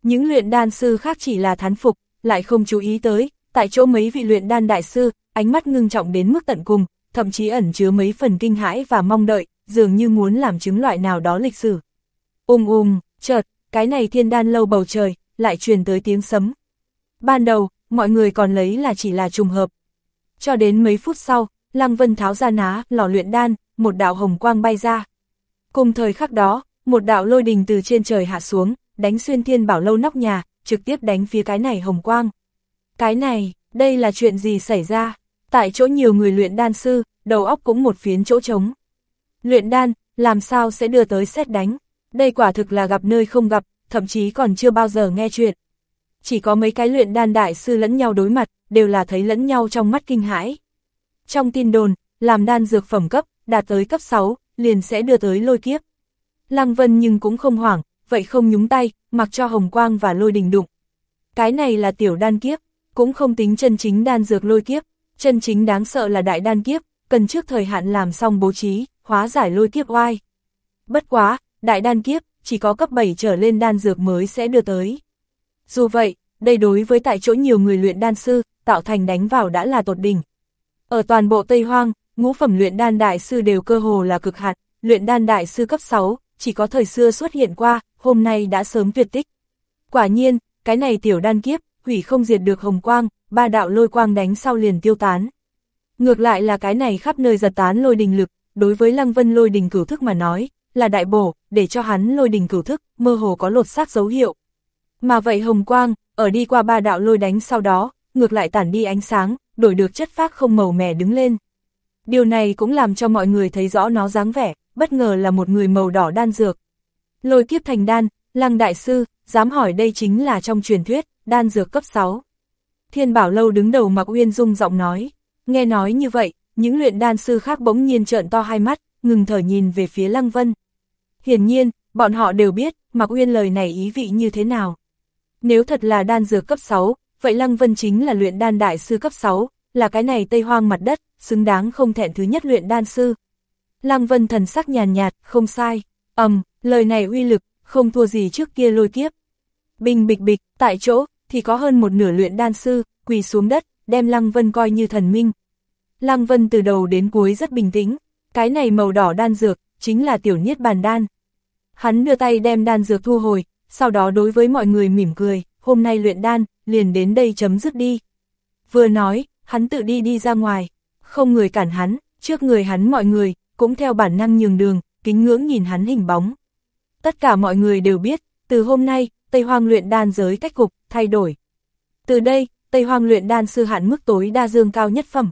Những luyện đan sư khác chỉ là thán phục, lại không chú ý tới, tại chỗ mấy vị luyện đan đại sư, ánh mắt ngưng trọng đến mức tận cùng, thậm chí ẩn chứa mấy phần kinh hãi và mong đợi, dường như muốn làm chứng loại nào đó lịch sử. Ung um ung, um, chợt, cái này thiên đan lâu bầu trời, lại truyền tới tiếng sấm. Ban đầu, mọi người còn lấy là chỉ là trùng hợp. Cho đến mấy phút sau, Lăng Vân tháo ra ná, lò luyện đan, một đạo hồng quang bay ra. Cùng thời khắc đó, một đạo lôi đình từ trên trời hạ xuống, đánh xuyên thiên bảo lâu nóc nhà, trực tiếp đánh phía cái này hồng quang. Cái này, đây là chuyện gì xảy ra? Tại chỗ nhiều người luyện đan sư, đầu óc cũng một phiến chỗ trống. Luyện đan, làm sao sẽ đưa tới xét đánh? Đây quả thực là gặp nơi không gặp, thậm chí còn chưa bao giờ nghe chuyện. Chỉ có mấy cái luyện đan đại sư lẫn nhau đối mặt, đều là thấy lẫn nhau trong mắt kinh hãi. Trong tin đồn, làm đan dược phẩm cấp, đạt tới cấp 6, liền sẽ đưa tới lôi kiếp. Lăng Vân nhưng cũng không hoảng, vậy không nhúng tay, mặc cho hồng quang và lôi đình đụng. Cái này là tiểu đan kiếp, cũng không tính chân chính đan dược lôi kiếp, chân chính đáng sợ là đại đan kiếp, cần trước thời hạn làm xong bố trí, hóa giải lôi kiếp oai. Bất quá, đại đan kiếp, chỉ có cấp 7 trở lên đan dược mới sẽ đưa tới. Dù vậy, đây đối với tại chỗ nhiều người luyện đan sư, tạo thành đánh vào đã là tột đỉnh. Ở toàn bộ Tây Hoang, ngũ phẩm luyện đan đại sư đều cơ hồ là cực hạn, luyện đan đại sư cấp 6, chỉ có thời xưa xuất hiện qua, hôm nay đã sớm tuyệt tích. Quả nhiên, cái này tiểu đan kiếp, hủy không diệt được hồng quang, ba đạo lôi quang đánh sau liền tiêu tán. Ngược lại là cái này khắp nơi giật tán lôi đình lực, đối với Lăng Vân lôi đình cửu thức mà nói, là đại bổ, để cho hắn lôi đình cửu thức, mơ hồ có lột xác dấu hiệu. Mà vậy hồng quang, ở đi qua ba đạo lôi đánh sau đó, ngược lại tản đi ánh sáng, đổi được chất phác không màu mè đứng lên. Điều này cũng làm cho mọi người thấy rõ nó dáng vẻ, bất ngờ là một người màu đỏ đan dược. Lôi kiếp thành đan, lăng đại sư, dám hỏi đây chính là trong truyền thuyết, đan dược cấp 6. Thiên bảo lâu đứng đầu mặc uyên dung giọng nói, nghe nói như vậy, những luyện đan sư khác bỗng nhiên trợn to hai mắt, ngừng thở nhìn về phía lăng vân. Hiển nhiên, bọn họ đều biết, mặc uyên lời này ý vị như thế nào. Nếu thật là đan dược cấp 6, vậy Lăng Vân chính là luyện đan đại sư cấp 6, là cái này tây hoang mặt đất, xứng đáng không thẹn thứ nhất luyện đan sư. Lăng Vân thần sắc nhàn nhạt, không sai, ầm, um, lời này uy lực, không thua gì trước kia lôi kiếp. Bình bịch bịch, tại chỗ, thì có hơn một nửa luyện đan sư, quỳ xuống đất, đem Lăng Vân coi như thần minh. Lăng Vân từ đầu đến cuối rất bình tĩnh, cái này màu đỏ đan dược, chính là tiểu niết bàn đan. Hắn đưa tay đem đan dược thu hồi, sau đó đối với mọi người mỉm cười, hôm nay luyện đan, liền đến đây chấm dứt đi. Vừa nói, hắn tự đi đi ra ngoài, không người cản hắn, trước người hắn mọi người, cũng theo bản năng nhường đường, kính ngưỡng nhìn hắn hình bóng. Tất cả mọi người đều biết, từ hôm nay, Tây Hoang luyện đan giới cách cục, thay đổi. Từ đây, Tây Hoang luyện đan sư hạn mức tối đa dương cao nhất phẩm.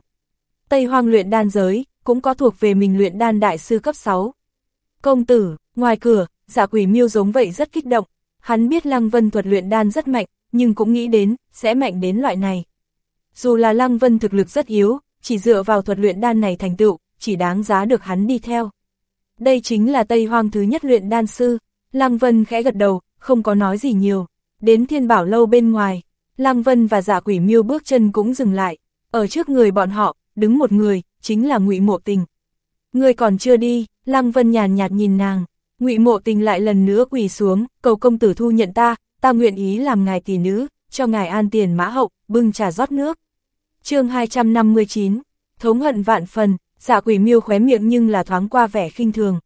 Tây Hoang luyện đan giới, cũng có thuộc về mình luyện đan đại sư cấp 6. Công tử, ngoài cửa, giả quỷ miêu giống vậy rất kích động, hắn biết Lăng Vân thuật luyện đan rất mạnh, nhưng cũng nghĩ đến, sẽ mạnh đến loại này. Dù là Lăng Vân thực lực rất yếu, chỉ dựa vào thuật luyện đan này thành tựu, chỉ đáng giá được hắn đi theo. Đây chính là Tây Hoang thứ nhất luyện đan sư, Lăng Vân khẽ gật đầu, không có nói gì nhiều. Đến thiên bảo lâu bên ngoài, Lăng Vân và giả quỷ miêu bước chân cũng dừng lại. Ở trước người bọn họ, đứng một người, chính là ngụy Mộ Tình. Người còn chưa đi, Lăng Vân nhàn nhạt nhìn nàng, ngụy Mộ Tình lại lần nữa quỳ xuống, cầu công tử thu nhận ta, ta nguyện ý làm ngài tỷ nữ, cho ngài an tiền mã hậu, bưng trà rót nước. chương 259, thống hận vạn phần, Dạ quỷ miêu khóe miệng nhưng là thoáng qua vẻ khinh thường.